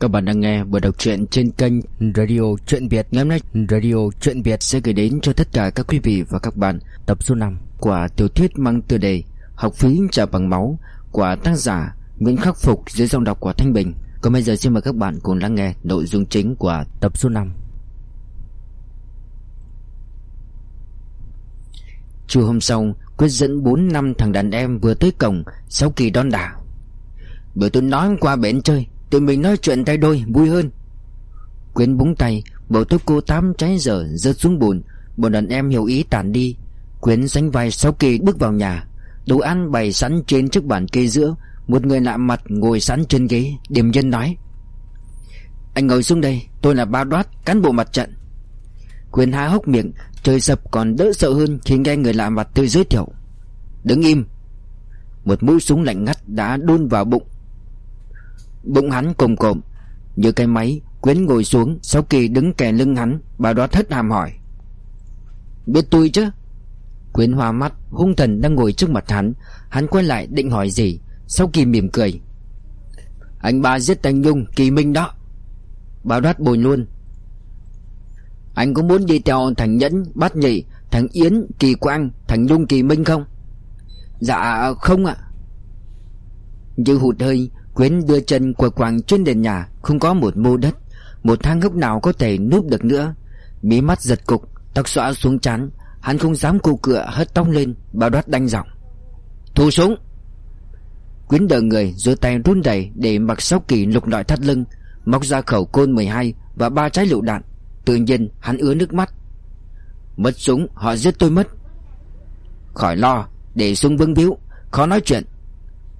Các bạn đang nghe buổi đọc truyện trên kênh Radio Truyện Việt. Ngày hôm nay, Radio Truyện Việt sẽ gửi đến cho tất cả các quý vị và các bạn Tập số 5 của tiểu thuyết mang tựa đề Học phí trả bằng máu của tác giả Nguyễn Khắc Phục dưới dòng đọc của Thanh Bình. Còn bây giờ xin mời các bạn cùng lắng nghe nội dung chính của tập số 5 Chiều hôm sau, Quyết dẫn 4 năm thằng đàn em vừa tới cổng Sau kỳ đón đả Bữa tôi nói qua bến chơi Tụi mình nói chuyện tay đôi, vui hơn. Quyến búng tay, Bộ tóc cô tám cháy dở, rớt xuống bùn. Bọn đàn em hiểu ý tản đi. Quyến sánh vai sau kỳ bước vào nhà. Đồ ăn bày sẵn trên chiếc bàn kê giữa. Một người lạ mặt ngồi sẵn trên ghế, Điềm nhân nói. Anh ngồi xuống đây, Tôi là ba đoát, cán bộ mặt trận. Quyến há hốc miệng, Trời sập còn đỡ sợ hơn khi nghe người lạ mặt tự giới thiệu. Đứng im. Một mũi súng lạnh ngắt đã đôn vào bụng. Bụng hắn cồm cộm, Như cái máy Quyến ngồi xuống Sau kỳ đứng kè lưng hắn, Bà đó thất hàm hỏi. Biết tôi chứ? Quyến hoa mắt, Hung thần đang ngồi trước mặt hắn. Hắn quay lại định hỏi gì, Sau kỳ mỉm cười. Anh ba giết anh Nhung, Kỳ Minh đó. Bà đoát bồi luôn. Anh có muốn đi theo thằng Nhẫn, Bát Nhị, Thằng Yến, Kỳ Quang, Thằng Nhung, Kỳ Minh không? Dạ không ạ. Như hụt hơi Quyến đưa chân của quàng trên nền nhà, Không có một mô đất, Một thang gốc nào có thể núp được nữa. Mí mắt giật cục, Tóc xõa xuống chán Hắn không dám cụ cựa, hất tóc lên, Bao đoát đanh giọng Thu súng! Quyến đờ người, giơ tay run đẩy Để mặc sóc kỳ lục lọi thắt lưng, Móc ra khẩu côn 12 Và ba trái lựu đạn. Tự nhiên, hắn ứa nước mắt. Mất súng, họ giết tôi mất. Khỏi lo, Để súng vững víu Khó nói chuyện.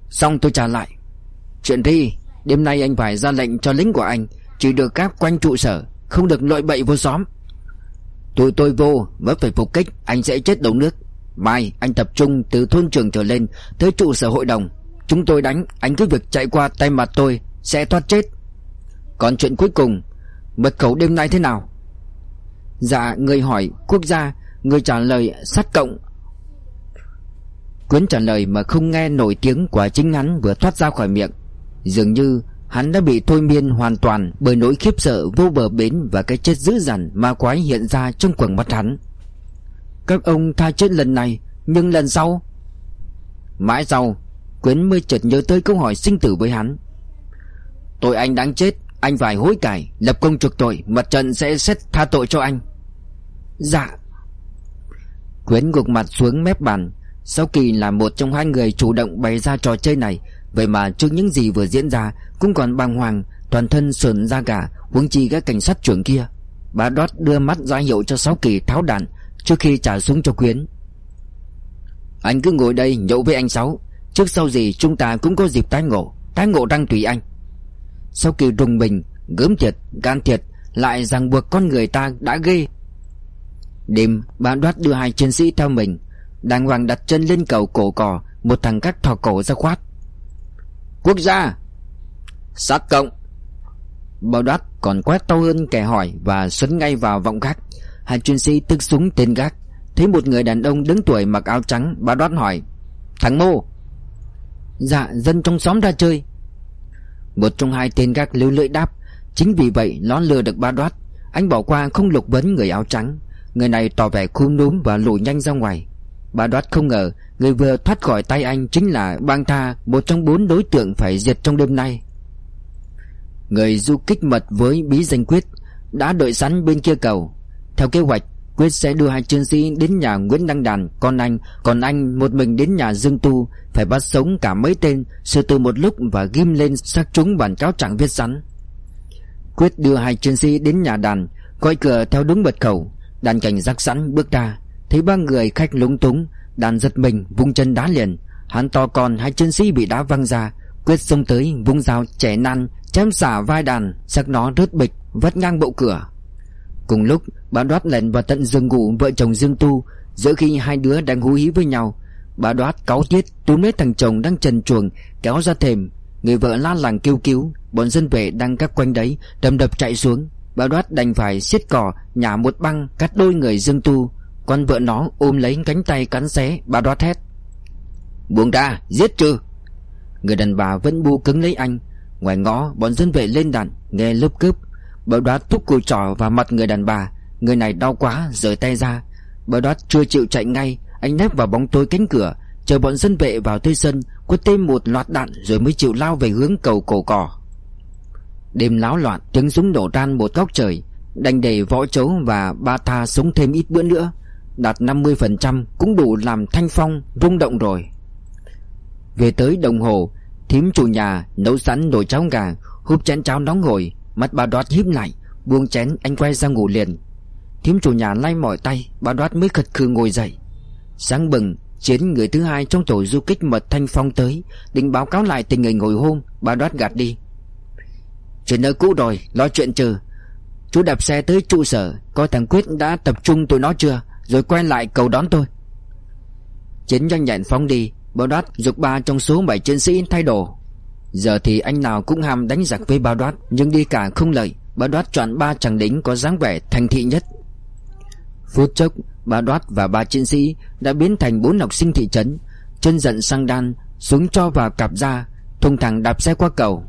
Xong tôi trả lại. Chuyện thi Đêm nay anh phải ra lệnh cho lính của anh, Chỉ được các quanh trụ sở, Không được lội bậy vô xóm. Tụi tôi vô, mới phải phục kích, Anh sẽ chết đầu nước. Mai, anh tập trung từ thôn trường trở lên, Tới trụ sở hội đồng. Chúng tôi đánh, Anh cứ việc chạy qua tay mặt tôi, Sẽ thoát chết. Còn chuyện cuối cùng, Mật khẩu đêm nay thế nào? Dạ người hỏi, quốc gia, Người trả lời, sát cộng. Quyến trả lời mà không nghe nổi tiếng của chính hắn vừa thoát ra khỏi miệng. Dường như hắn đã bị thôi miên hoàn toàn Bởi nỗi khiếp sợ vô bờ bến Và cái chết dữ dằn ma quái hiện ra trong quần mắt hắn. Các ông tha chết lần này, Nhưng lần sau? Mãi sau, Quyến mới chợt nhớ tới câu hỏi sinh tử với hắn. Tội anh đáng chết, Anh phải hối cải, Lập công trục tội, Mặt trận sẽ xét tha tội cho anh. Dạ. Quyến gục mặt xuống mép bàn. Sau kỳ là một trong hai người chủ động bày ra trò chơi này Vậy mà trước những gì vừa diễn ra Cũng còn bàng hoàng Toàn thân sườn ra gà Huống chi các cảnh sát trưởng kia. Bà Đót đưa mắt ra hiệu cho Sáu Kỳ tháo đạn Trước khi trả súng cho Quyến. Anh cứ ngồi đây nhậu với anh Sáu Trước sau gì chúng ta cũng có dịp tái ngộ Tái ngộ đang tùy anh. Sáu Kỳ rùng mình Gớm thiệt, gan thiệt Lại ràng buộc con người ta đã ghê. Đêm bà Đoát đưa hai chiến sĩ theo mình Đàng hoàng đặt chân lên cầu cổ cò Một thằng cắt thò cổ ra khoát. Quốc gia. Sát cộng. Bao đoát còn quét to hơn kẻ hỏi Và xuấn ngay vào vọng gác. Hai chuyên sĩ tức súng tên gác. Thấy một người đàn ông đứng tuổi mặc áo trắng, Bao đoát hỏi, Thằng Mô Dạ dân trong xóm ra chơi. Một trong hai tên gác lưu lưỡi đáp, Chính vì vậy nó lừa được ba đoát. Anh bỏ qua không lục vấn người áo trắng. Người này tỏ vẻ khum núm và lùi nhanh ra ngoài. Bà đoát không ngờ, Người vừa thoát khỏi tay anh chính là Bang Tha, Một trong bốn đối tượng phải diệt trong đêm nay. Người du kích mật với bí danh Quyết Đã đợi sẵn bên kia cầu. Theo kế hoạch, Quyết sẽ đưa hai chiến sĩ đến nhà Nguyễn Đăng Đàn, con anh, Còn anh một mình đến nhà Dương Tu, Phải bắt sống cả mấy tên Sự từ một lúc và ghim lên xác chúng bản cáo trạng viết sẵn. Quyết đưa hai chiến sĩ đến nhà đàn, coi cửa theo đúng mật khẩu. Đàn cảnh giác sẵn bước ra. Thấy ba người khách lúng túng Đàn giật mình, vung chân đá liền. Hắn to con, hai chân sĩ bị đá văng ra. Quyết xông tới, vung dao chẻ năn Chém xả vai đàn, Sắc nó rớt bịch vất ngang bộ cửa. Cùng lúc, bà đoát lệnh vào tận giường ngủ vợ chồng Dương Tu, Giữa khi hai đứa đang hú hí với nhau. Bà đoát cáu tiết, túm lấy thằng chồng đang trần chuồng Kéo ra thềm. Người vợ la làng kêu cứu, Bọn dân vệ đang các quanh đấy, Đầm đập chạy xuống. Bà đoát đành phải xiết cỏ, Nhả một băng cắt đôi người Dương Tu con vợ nó ôm lấy cánh tay cắn xé, Bà đoát thét. Buông ra, giết chưa Người đàn bà vẫn bu cứng lấy anh. Ngoài ngõ, bọn dân vệ lên đạn Nghe lớp cướp. Bà đoát thúc cùi trỏ vào mặt người đàn bà. Người này đau quá rời tay ra. Bà đoát chưa chịu chạy ngay, Anh nép vào bóng tối cánh cửa, Chờ bọn dân vệ vào tới sân, Quất thêm một loạt đạn Rồi mới chịu lao về hướng cầu cổ cỏ. Đêm láo loạn, Tiếng súng đổ tan một góc trời. Đành để võ chấu và ba tha sống thêm ít bữa nữa. Đạt 50% cũng đủ làm thanh phong rung động rồi. Về tới đồng hồ, Thím chủ nhà nấu sẵn nồi cháo gà, Húp chén cháo nóng ngồi Mắt bà đoát híp lại, Buông chén anh quay ra ngủ liền. Thím chủ nhà lay mỏi tay, Bà đoát mới khật khư ngồi dậy. Sáng bừng, Chiến người thứ hai trong tổ du kích mật Thanh Phong tới, Định báo cáo lại tình hình hồi hôm Bà đoát gạt đi. Chuyện nơi cũ rồi, Lo chuyện trừ. Chú đạp xe tới trụ sở, Coi thằng Quyết đã tập trung tụi nó chưa? Rồi quay lại cầu đón tôi. Chiến nhanh nhẹn phóng đi, Bao đoát dục ba trong số 7 chiến sĩ thay đồ. Giờ thì anh nào cũng ham đánh giặc với bao đoát, Nhưng đi cả không lợi, Bao đoát chọn ba chàng lính có dáng vẻ thành thị nhất. Phút chốc, Bao đoát và ba chiến sĩ Đã biến thành bốn học sinh thị trấn, Chân giận sang đan Xuống cho vào cặp ra, Thùng thẳng đạp xe qua cầu.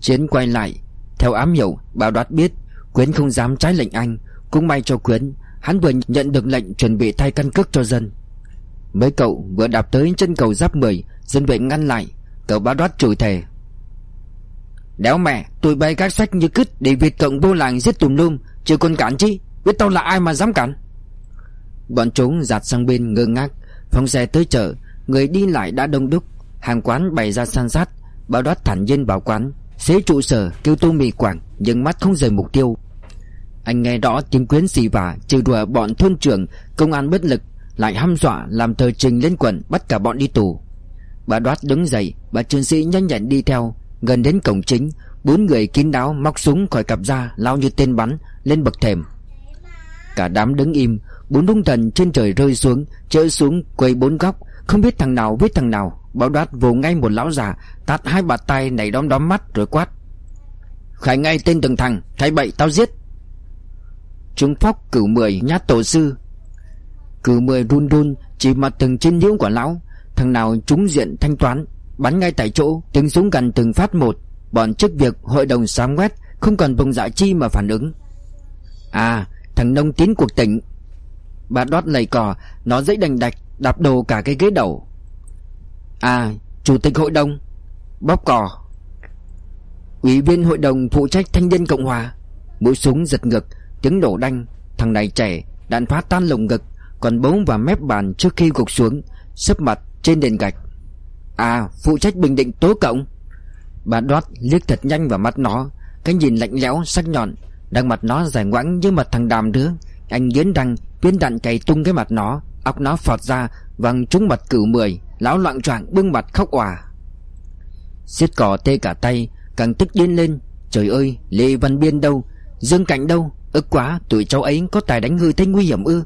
Chiến quay lại, Theo ám hiểu Bao đoát biết Quyến không dám trái lệnh anh, Cũng may cho Quyến Hắn vừa nhận được lệnh chuẩn bị thay căn cước cho dân. Mấy cậu vừa đạp tới chân cầu giáp 10 Dân vệ ngăn lại, Cậu bá đoát chửi thề Đéo mẹ, Tụi bay các sách như cứt Để Việt Cộng vô làng giết tùm lum Chứ còn cản chi? Biết tao là ai mà dám cản? Bọn chúng giạt sang bên ngơ ngác, phóng xe tới chợ, Người đi lại đã đông đúc. Hàng quán bày ra san sát, bá đoát thản nhiên vào quán. Xế trụ sở, kêu tô mì quảng, Nhưng mắt không rời mục tiêu. Anh nghe rõ tiếng quyến xì vả, Trừ đùa bọn thôn trưởng, Công an bất lực, lại hăm dọa làm tờ trình lên quận, bắt cả bọn đi tù. Bà đoát đứng dậy, Bà trường sĩ nhanh nhẹn đi theo. Gần đến cổng chính, Bốn người kín đáo móc súng khỏi cặp da, Lao như tên bắn, lên bậc thềm. Cả đám đứng im, Bốn đung thần trên trời rơi xuống Chỡ xuống quay bốn góc, Không biết thằng nào biết thằng nào. Bảo đoát vồ ngay một lão già, Tát hai bàn tay nảy đóm đóm mắt rồi quát. Khải ngay tên từng thằng Thay bậy tao giết. Chúng phóc cửu mười nhát tổ sư. Cử mười run run Chỉ mặt từng trên nhiễu của lão. Thằng nào trúng diện thanh toán, Bắn ngay tại chỗ, Tiếng súng gần từng phát một. Bọn chức việc hội đồng xám quét, Không còn vùng dạ chi mà phản ứng. À thằng nông tín cuộc tỉnh. Bà đót lầy cò, Nó dãy đành đạch, Đạp đồ cả cái ghế đầu. À chủ tịch hội đồng, Bóp cò. Ủy viên hội đồng phụ trách thanh niên Cộng Hòa. Mũi súng giật ngực Tiếng nổ đanh, Thằng này trẻ, Đạn phá tan lồng ngực, còn bấu và mép bàn trước khi gục xuống, Sấp mặt trên nền gạch. À phụ trách bình định tố cộng. Bà đoát liếc thật nhanh vào mắt nó, Cái nhìn lạnh lẽo, sắc nhọn, Đang mặt nó dài ngoãng như mặt thằng đàm đứa. Anh nghiến răng, Viên đạn cày tung cái mặt nó, Óc nó phọt ra, Văng trúng mặt cửu mười, Lão loạn choạng bưng mặt khóc òa. Xiết cỏ tê cả tay, Càng tức điên lên. Trời ơi, Lê Văn Biên đâu? Dương Cảnh đâu? Ức quá, tụi cháu ấy có tài đánh hư thấy nguy hiểm ư?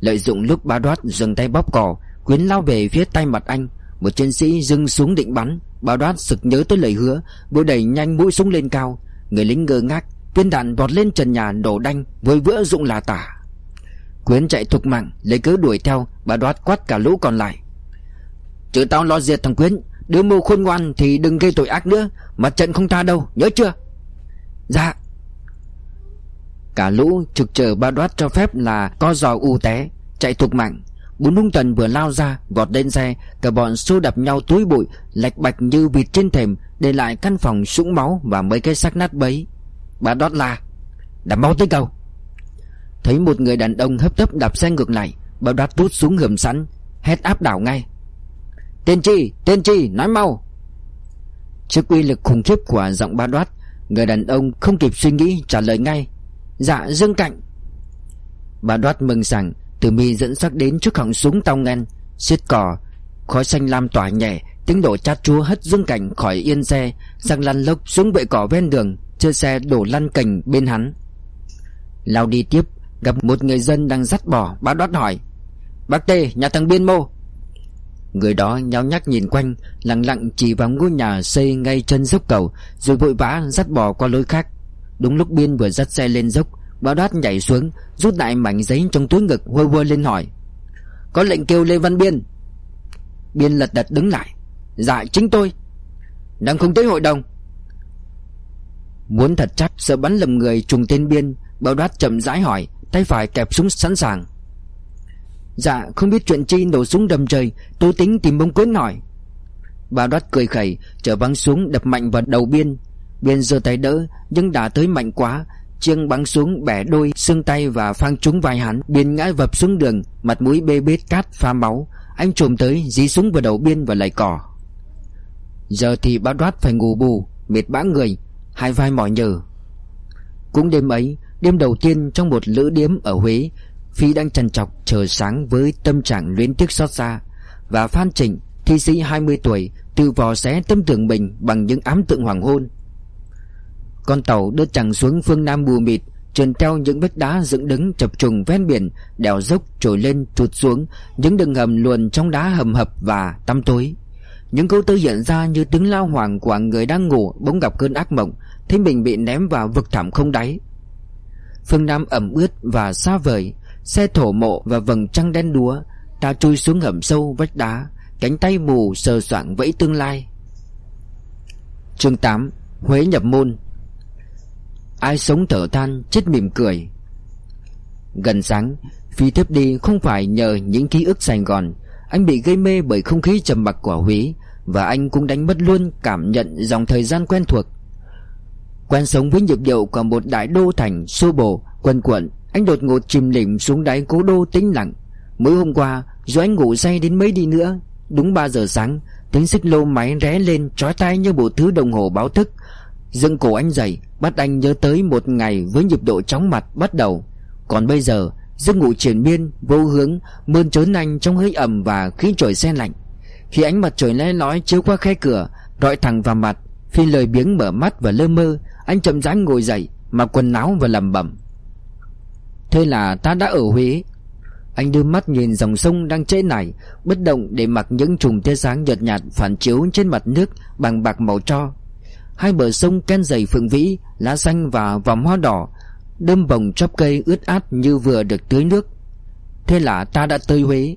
Lợi dụng lúc ba đoát dừng tay bóp cò, Quyến lao về phía tay mặt anh. Một chiến sĩ dưng xuống định bắn. Ba đoát sực nhớ tới lời hứa vội đẩy nhanh mũi súng lên cao. Người lính ngơ ngác, Viên đạn vọt lên trần nhà đổ đanh Với vỡ dụng là tả. Quyến chạy thục mạng, Lấy cớ đuổi theo Bà đoát quát cả lũ còn lại. Chứ tao lo diệt thằng Quyến Đứa mưu khôn ngoan thì đừng gây tội ác nữa, Mặt trận không tha đâu, nhớ chưa? Dạ. Cả lũ trực chờ ba đoát cho phép là co giò u té Chạy thục mạng. Bốn hung thần vừa lao ra Vọt lên xe Cả bọn xô đập nhau túi bụi Lạch bạch như vịt trên thềm Để lại căn phòng sũng máu Và mấy cái xác nát bấy. Bà đót la Đã mau tới cầu Thấy một người đàn ông hấp tấp đạp xe ngược lại Bà đót rút xuống hầm sẵn Hét áp đảo ngay. Tên chi, tên chi, nói mau. Trước uy lực khủng khiếp của giọng ba đoát Người đàn ông không kịp suy nghĩ trả lời ngay. Dạ Dương Cạnh Bà đoát mừng rằng Từ mi dẫn sắc đến trước họng súng tao ngăn xiết cò, Khói xanh lam tỏa nhẹ, Tiếng đổ chát chúa hất Dương Cảnh khỏi yên xe Sang lăn lốc xuống bệ cỏ ven đường Chơi xe đổ lăn cành bên hắn. Lao đi tiếp, Gặp một người dân đang dắt bò Bà đoát hỏi, Bác Tê, nhà thằng Biên Mô? Người đó nháo nhác nhìn quanh, Lặng lặng chỉ vào ngôi nhà xây ngay chân dốc cầu, Rồi vội vã dắt bò qua lối khác. Đúng lúc Biên vừa dắt xe lên dốc Báo đát nhảy xuống, Rút lại mảnh giấy trong túi ngực Hôi hôi lên hỏi. Có lệnh kêu Lê Văn Biên. Biên lật đật đứng lại. Dạ chính tôi. Đang không tới hội đồng. Muốn thật chắc, sợ bắn lầm người, trùng tên biên Báo đoát chậm rãi hỏi, Tay phải kẹp súng sẵn sàng. Dạ không biết chuyện chi nổ súng đầm trời, Tôi tính tìm bông quyến hỏi. Bao đoát cười khẩy Trở băng súng đập mạnh vào đầu biên. Biên giơ tay đỡ, Nhưng đã tới mạnh quá. Chiêng bắn xuống bẻ đôi, xương tay và phang trúng vai hắn. Biên ngã vập xuống đường, Mặt mũi bê bết cát pha máu. Anh trồm tới, dí súng vào đầu Biên và lầy cỏ Giờ thì bao đoát phải ngủ bù, Mệt bã người, Hai vai mỏi nhờ. Cũng đêm ấy, Đêm đầu tiên trong một lữ điếm ở Huế, Phi đang trần trọc chờ sáng với tâm trạng luyến tiếc xót xa. Và Phan Trịnh, Thi sĩ 20 tuổi, từ vò xé tâm tưởng mình bằng những ám tượng hoàng hôn. Con tàu đưa chàng xuống phương Nam mù mịt, Trườn theo những vách đá dựng đứng chập trùng ven biển, Đèo dốc trồi lên trụt xuống, Những đường hầm luồn trong đá hầm hập và tăm tối. Những câu tư hiện ra như tiếng lao hoàng của người đang ngủ Bỗng gặp cơn ác mộng, Thấy mình bị ném vào vực thẳm không đáy. Phương Nam ẩm ướt và xa vời, Xe thổ mộ và vầng trăng đen đúa, Ta chui xuống hầm sâu vách đá, Cánh tay mù sờ soạng vẫy tương lai. Chương 8 Huế nhập môn. Ai sống thở than chết mỉm cười. Gần sáng Phi thiếp đi không phải nhờ những ký ức Sài Gòn. Anh bị gây mê bởi không khí trầm mặc của Huế Và anh cũng đánh mất luôn cảm nhận dòng thời gian quen thuộc. Quen sống với nhịp điệu của một đại đô thành xô bồ, quần quận Anh đột ngột chìm lìm xuống đáy cố đô tĩnh lặng. Mới hôm qua, dù anh ngủ say đến mấy đi nữa Đúng 3 giờ sáng Tiếng xích lô máy ré lên trói tay như bộ thứ đồng hồ báo thức. Dưng cổ anh dậy Bắt anh nhớ tới một ngày với nhịp độ chóng mặt bắt đầu. Còn bây giờ Giấc ngủ triển miên, vô hướng Mơn trớn anh trong hơi ẩm và khí trời xe lạnh. Khi ánh mặt trời lé lói chiếu qua khe cửa Rọi thẳng vào mặt Phi lời biếng mở mắt và lơ mơ Anh chậm rãi ngồi dậy Mặc quần áo và lẩm bẩm. Thế là ta đã ở Huế. Anh đưa mắt nhìn dòng sông đang trễ nảy Bất động để mặc những trùng tia sáng nhợt nhạt Phản chiếu trên mặt nước bằng bạc màu tro. Hai bờ sông ken dày phượng vĩ, Lá xanh và vòng hoa đỏ Đâm bồng chóp cây ướt át như vừa được tưới nước. Thế là ta đã tới Huế.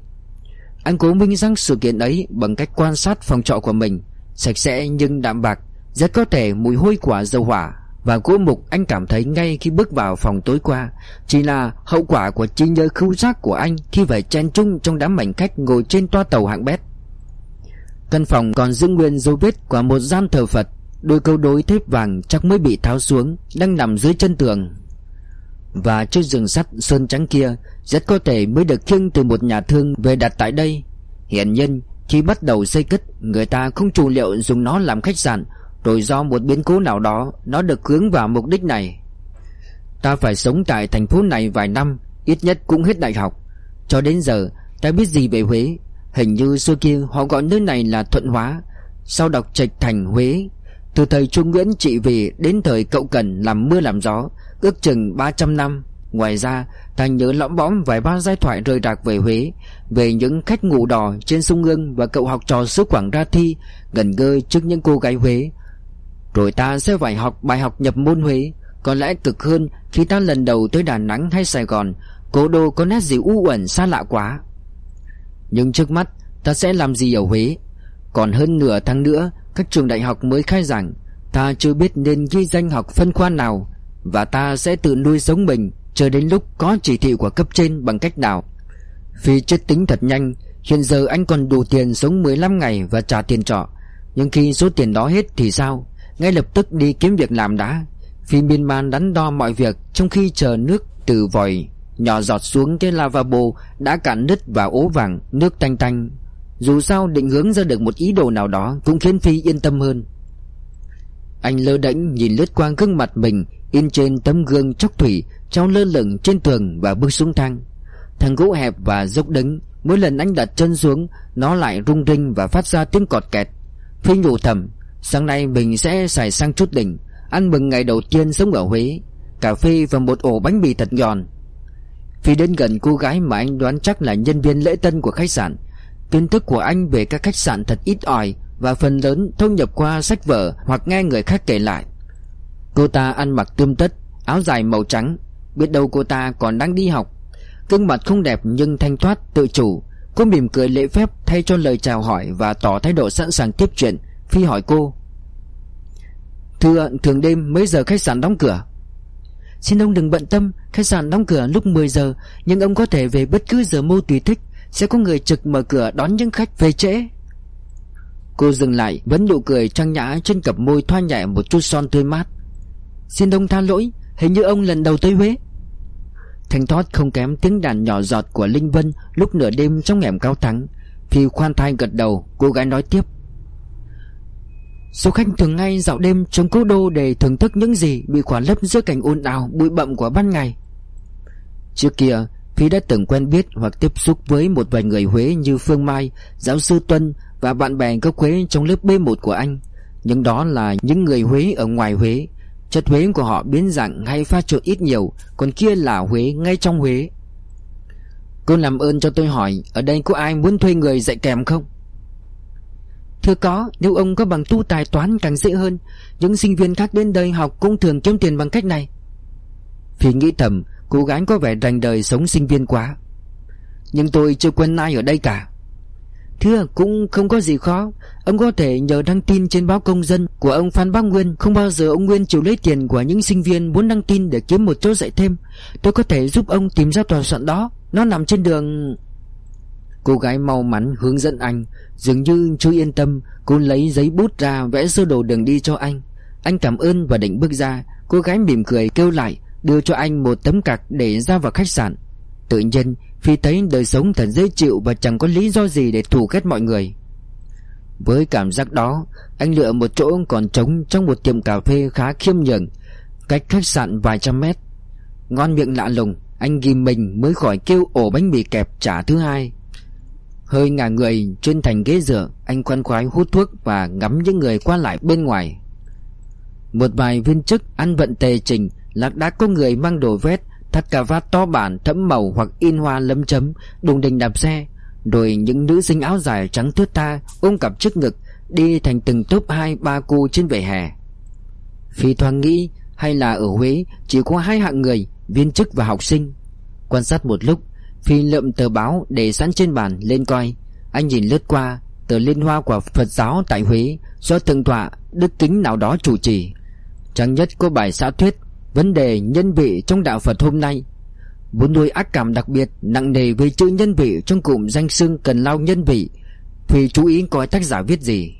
Anh cố minh rằng sự kiện ấy Bằng cách quan sát phòng trọ của mình, Sạch sẽ nhưng đạm bạc, Rất có thể mùi hôi quả dầu hỏa. Và gỗ mục anh cảm thấy ngay khi bước vào phòng tối qua, Chỉ là hậu quả của trí nhớ khứu giác của anh Khi phải chen chung trong đám mảnh khách ngồi trên toa tàu hạng bét. Căn phòng còn giữ nguyên dấu vết của một gian thờ Phật. Đôi câu đối thép vàng chắc mới bị tháo xuống, Đang nằm dưới chân tường. Và chiếc giường sắt sơn trắng kia Rất có thể mới được khiêng từ một nhà thương về đặt tại đây. Hiện nhân khi bắt đầu xây cất, Người ta không chủ liệu dùng nó làm khách sạn, Rồi do một biến cố nào đó, Nó được hướng vào mục đích này. Ta phải sống tại thành phố này vài năm, Ít nhất cũng hết đại học. Cho đến giờ, ta biết gì về Huế. Hình như xưa kia họ gọi nơi này là Thuận Hóa. Sau đọc trạch thành Huế từ thời Trung Nguyễn trị vì đến thời cậu cần làm mưa làm gió, Ước chừng 300 năm, Ngoài ra, ta nhớ lõm bõm vài ba giai thoại rời rạc về Huế, Về những khách ngủ đò trên sông Hương Và cậu học trò xứ Quảng ra thi, Gần gơi trước những cô gái Huế. Rồi ta sẽ phải học bài học nhập môn Huế, Có lẽ cực hơn khi ta lần đầu tới Đà Nẵng hay Sài Gòn, Cố đô có nét gì u uẩn xa lạ quá. Nhưng trước mắt, ta sẽ làm gì ở Huế? Còn hơn nửa tháng nữa các trường đại học mới khai giảng, Ta chưa biết nên ghi danh học phân khoa nào, Và ta sẽ tự nuôi sống mình Chờ đến lúc có chỉ thị của cấp trên bằng cách nào. Phi chết tính thật nhanh, Hiện giờ anh còn đủ tiền sống 15 ngày và trả tiền trọ. Nhưng khi số tiền đó hết thì sao? Ngay lập tức đi kiếm việc làm đã. Phi miên man đắn đo mọi việc Trong khi chờ nước từ vòi Nhỏ giọt xuống cái lavabo Đã cạn nứt và ố vàng, Nước tanh tanh. Dù sao định hướng ra được một ý đồ nào đó Cũng khiến Phi yên tâm hơn. Anh lơ đễnh nhìn lướt qua gương mặt mình, In trên tấm gương chóc thủy, Trao lơ lửng trên tường và bước xuống thang. Thang gỗ hẹp và dốc đứng, Mỗi lần anh đặt chân xuống, Nó lại rung rinh và phát ra tiếng cọt kẹt. Phi nhủ thầm, Sáng nay mình sẽ xài sang chút đỉnh, Ăn mừng ngày đầu tiên sống ở Huế, Cà phê và một ổ bánh mì thật giòn Phi đến gần cô gái mà anh đoán chắc là nhân viên lễ tân của khách sạn Kiến thức của anh về các khách sạn thật ít ỏi Và phần lớn thông nhập qua sách vở hoặc nghe người khác kể lại. Cô ta ăn mặc tươm tất, Áo dài màu trắng, Biết đâu cô ta còn đang đi học. Cưng mặt không đẹp nhưng thanh thoát, tự chủ, Cô mỉm cười lễ phép thay cho lời chào hỏi Và tỏ thái độ sẵn sàng tiếp chuyện, Phi hỏi cô. Thưa thường đêm mấy giờ khách sạn đóng cửa? Xin ông đừng bận tâm, Khách sạn đóng cửa lúc 10 giờ, Nhưng ông có thể về bất cứ giờ mô tùy thích. Sẽ có người trực mở cửa đón những khách về trễ. Cô dừng lại Vẫn nụ cười trang nhã trên cặp môi thoa nhẹ một chút son tươi mát. Xin ông tha lỗi Hình như ông lần đầu tới Huế. Thanh thoát không kém tiếng đàn nhỏ giọt của Linh Vân Lúc nửa đêm trong hẻm cao thắng. Phi khoan thai gật đầu Cô gái nói tiếp. Số khách thường ngay dạo đêm trong cố đô để thưởng thức những gì bị khỏa lấp giữa cảnh ồn ào bụi bậm của ban ngày. Trước kia, Phi đã từng quen biết hoặc tiếp xúc với một vài người Huế như Phương Mai, giáo sư Tuân và bạn bè gốc Huế trong lớp B1 của anh. Nhưng đó là những người Huế ở ngoài Huế. Chất Huế của họ biến dạng hay pha trộn ít nhiều, còn kia là Huế ngay trong Huế. Cô làm ơn cho tôi hỏi, ở đây có ai muốn thuê người dạy kèm không? Thưa có Nếu ông có bằng tu tài toán càng dễ hơn Những sinh viên khác đến đây học cũng thường kiếm tiền bằng cách này Phi nghĩ thầm Cô gái có vẻ rành đời sống sinh viên quá. Nhưng tôi chưa quen ai ở đây cả. Thưa, cũng không có gì khó. Ông có thể nhờ đăng tin trên báo công dân Của ông Phan Bác Nguyên. Không bao giờ ông Nguyên chịu lấy tiền của những sinh viên Muốn đăng tin để kiếm một chỗ dạy thêm. Tôi có thể giúp ông tìm ra tòa soạn đó. Nó nằm trên đường. Cô gái mau mắn hướng dẫn anh. Dường như chưa yên tâm. Cô lấy giấy bút ra vẽ sơ đồ đường đi cho anh. Anh cảm ơn và định bước ra. Cô gái mỉm cười kêu lại. Đưa cho anh một tấm cạc để ra vào khách sạn. Tự nhiên, Phi thấy đời sống thật dễ chịu Và chẳng có lý do gì để thù ghét mọi người. Với cảm giác đó, Anh lựa một chỗ còn trống Trong một tiệm cà phê khá khiêm nhường, Cách khách sạn vài trăm mét. Ngon miệng lạ lùng, Anh ghim mình mới khỏi kêu ổ bánh mì kẹp trả thứ hai. Hơi ngả người trên thành ghế dựa, Anh khoan khoái hút thuốc và ngắm những người qua lại bên ngoài. Một vài viên chức ăn vận tề trình Lạc đã có người mang đồ vét, Thắt cà vạt to bản, thẫm màu hoặc in hoa lấm chấm, Đùng đình đạp xe. Rồi những nữ sinh áo dài trắng thướt tha, Ôm cặp trước ngực, Đi thành từng tốp hai, ba cô trên vỉa hè. Phi thoáng nghĩ, Hay là ở Huế, chỉ có hai hạng người, Viên chức và học sinh. Quan sát một lúc, Phi lượm tờ báo để sẵn trên bàn lên coi. Anh nhìn lướt qua, Tờ liên hoa của Phật giáo tại Huế Do thượng tọa Đức Kính nào đó chủ trì. Chẳng nhất có bài xã thuyết Vấn đề nhân vị trong đạo Phật hôm nay. Muốn nuôi ác cảm đặc biệt Nặng nề về chữ nhân vị Trong cụm danh xưng cần lao nhân vị, Thì chú ý coi tác giả viết gì?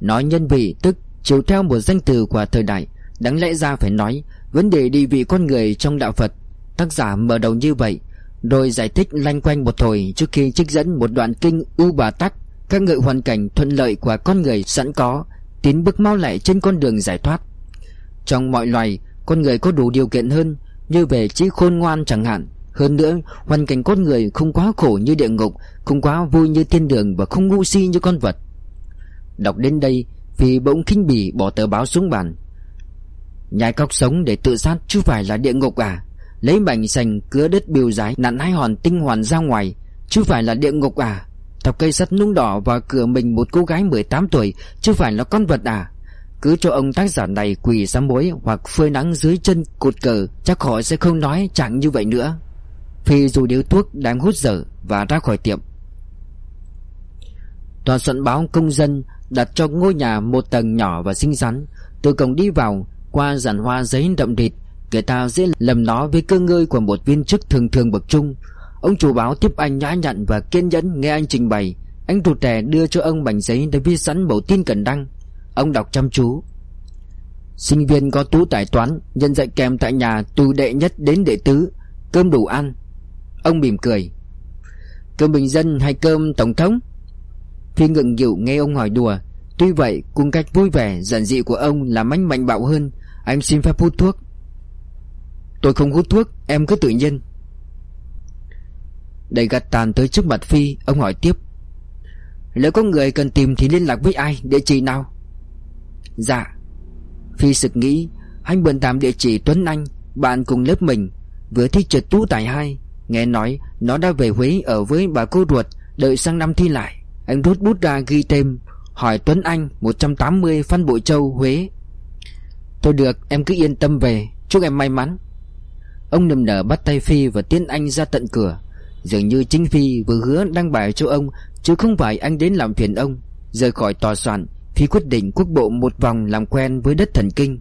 Nói nhân vị tức chiều theo một danh từ của thời đại, Đáng lẽ ra phải nói Vấn đề địa vị con người trong đạo Phật. Tác giả mở đầu như vậy, rồi giải thích lanh quanh một hồi trước khi trích dẫn một đoạn kinh U Bà Tắc Các ngợi hoàn cảnh thuận lợi của con người sẵn có, Tiến bước mau lẹ trên con đường giải thoát. Trong mọi loài, Con người có đủ điều kiện hơn, Như về trí khôn ngoan chẳng hạn. Hơn nữa, hoàn cảnh con người không quá khổ như địa ngục, Không quá vui như thiên đường Và không ngu si như con vật. Đọc đến đây, Vì bỗng khinh bỉ bỏ tờ báo xuống bàn. Nhai cóc sống để tự sát chứ phải là địa ngục à? Lấy mảnh sành cứa đất biểu giái Nặn hai hòn tinh hoàn ra ngoài, Chứ phải là địa ngục à? Thọc cây sắt nung đỏ vào cửa mình một cô gái 18 tuổi, Chứ phải là con vật à? Cứ cho ông tác giả này quỳ sám bối Hoặc phơi nắng dưới chân cột cờ, Chắc họ sẽ không nói chẳng như vậy nữa. Phi dù điếu thuốc đang hút dở Và ra khỏi tiệm. Toàn soạn báo công dân Đặt cho ngôi nhà một tầng nhỏ và xinh xắn. Từ cổng đi vào, Qua giàn hoa giấy đậm địt, Người ta dễ lầm nó với cơ ngơi của một viên chức thường thường bậc trung. Ông chủ báo tiếp anh nhã nhặn và kiên nhẫn nghe anh trình bày. Anh tụt trẻ đưa cho ông bành giấy để viết sẵn mẫu tin cần đăng. Ông đọc chăm chú. Sinh viên có tú tài toán, Nhân dạy kèm tại nhà từ đệ nhất đến đệ tứ, Cơm đủ ăn. Ông mỉm cười. Cơm bình dân hay cơm tổng thống? Phi ngượng nghịu nghe ông hỏi đùa. Tuy vậy cung cách vui vẻ, giản dị của ông Làm anh mạnh bạo hơn. Anh xin phép hút thuốc. Tôi không hút thuốc, Em cứ tự nhiên. Đầy gạt tàn tới trước mặt Phi, Ông hỏi tiếp. Nếu có người cần tìm thì liên lạc với ai, Địa chỉ nào? Dạ. Phi sực nghĩ Anh bận tạm địa chỉ Tuấn Anh, Bạn cùng lớp mình, Vừa thi trượt tú tài hai. Nghe nói, nó đã về Huế ở với bà cô ruột, Đợi sang năm thi lại. Anh rút bút ra ghi tên Hỏi Tuấn Anh 180 Phan Bội Châu, Huế. Thôi được, em cứ yên tâm về, Chúc em may mắn. Ông nầm nở bắt tay Phi và tiến anh ra tận cửa. Dường như chính Phi vừa hứa đăng bài cho ông, Chứ không phải anh đến làm phiền ông. Rời khỏi tòa soạn Phi quyết định quốc bộ một vòng làm quen với đất thần kinh,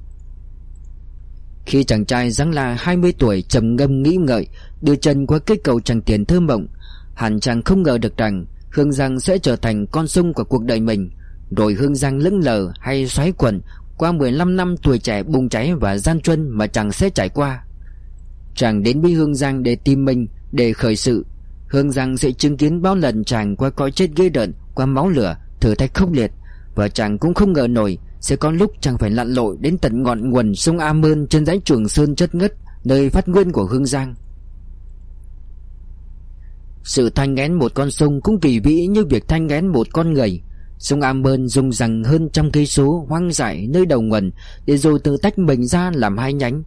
Khi chàng trai dáng là 20 tuổi trầm ngâm nghĩ ngợi, Đưa chân qua cây cầu tràng tiền thơ mộng, Hẳn chàng không ngờ được rằng Hương Giang sẽ trở thành con sông của cuộc đời mình. Rồi Hương Giang lững lờ hay xoáy quần, Qua 15 năm tuổi trẻ bùng cháy và gian truân mà chàng sẽ trải qua. Chàng đến với Hương Giang để tìm mình, Để khởi sự. Hương Giang sẽ chứng kiến bao lần chàng qua cõi chết ghê đợn Qua máu lửa, Thử thách khốc liệt. Và chàng cũng không ngờ nổi, Sẽ có lúc chàng phải lặn lội đến tận ngọn nguồn sông A Mơn Trên dãy trường Sơn chất ngất, Nơi phát nguyên của Hương Giang. Sự thanh ngén một con sông cũng kỳ vĩ như việc thanh ngén một con người. Sông A Mơn dùng rằng hơn trăm cây số, hoang dại nơi đầu nguồn, Để rồi tự tách mình ra làm hai nhánh,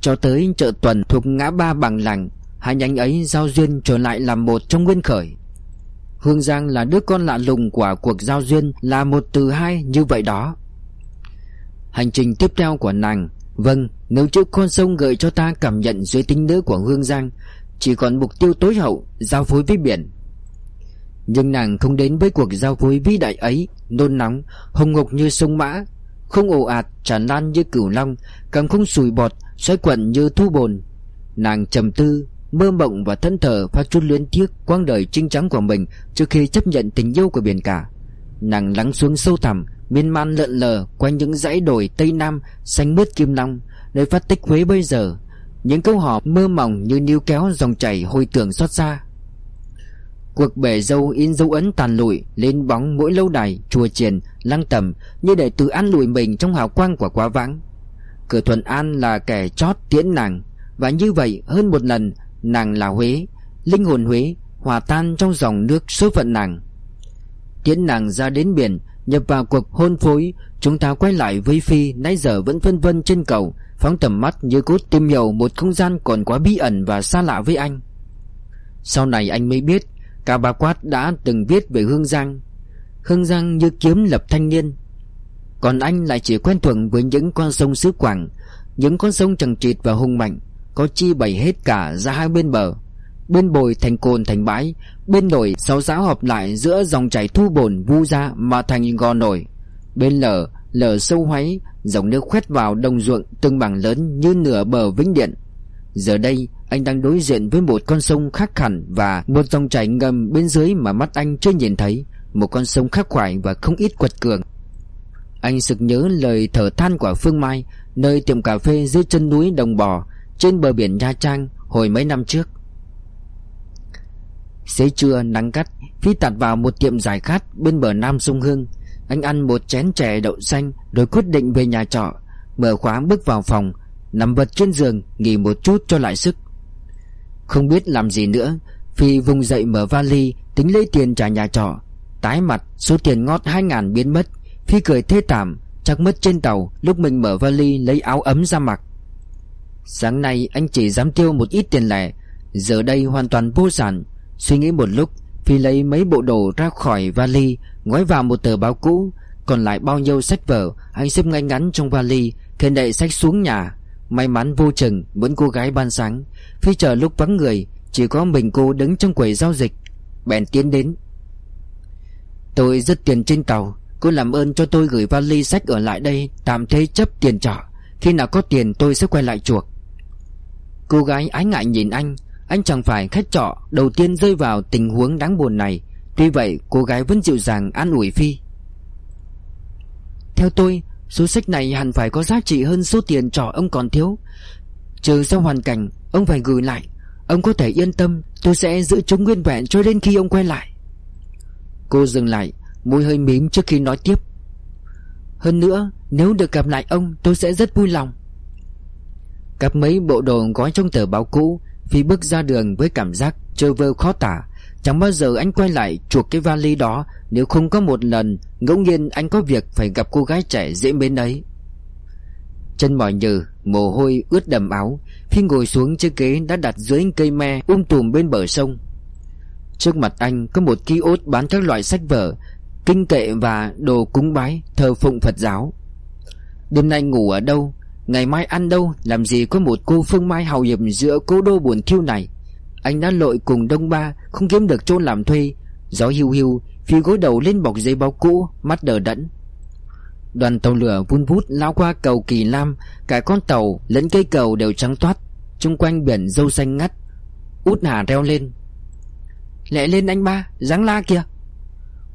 Cho tới chợ tuần thuộc ngã ba bằng làng. Hai nhánh ấy giao duyên trở lại làm một trong nguyên khởi. Hương Giang là đứa con lạ lùng của cuộc giao duyên Là một từ hai như vậy đó. Hành trình tiếp theo của nàng Vâng, nếu chữ con sông gợi cho ta cảm nhận dưới tính nữ của Hương Giang Chỉ còn mục tiêu tối hậu Giao phối với biển. Nhưng nàng không đến với cuộc giao phối vĩ đại ấy Nôn nóng, hồng ngục như sông mã Không ồ ạt, tràn lan như cửu long Càng không sùi bọt, xoay quẩn như thu bồn. Nàng trầm tư, Mơ mộng và thân thờ phát chút luyến tiếc quang đời trinh trắng của mình Trước khi chấp nhận tình yêu của biển cả. Nàng lắng xuống sâu thẳm Miên man lợn lờ quanh những dãy đồi Tây Nam Xanh mướt kim long Nơi phát tích Huế bây giờ. Những câu hỏi mơ mộng như níu kéo dòng chảy hồi tưởng xót xa. Cuộc bể dâu in dấu ấn tàn lụi Lên bóng mỗi lâu đài, chùa chiền, lăng tầm Như để tự an lụi mình trong hào quang của quá vãng. Cửa Thuận An là kẻ chót tiễn nàng Và như vậy hơn một lần Nàng là Huế, Linh hồn Huế, Hòa tan trong dòng nước số phận nàng. Tiễn nàng ra đến biển, Nhập vào cuộc hôn phối, Chúng ta quay lại với Phi, Nãy giờ vẫn phân vân trên cầu, Phóng tầm mắt như cốt tìm hiểu Một không gian còn quá bí ẩn và xa lạ với anh. Sau này anh mới biết, Cả bà Quát đã từng viết về Hương Giang. Hương Giang như kiếm lập thanh niên. Còn anh lại chỉ quen thuộc với những con sông xứ Quảng, Những con sông trần trịt và hùng mạnh có chi bày hết cả ra hai bên bờ. Bên bồi thành cồn thành bãi, Bên nổi sáu giáo hợp lại giữa dòng chảy thu bồn vu ra mà thành gò nổi. Bên lở lở sâu hoáy, Dòng nước khoét vào đồng ruộng từng bằng lớn như nửa bờ vĩnh điện. Giờ đây, anh đang đối diện với một con sông khác hẳn Và một dòng chảy ngầm bên dưới mà mắt anh chưa nhìn thấy, Một con sông khắc khoải và không ít quật cường. Anh sực nhớ lời thở than của Phương Mai, Nơi tiệm cà phê dưới chân núi Đồng Bò trên bờ biển Nha Trang, hồi mấy năm trước. Xế trưa nắng gắt, Phi tạt vào một tiệm giải khát bên bờ Nam Sông Hương. Anh ăn một chén chè đậu xanh Rồi quyết định về nhà trọ. Mở khóa bước vào phòng, Nằm vật trên giường, Nghỉ một chút cho lại sức. Không biết làm gì nữa, Phi vùng dậy mở vali, Tính lấy tiền trả nhà trọ. Tái mặt, số tiền ngót hai ngàn biến mất. Phi cười thê thảm, Chắc mất trên tàu, Lúc mình mở vali lấy áo ấm ra mặc. Sáng nay anh chỉ dám tiêu một ít tiền lẻ, Giờ đây hoàn toàn vô sản. Suy nghĩ một lúc, Phi lấy mấy bộ đồ ra khỏi vali, Gói vào một tờ báo cũ. Còn lại bao nhiêu sách vở, Anh xếp ngay ngắn trong vali, Khen đậy sách xuống nhà. May mắn vô chừng, Vẫn cô gái ban sáng. Phi chờ lúc vắng người, Chỉ có mình cô đứng trong quầy giao dịch. Bèn tiến đến. Tôi rất tiền trên tàu, Cô làm ơn cho tôi gửi vali sách ở lại đây, Tạm thế chấp tiền trọ. Khi nào có tiền, tôi sẽ quay lại chuộc. Cô gái ái ngại nhìn anh. Anh chẳng phải khách trọ Đầu tiên rơi vào tình huống đáng buồn này. Tuy vậy, cô gái vẫn dịu dàng an ủi Phi. Theo tôi, Số sách này hẳn phải có giá trị hơn số tiền trọ ông còn thiếu. Trừ do hoàn cảnh, Ông phải gửi lại. Ông có thể yên tâm, Tôi sẽ giữ chúng nguyên vẹn cho đến khi ông quay lại. Cô dừng lại, Môi hơi mím trước khi nói tiếp. Hơn nữa, Nếu được gặp lại ông, tôi sẽ rất vui lòng. Cặp mấy bộ đồ gói trong tờ báo cũ, Phi bước ra đường với cảm giác trơ vơ khó tả. Chẳng bao giờ anh quay lại chuộc cái vali đó, Nếu không có một lần, Ngẫu nhiên anh có việc phải gặp cô gái trẻ dễ mến ấy. Chân mỏi nhừ, Mồ hôi ướt đầm áo, Phi ngồi xuống chiếc ghế đã đặt dưới cây me Um tùm bên bờ sông. Trước mặt anh có một ký ốt bán các loại sách vở, Kinh kệ và đồ cúng bái, Thờ phụng Phật giáo. Đêm nay ngủ ở đâu? Ngày mai ăn đâu Làm gì có một cô Phương Mai hào hiệp giữa cố đô buồn thiêu này? Anh đã lội cùng đông ba Không kiếm được chỗ làm thuê. Gió hiu hiu Phi gối đầu lên bọc giấy báo cũ Mắt đờ đẫn. Đoàn tàu lửa vun vút lao qua cầu Kỳ Lam Cả con tàu lẫn cây cầu đều trắng toát Trung quanh biển dâu xanh ngắt. Út Hà reo lên. Lẹ lên anh ba, dáng la kìa.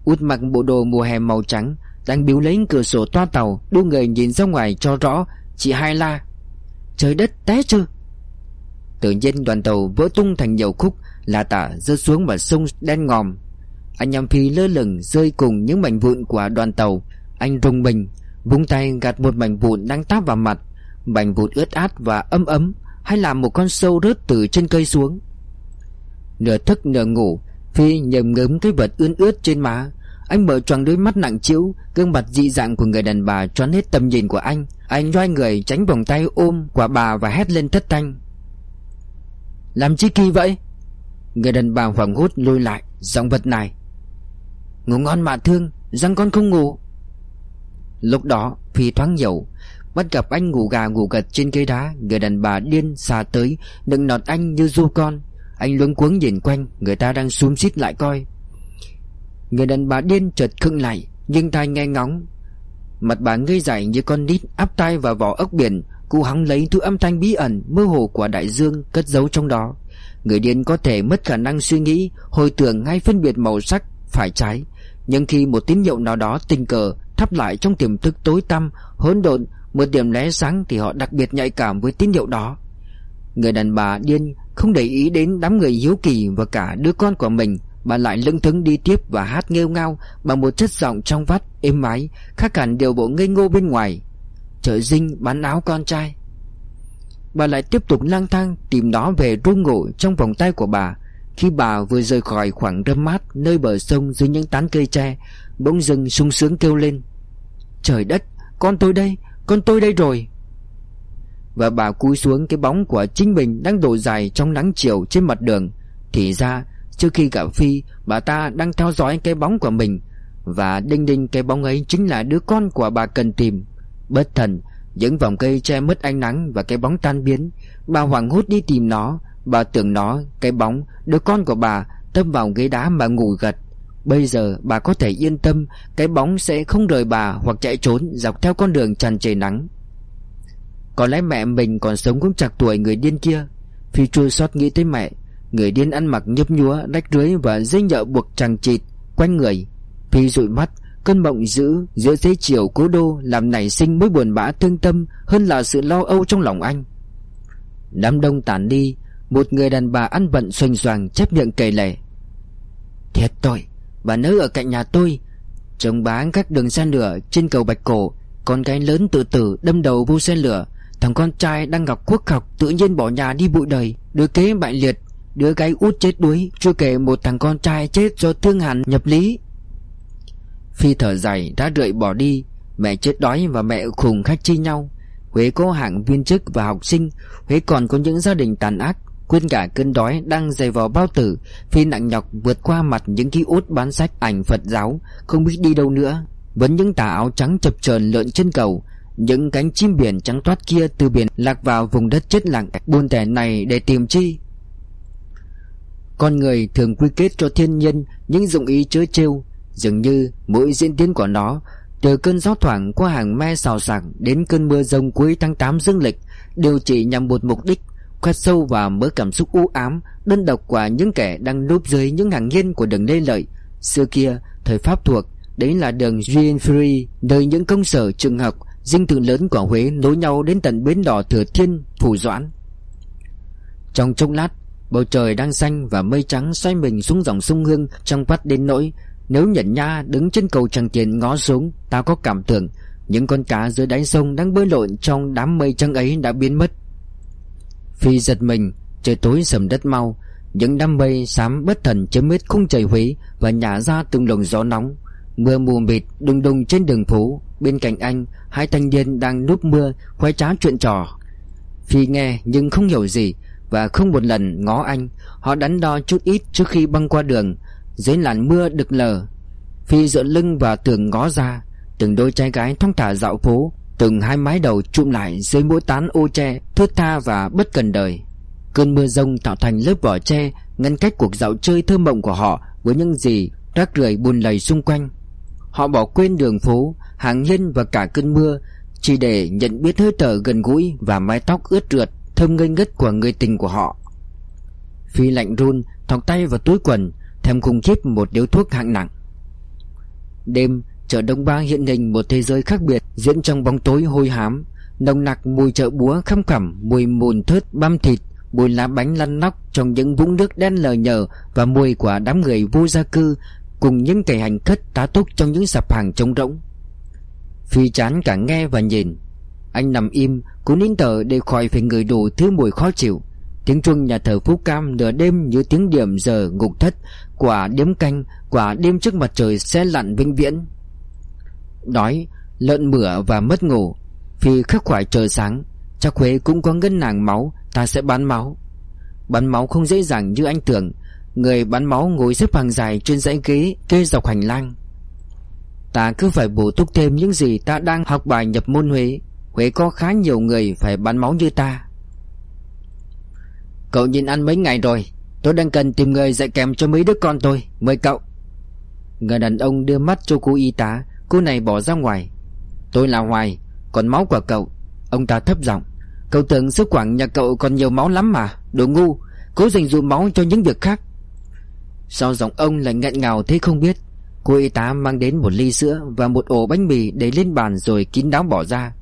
Út mặc bộ đồ mùa hè màu trắng Đang biếu lấy cửa sổ toa tàu Đu người nhìn ra ngoài cho rõ Chị hai la, Trời đất té chưa Tự nhiên đoàn tàu vỡ tung thành nhiều khúc Là tả rơi xuống vào sông đen ngòm. Anh nhằm phi lơ lửng rơi cùng những mảnh vụn của đoàn tàu. Anh rùng mình, Vung tay gạt một mảnh vụn đang táp vào mặt. Mảnh vụn ướt át và ấm ấm, Hay là một con sâu rớt từ trên cây xuống. Nửa thức nửa ngủ, Phi nhầm ngấm cái vật ướt ướt trên má. Anh mở tròn đôi mắt nặng chịu Gương mặt dị dạng của người đàn bà choán hết tầm nhìn của anh. Anh loay người, tránh vòng tay ôm quả bà và hét lên thất thanh. Làm chi kỳ vậy? Người đàn bà hoảng hốt lôi lại, Giọng vật này Ngủ ngon mà thương, Răng con không ngủ. Lúc đó, Phi thoáng hiểu, Bắt gặp anh ngủ gà ngủ gật trên cây đá, Người đàn bà điên xa tới Đừng nọt anh như du con. Anh luống cuống nhìn quanh, Người ta đang xúm xít lại coi. Người đàn bà điên chợt khựng lại, Nhưng tai nghe ngóng. Mặt bà ngây dại như con nít Áp tay vào vỏ ốc biển Cụ hóng lấy thứ âm thanh bí ẩn, Mơ hồ của đại dương cất giấu trong đó. Người điên có thể mất khả năng suy nghĩ, Hồi tưởng hay phân biệt màu sắc, Phải trái. Nhưng khi một tín hiệu nào đó tình cờ Thắp lại trong tiềm thức tối tăm, Hỗn độn, Một điểm lóe sáng Thì họ đặc biệt nhạy cảm với tín hiệu đó. Người đàn bà điên Không để ý đến đám người hiếu kỳ Và cả đứa con của mình. Bà lại lững thững đi tiếp và hát nghêu ngao Bằng một chất giọng trong vắt, êm ái Khác hẳn điều bộ ngây ngô bên ngoài. Trời dinh bán áo con trai. Bà lại tiếp tục lang thang Tìm nó về ru ngủ trong vòng tay của bà. Khi bà vừa rời khỏi khoảng râm mát Nơi bờ sông dưới những tán cây tre Bỗng dưng sung sướng kêu lên. Trời đất Con tôi đây Con tôi đây rồi. Và bà cúi xuống cái bóng của chính mình Đang đổ dài trong nắng chiều trên mặt đường. Thì ra Trước khi gặp Phi Bà ta đang theo dõi cái bóng của mình. Và đinh đinh cái bóng ấy Chính là đứa con của bà cần tìm. Bất thần Những vòng cây che mất ánh nắng Và cái bóng tan biến. Bà hoảng hốt đi tìm nó. Bà tưởng nó, cái bóng, đứa con của bà Tâm vào ghế đá mà ngủ gật. Bây giờ bà có thể yên tâm Cái bóng sẽ không rời bà Hoặc chạy trốn dọc theo con đường tràn trề nắng. Có lẽ mẹ mình còn sống cũng chặt tuổi người điên kia. Phi chua xót nghĩ tới mẹ. Người điên ăn mặc nhấp nhúa, Rách rưới và dây nhợ buộc chằng chịt Quanh người. Phi dụi mắt, Cơn mộng dữ giữa thế chiều cố đô Làm nảy sinh mối buồn bã thương tâm Hơn là sự lo âu trong lòng anh. Đám đông tản đi, Một người đàn bà ăn bận xoành xoàng Chép miệng kể lể. Thiệt tội, Bà nữ ở cạnh nhà tôi. Chồng bán các đường xe lửa trên cầu Bạch Cổ, Con gái lớn tự tử đâm đầu vô xe lửa. Thằng con trai đang gặp quốc học Tự nhiên bỏ nhà đi bụi đời Đứa kế bại liệt Đứa gái út chết đuối Chưa kể một thằng con trai chết do thương hàn nhập lý. Phi thở dài, đã rượi bỏ đi, Mẹ chết đói và mẹ khùng khách chi nhau. Huế có hạng viên chức và học sinh, Huế còn có những gia đình tàn ác, Quên cả cơn đói đang dày vò bao tử. Phi nặng nhọc vượt qua mặt những ký út bán sách, ảnh Phật giáo, Không biết đi đâu nữa. Vẫn những tà áo trắng chập chờn lượn trên cầu, Những cánh chim biển trắng toát kia từ biển lạc vào vùng đất chết lặng. Buôn tẻ này để tìm chi? Con người thường quy kết cho thiên nhiên những dụng ý chớ trêu Dường như mỗi diễn tiến của nó Từ cơn gió thoảng qua hàng me xào sạc Đến cơn mưa rông cuối tháng 8 dương lịch Đều chỉ nhằm một mục đích Khoét sâu vào mớ cảm xúc u ám Đơn độc của những kẻ đang núp dưới những hàng nghiên của đường lê lợi. Xưa kia, thời Pháp thuộc Đấy là đường Jean Free Nơi những công sở trường học Dinh thự lớn của Huế nối nhau đến tận bến đỏ Thừa Thiên, Phủ Doãn. Trong chốc lát Bầu trời đang xanh và mây trắng xoay mình xuống dòng sông Hương Trong quát đến nỗi, nếu nhận nha đứng trên cầu Tràng Tiền ngó xuống Tao có cảm tưởng Những con cá dưới đáy sông đang bơi lộn trong đám mây trắng ấy đã biến mất. Phi giật mình, Trời tối sầm đất mau, Những đám mây xám bất thần chấm hết khung trời Huế Và nhả ra từng lồng gió nóng. Mưa mù mịt đùng đùng trên đường phố, Bên cạnh anh, Hai thanh niên đang núp mưa Khoái trá chuyện trò. Phi nghe nhưng không hiểu gì và không một lần ngó anh, Họ đắn đo chút ít trước khi băng qua đường, dưới làn mưa đực lờ. Phi dựa lưng vào tường ngó ra, Từng đôi trai gái thong thả dạo phố, Từng hai mái đầu trụm lại dưới mỗi tán ô tre Thước tha và bất cần đời. Cơn mưa rông tạo thành lớp vỏ tre Ngăn cách cuộc dạo chơi thơ mộng của họ Với những gì rác rưởi buồn lầy xung quanh. Họ bỏ quên đường phố, hàng hiên và cả cơn mưa, Chỉ để nhận biết hơi thở gần gũi Và mái tóc ướt rượt. Thơm ngây ngất của người tình của họ. Phi lạnh run, Thọc tay vào túi quần, Thèm khủng chip một điếu thuốc hạng nặng. Đêm, chợ Đông Ba hiện hình một thế giới khác biệt, Diễn trong bóng tối hôi hám. Nồng nặc mùi chợ búa khăm khẩm Mùi mùn thớt băm thịt, Mùi lá bánh lăn nóc trong những vũng nước đen lờ nhờ Và mùi của đám người vô gia cư Cùng những kẻ hành khất tá túc trong những sạp hàng trống rỗng. Phi chán cả nghe và nhìn. Anh nằm im, Cố nín thở để khỏi phải ngửi đủ thứ mùi khó chịu. Tiếng chuông nhà thờ Phú Cam nửa đêm như tiếng điểm giờ ngục thất. Quả điếm canh, Quả đêm trước mặt trời sẽ lặn vĩnh viễn. Đói, Lợn mửa và mất ngủ. Vì khắc khoải chờ sáng, Chắc Huế cũng có ngân nàng máu, Ta sẽ bán máu. Bán máu không dễ dàng như anh tưởng. Người bán máu ngồi xếp hàng dài trên dãy ghế Kê dọc hành lang. Ta cứ phải bổ túc thêm những gì ta đang học bài nhập môn Huế. Huế có khá nhiều người phải bán máu như ta. Cậu nhìn ăn mấy ngày rồi, Tôi đang cần tìm người dạy kèm cho mấy đứa con tôi. Mời cậu. Người đàn ông đưa mắt cho cô y tá, Cô này bỏ ra ngoài. Tôi là Hoài, Còn máu của cậu. Ông ta thấp giọng. Cậu tưởng sức quảng nhà cậu còn nhiều máu lắm mà, Đồ ngu. Cố dành dụ máu cho những việc khác. Sao giọng ông lại nghẹn ngào thế không biết, Cô y tá mang đến một ly sữa Và một ổ bánh mì để lên bàn rồi kín đáo bỏ ra.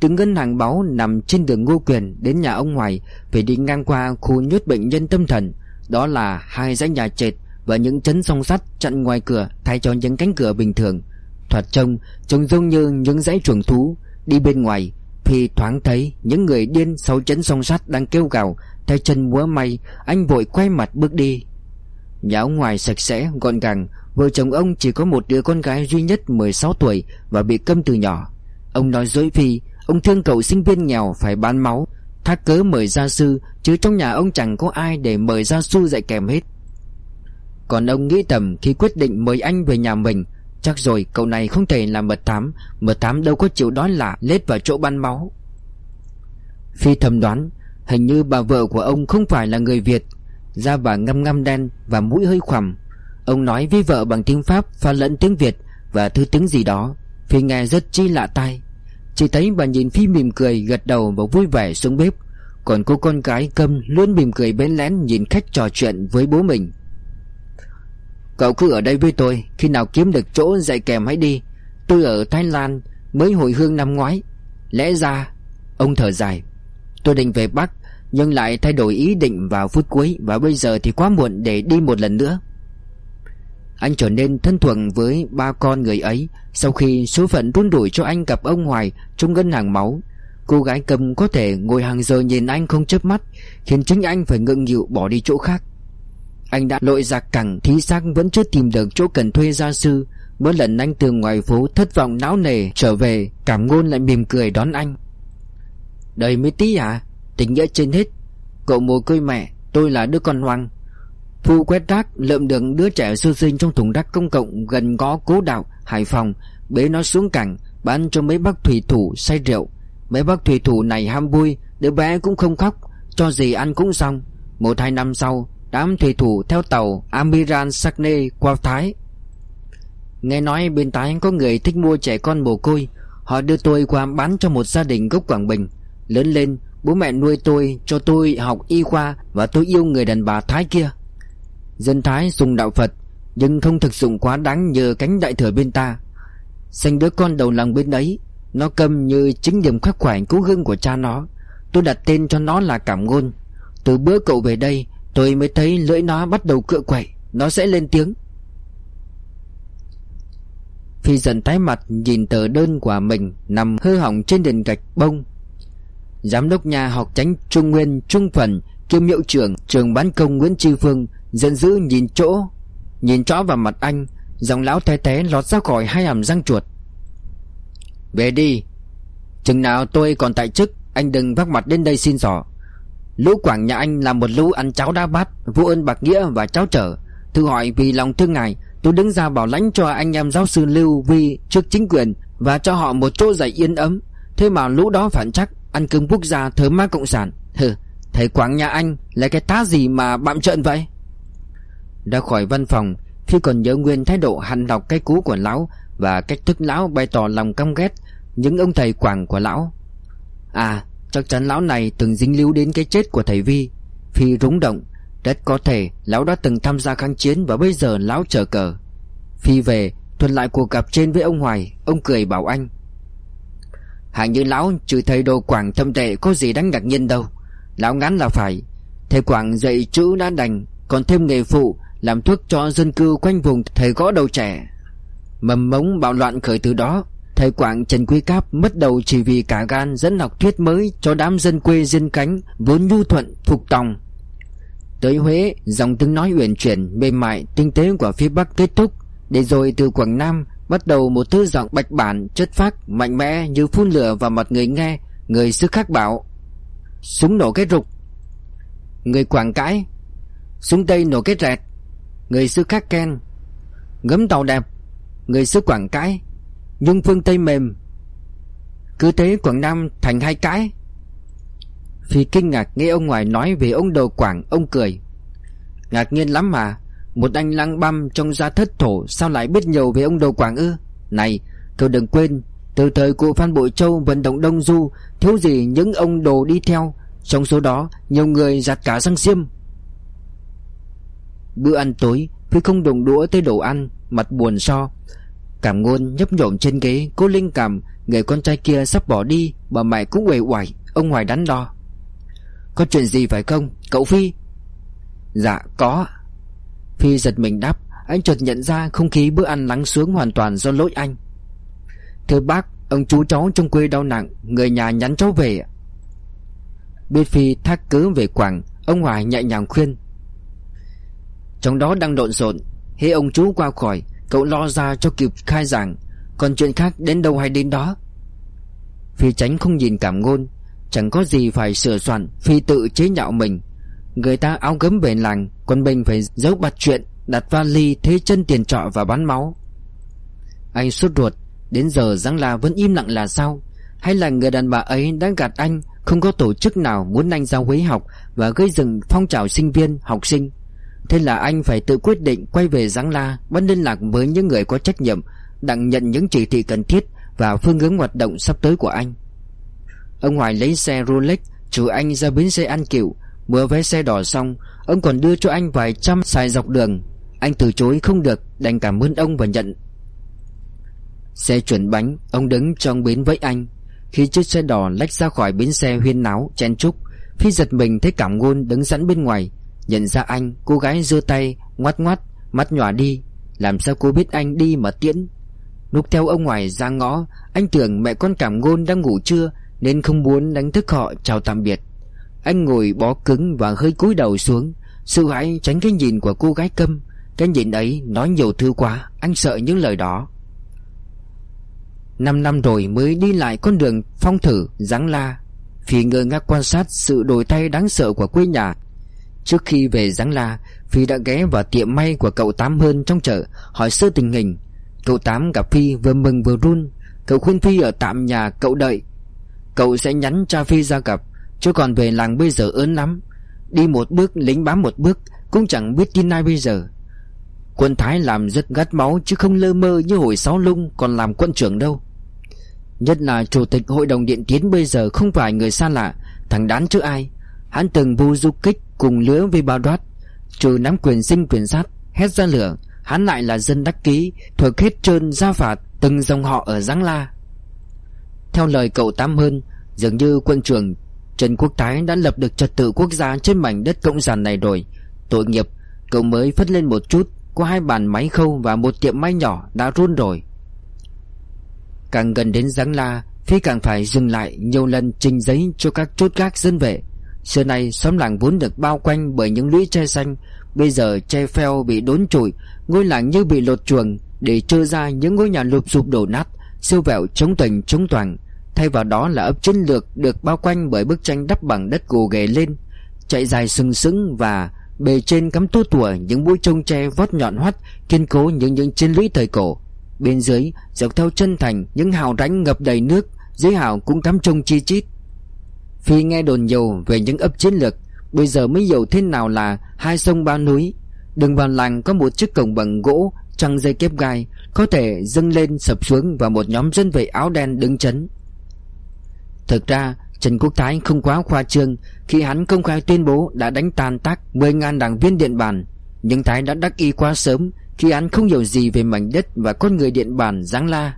Từ ngân hàng báo nằm trên đường Ngô Quyền Đến nhà ông Hoài Phải đi ngang qua khu nhốt bệnh nhân tâm thần. Đó là hai dãy nhà trệt Và những chấn song sắt chặn ngoài cửa Thay cho những cánh cửa bình thường. Thoạt trông Trông giống như những dãy chuồng thú. Đi bên ngoài Thì thoáng thấy những người điên sau chấn song sắt đang kêu gào Tay chân múa may Anh vội quay mặt bước đi. Nhà ông ngoài sạch sẽ, gọn gàng. Vợ chồng ông chỉ có một đứa con gái duy nhất 16 tuổi Và bị câm từ nhỏ. Ông nói dối Phi Ông thương cậu sinh viên nghèo phải bán máu. Thác cớ mời gia sư, Chứ trong nhà ông chẳng có ai để mời gia sư dạy kèm hết. Còn ông nghĩ tầm khi quyết định mời anh về nhà mình, Chắc rồi cậu này không thể là mật thám Mật thám đâu có chịu đón lạ lết vào chỗ bán máu. Phi thầm đoán, Hình như bà vợ của ông không phải là người Việt. Da bà ngăm ngăm đen và mũi hơi khoằm. Ông nói với vợ bằng tiếng Pháp pha lẫn tiếng Việt Và thứ tiếng gì đó. Phi nghe rất chi lạ tai. Chỉ thấy bà nhìn Phi mỉm cười, gật đầu và vui vẻ xuống bếp. Còn cô con gái câm luôn mỉm cười bén lén nhìn khách trò chuyện với bố mình. Cậu cứ ở đây với tôi, Khi nào kiếm được chỗ dạy kèm hãy đi. Tôi ở Thái Lan Mới hồi hương năm ngoái. Lẽ ra Ông thở dài. Tôi định về Bắc, Nhưng lại thay đổi ý định vào phút cuối Và bây giờ thì quá muộn để đi một lần nữa. Anh trở nên thân thuận với ba con người ấy. Sau khi số phận run đuổi cho anh gặp ông Hoài Trong ngân hàng máu. Cô gái cầm có thể ngồi hàng giờ nhìn anh không chớp mắt, Khiến chính anh phải ngượng nghịu bỏ đi chỗ khác. Anh đã lội giặc cẳng, Thí xác vẫn chưa tìm được chỗ cần thuê gia sư. Mỗi lần anh từ ngoài phố thất vọng não nề Trở về Cảm ngôn lại mỉm cười đón anh. Đời mới tí à Tình nghĩa trên hết. Cậu mồ côi mẹ, Tôi là đứa con hoang. Phu quét rác, lượm được đứa trẻ sơ sinh trong thùng rác công cộng gần ngõ cố đạo, Hải Phòng. Bế nó xuống cảng, Bán cho mấy bác thủy thủ say rượu. Mấy bác thủy thủ này ham vui, Đứa bé cũng không khóc, Cho gì ăn cũng xong. Một hai năm sau, Đám thủy thủ theo tàu Amiran Sakne qua Thái. Nghe nói bên Thái có người thích mua trẻ con mồ côi. Họ đưa tôi qua bán cho một gia đình gốc Quảng Bình. Lớn lên, Bố mẹ nuôi tôi cho tôi học y khoa Và tôi yêu người đàn bà Thái kia. Dân Thái dùng đạo Phật, Nhưng không thực dụng quá đáng như cánh đại thừa bên ta. Sinh đứa con đầu lòng bên ấy, Nó câm như chính điểm khắc khoải cố gương của cha nó. Tôi đặt tên cho nó là Cảm Ngôn. Từ bữa cậu về đây, Tôi mới thấy lưỡi nó bắt đầu cựa quậy, Nó sẽ lên tiếng. Phi dần tái mặt nhìn tờ đơn của mình Nằm hư hỏng trên nền gạch bông. Giám đốc nhà học tránh Trung Nguyên Trung Phần Kiêm hiệu trưởng, trường bán công Nguyễn Tri Phương Giận dữ nhìn chỗ, Nhìn chó vào mặt anh, Dòng lão té té lọt ra khỏi hai hàm răng chuột. Về đi, Chừng nào tôi còn tại chức, Anh đừng vác mặt đến đây xin xỏ Lũ quảng nhà anh là một lũ ăn cháo đa bát Vô ơn bạc nghĩa và cháo trở. Thư hỏi vì lòng thương ngài, Tôi đứng ra bảo lãnh cho anh em giáo sư Lưu Vi Trước chính quyền Và cho họ một chỗ dạy yên ấm. Thế mà lũ đó phản chắc Ăn cơm quốc gia, thớ má cộng sản. Hừ, Thầy Quảng nhà anh là cái tá gì mà bạm trợn vậy? Ra khỏi văn phòng, khi còn nhớ nguyên thái độ hành đọc cái cú của lão Và cách thức lão bày tỏ lòng căm ghét Những ông thầy quảng của lão. À chắc chắn lão này từng dính líu đến cái chết của thầy Vi. Phi rúng động, Rất có thể lão đã từng tham gia kháng chiến Và bây giờ lão chờ cờ. Phi về thuận lại cuộc gặp trên với ông Hoài, Ông cười bảo anh. Hạng như lão trừ thầy đồ quảng thâm tệ Có gì đáng ngạc nhiên đâu. Lão ngắn là phải, Thầy quảng dạy chữ đã đành, Còn thêm nghề phụ làm thuốc cho dân cư quanh vùng thầy gõ đầu trẻ Mầm mống bạo loạn khởi từ đó Thầy Quảng Trần Quý Cáp mất đầu chỉ vì cả gan dẫn học thuyết mới cho đám dân quê dân cánh vốn nhu thuận phục tòng. Tới Huế, dòng tiếng nói uyển chuyển, mềm mại, tinh tế của phía Bắc kết thúc, để rồi từ Quảng Nam bắt đầu một thứ giọng bạch bản, chất phác, mạnh mẽ như phun lửa vào mặt người nghe, người sức khắc bảo. Súng nổ cái rục. Người Quảng cãi. Súng Tây nổ cái rẹt. Người xứ khắc ken. Ngấm tàu đẹp. Người xứ Quảng cãi. Nhưng phương Tây mềm. Cứ thế Quảng Nam thành hai cãi Phi kinh ngạc nghe ông ngoài nói về ông đồ Quảng, Ông cười. Ngạc nhiên lắm mà, Một anh lăng băm trong gia thất thổ Sao lại biết nhiều về ông đồ Quảng ư? Này, cậu đừng quên, Từ thời cụ Phan Bội Châu vận động Đông Du, Thiếu gì những ông đồ đi theo. Trong số đó, nhiều người giặt cả răng xiêm. Bữa ăn tối Phi không đồng đũa tới đồ ăn, Mặt buồn so. Cảm ngôn nhấp nhổm trên ghế, Cô Linh cảm, Người con trai kia sắp bỏ đi, Bà mẹ cũng uể oải, Ông ngoài đắn đo. Có chuyện gì phải không, Cậu Phi? Dạ có. Phi giật mình đáp, Anh chợt nhận ra không khí bữa ăn lắng xuống hoàn toàn do lỗi anh. Thưa bác, Ông chú cháu trong quê đau nặng, Người nhà nhắn cháu về Biết Phi thác cứ về Quảng, Ông Hoài nhẹ nhàng khuyên trong đó đang lộn xộn. Hễ ông chú qua khỏi Cậu lo ra cho kịp khai giảng. Còn chuyện khác đến đâu hay đến đó? Phi tránh không nhìn cảm ngôn. Chẳng có gì phải sửa soạn Phi tự chế nhạo mình. Người ta áo gấm về làng Còn mình phải giấu bặt chuyện Đặt vali thế chân tiền trọ và bán máu. Anh sốt ruột Đến giờ Giang La vẫn im lặng là sao? Hay là người đàn bà ấy đã gạt anh Không có tổ chức nào muốn anh ra Huế học Và gây dựng phong trào sinh viên, học sinh? Thế là anh phải tự quyết định quay về Giáng La Bắt liên lạc với những người có trách nhiệm, Đặng nhận những chỉ thị cần thiết Và phương hướng hoạt động sắp tới của anh. Ông Hoài lấy xe Rolex, Chở anh ra bến xe An Kiệu Mua vé xe đỏ xong, Ông còn đưa cho anh vài trăm xài dọc đường. Anh từ chối không được, Đành cảm ơn ông và nhận. Xe chuyển bánh, Ông đứng trong bến với anh. Khi chiếc xe đỏ lách ra khỏi bến xe huyên náo, chen trúc Phi giật mình thấy cảm ngôn đứng sẵn bên ngoài. Nhận ra anh, Cô gái giơ tay, Ngoắt ngoắt, Mắt nhòa đi. Làm sao cô biết anh đi mà tiễn? Lúc theo ông ngoài ra ngõ, Anh tưởng mẹ con cảm ngôn đang ngủ trưa, Nên không muốn đánh thức họ chào tạm biệt. Anh ngồi bó cứng và hơi cúi đầu xuống. Sự hãi tránh cái nhìn của cô gái câm. Cái nhìn ấy nói nhiều thứ quá, Anh sợ những lời đó. Năm năm rồi mới đi lại con đường phong thử, Giáng la. Phi ngơ ngác quan sát sự đổi thay đáng sợ của quê nhà Trước khi về Giáng La, Phi đã ghé vào tiệm may của cậu Tám hơn trong chợ, Hỏi sơ tình hình. Cậu Tám gặp Phi vừa mừng vừa run. Cậu khuyên Phi ở tạm nhà cậu đợi. Cậu sẽ nhắn cho Phi ra gặp, Chứ còn về làng bây giờ ớn lắm. Đi một bước, lính bám một bước, Cũng chẳng biết tin ai bây giờ. Quân Thái làm rất gắt máu, Chứ không lơ mơ như hồi sáu lung Còn làm quân trưởng đâu. Nhất là chủ tịch hội đồng điện tiến bây giờ Không phải người xa lạ, Thằng đán chứ ai. Hắn từng vu du kích cùng lứa với bao đoát. Trừ nắm quyền sinh quyền sát, Hét ra lửa, Hắn lại là dân đắc ký, Thuộc hết trơn gia phạt Từng dòng họ ở Giáng La. Theo lời cậu Tám Hơn, Dường như quân trưởng Trần Quốc Thái đã lập được trật tự quốc gia Trên mảnh đất cộng sản này rồi. Tội nghiệp, Cậu mới phất lên một chút, Có hai bàn máy khâu và một tiệm máy nhỏ Đã run rồi. Càng gần đến Giáng La, Phi càng phải dừng lại nhiều lần trình giấy cho các chốt gác dân vệ. Xưa nay xóm làng vốn được bao quanh bởi những lũy tre xanh, Bây giờ tre pheo bị đốn trụi, Ngôi làng như bị lột chuồng Để trơ ra những ngôi nhà lụp sụp đổ nát, Siêu vẹo chống tuềnh chống toàn Thay vào đó là ấp chiến lược Được bao quanh bởi bức tranh đắp bằng đất gồ ghề lên, Chạy dài sừng sững và Bề trên cắm tua tủa những mũi trông tre vót nhọn hoắt, Kiên cố những những chiến lũy thời cổ. Bên dưới, dọc theo chân thành, Những hào rãnh ngập đầy nước, Dưới hào cũng cắm trông chi chít. Phi nghe đồn nhiều về những ấp chiến lược, Bây giờ mới hiểu thế nào là hai sông ba núi. Đường vào làng có một chiếc cổng bằng gỗ, Trăng dây kép gai, Có thể dâng lên sập xuống Và một nhóm dân vệ áo đen đứng chấn. Thực ra, Trần Quốc Thái không quá khoa trương, Khi hắn công khai tuyên bố đã đánh tan tác 10.000 đảng viên Điện Bàn, Nhưng Thái đã đắc y quá sớm Khi hắn không hiểu gì về mảnh đất Và con người Điện Bàn Giáng La.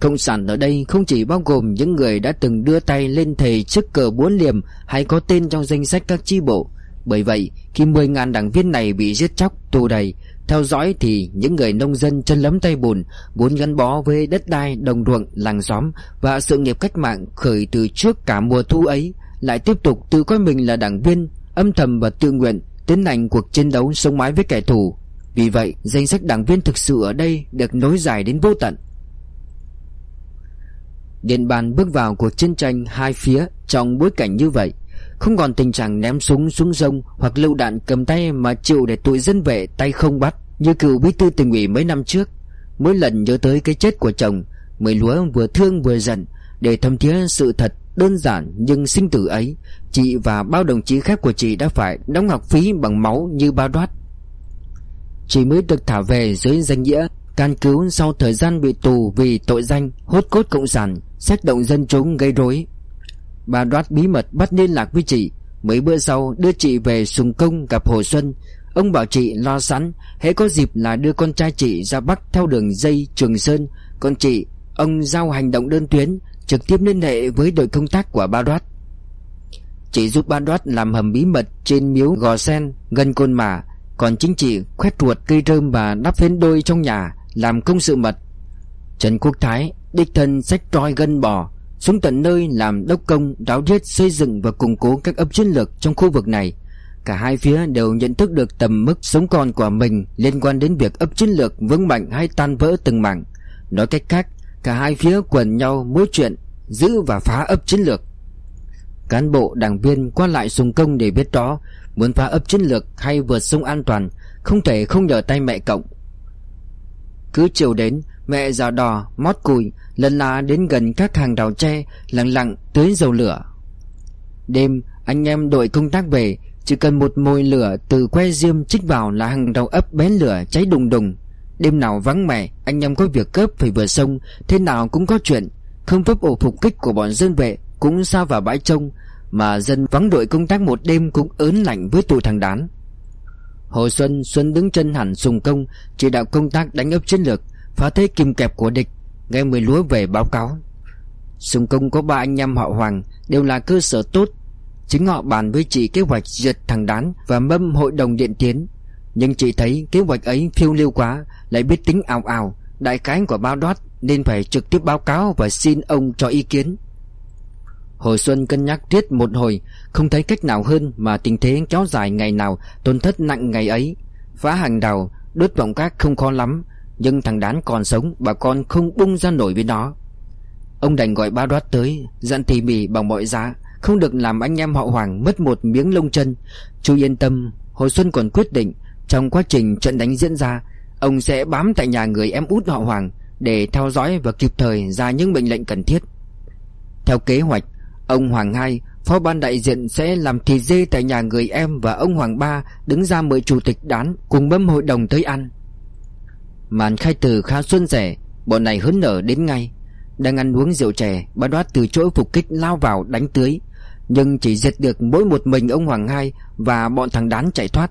Cộng sản ở đây không chỉ bao gồm những người đã từng đưa tay lên thề trước cờ bốn liềm hay có tên trong danh sách các chi bộ. Bởi vậy, khi 10.000 đảng viên này bị giết chóc, tù đầy, theo dõi thì những người nông dân chân lấm tay bùn muốn gắn bó với đất đai, đồng ruộng, làng xóm và sự nghiệp cách mạng khởi từ trước cả mùa thu ấy lại tiếp tục tự coi mình là đảng viên, âm thầm và tự nguyện tiến hành cuộc chiến đấu sống mái với kẻ thù. Vì vậy, danh sách đảng viên thực sự ở đây được nối dài đến vô tận. Điện bàn bước vào cuộc chiến tranh hai phía trong bối cảnh như vậy, Không còn tình trạng ném súng xuống sông hoặc lựu đạn cầm tay mà chịu để tụi dân vệ tay không bắt Như cựu bí thư tỉnh ủy mấy năm trước. Mỗi lần nhớ tới cái chết của chồng, Mười lúa vừa thương vừa giận, Để thâm thía sự thật đơn giản nhưng sinh tử ấy, Chị và bao đồng chí khác của chị đã phải đóng học phí bằng máu như bao đoát. Chị mới được thả về dưới danh nghĩa Can cứu sau thời gian bị tù vì tội danh hốt cốt cộng sản Xét động dân chúng gây rối. Bà đoát bí mật bắt liên lạc với chị. Mấy bữa sau, đưa chị về sùng công gặp Hồ Xuân. Ông bảo chị lo sẵn, Hễ có dịp là đưa con trai chị ra Bắc Theo đường dây Trường Sơn. Còn chị, Ông giao hành động đơn tuyến, Trực tiếp liên hệ với đội công tác của ba đoát. Chị giúp ba đoát làm hầm bí mật Trên miếu gò sen, Gần côn mà Còn chính chị khoét ruột cây rơm Và đắp phên đôi trong nhà, Làm công sự mật. Trần Quốc Thái Đích thân sách roi gân bò, Xuống tận nơi làm đốc công đáo riết xây dựng và củng cố các ấp chiến lược Trong khu vực này. Cả hai phía đều nhận thức được tầm mức sống còn của mình Liên quan đến việc ấp chiến lược vững mạnh hay tan vỡ từng mảng. Nói cách khác, Cả hai phía quần nhau mối chuyện, Giữ và phá ấp chiến lược. Cán bộ, đảng viên qua lại sùng công để biết đó, Muốn phá ấp chiến lược hay vượt sông an toàn, Không thể không nhờ tay mẹ cộng Cứ chiều đến Mẹ già đò, mót cùi Lần lá đến gần các hàng rào tre Lặng lặng tưới dầu lửa. Đêm anh em đội công tác về Chỉ cần một mồi lửa từ que diêm trích vào Là hàng rào ấp bén lửa cháy đùng đùng. Đêm nào vắng mẹ Anh em có việc cấp phải vừa sông Thế nào cũng có chuyện. Không vấp ổ phục kích của bọn dân vệ Cũng sao vào bãi trông Mà dân vắng đội công tác một đêm Cũng ớn lạnh với tụi thằng đán. Hồ Xuân Xuân đứng chân hẳn sùng công Chỉ đạo công tác đánh ấp chiến lược. Phá thế kim kẹp của địch, Nghe mười lúa về báo cáo. Sùng công có ba anh em họ Hoàng, Đều là cơ sở tốt. Chính họ bàn với chị kế hoạch diệt thằng đán Và mâm hội đồng điện tiến. Nhưng chị thấy kế hoạch ấy phiêu lưu quá, Lại biết tính ảo ảo Đại cái của bao đoát Nên phải trực tiếp báo cáo và xin ông cho ý kiến. Hồi Xuân cân nhắc riết một hồi, Không thấy cách nào hơn Mà tình thế kéo dài ngày nào, Tổn thất nặng ngày ấy. Phá hàng đào Đốt vọng cát không khó lắm nhưng thằng đán còn sống, Bà con không bung ra nổi với nó. Ông đành gọi ba đoát tới, Dặn tỉ mỉ bằng mọi giá, Không được làm anh em họ Hoàng mất một miếng lông chân. Chú yên tâm hồ Xuân còn quyết định, Trong quá trình trận đánh diễn ra, Ông sẽ bám tại nhà người em út họ Hoàng Để theo dõi và kịp thời ra những mệnh lệnh cần thiết. Theo kế hoạch, Ông Hoàng Hai, Phó ban đại diện sẽ làm thịt dê tại nhà người em Và ông Hoàng Ba đứng ra mời chủ tịch đán Cùng bấm hội đồng tới ăn. Màn khai từ khá xuân rẻ, Bọn này hớn nở đến ngay. Đang ăn uống rượu chè Bà đoát từ chỗ phục kích lao vào đánh tưới. Nhưng chỉ diệt được mỗi một mình ông Hoàng Hai Và bọn thằng đán chạy thoát.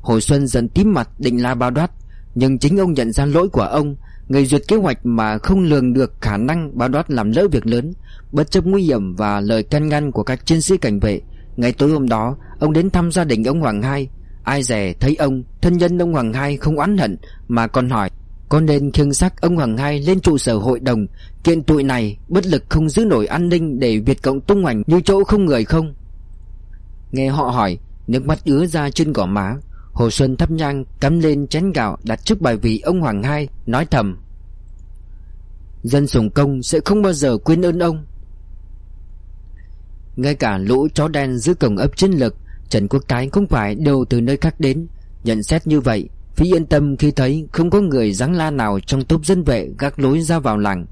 Hồi Xuân dần tím mặt định la bao đoát, Nhưng chính ông nhận ra lỗi của ông. Người duyệt kế hoạch mà không lường được khả năng bao đoát làm lỡ việc lớn, Bất chấp nguy hiểm và lời can ngăn của các chiến sĩ cảnh vệ. Ngày tối hôm đó, Ông đến thăm gia đình ông Hoàng Hai. Ai dè thấy ông, Thân nhân ông Hoàng Hai không oán hận, Mà còn hỏi, Có nên khiêng xác ông Hoàng Hai lên trụ sở hội đồng? Kiện tụi này bất lực không giữ nổi an ninh Để Việt Cộng tung hoành như chỗ không người không? Nghe họ hỏi, Nước mắt ứa ra trên gò má, Hồ Xuân thắp nhang cắm lên chén gạo Đặt trước bài vị ông Hoàng Hai, Nói thầm, Dân sùng công sẽ không bao giờ quên ơn ông. Ngay cả lũ chó đen giữ cổng ấp chiến lực Trần Quốc Thái không phải đều từ nơi khác đến. Nhận xét như vậy, Phi yên tâm khi thấy không có người giáng la nào Trong tốp dân vệ gác lối ra vào làng.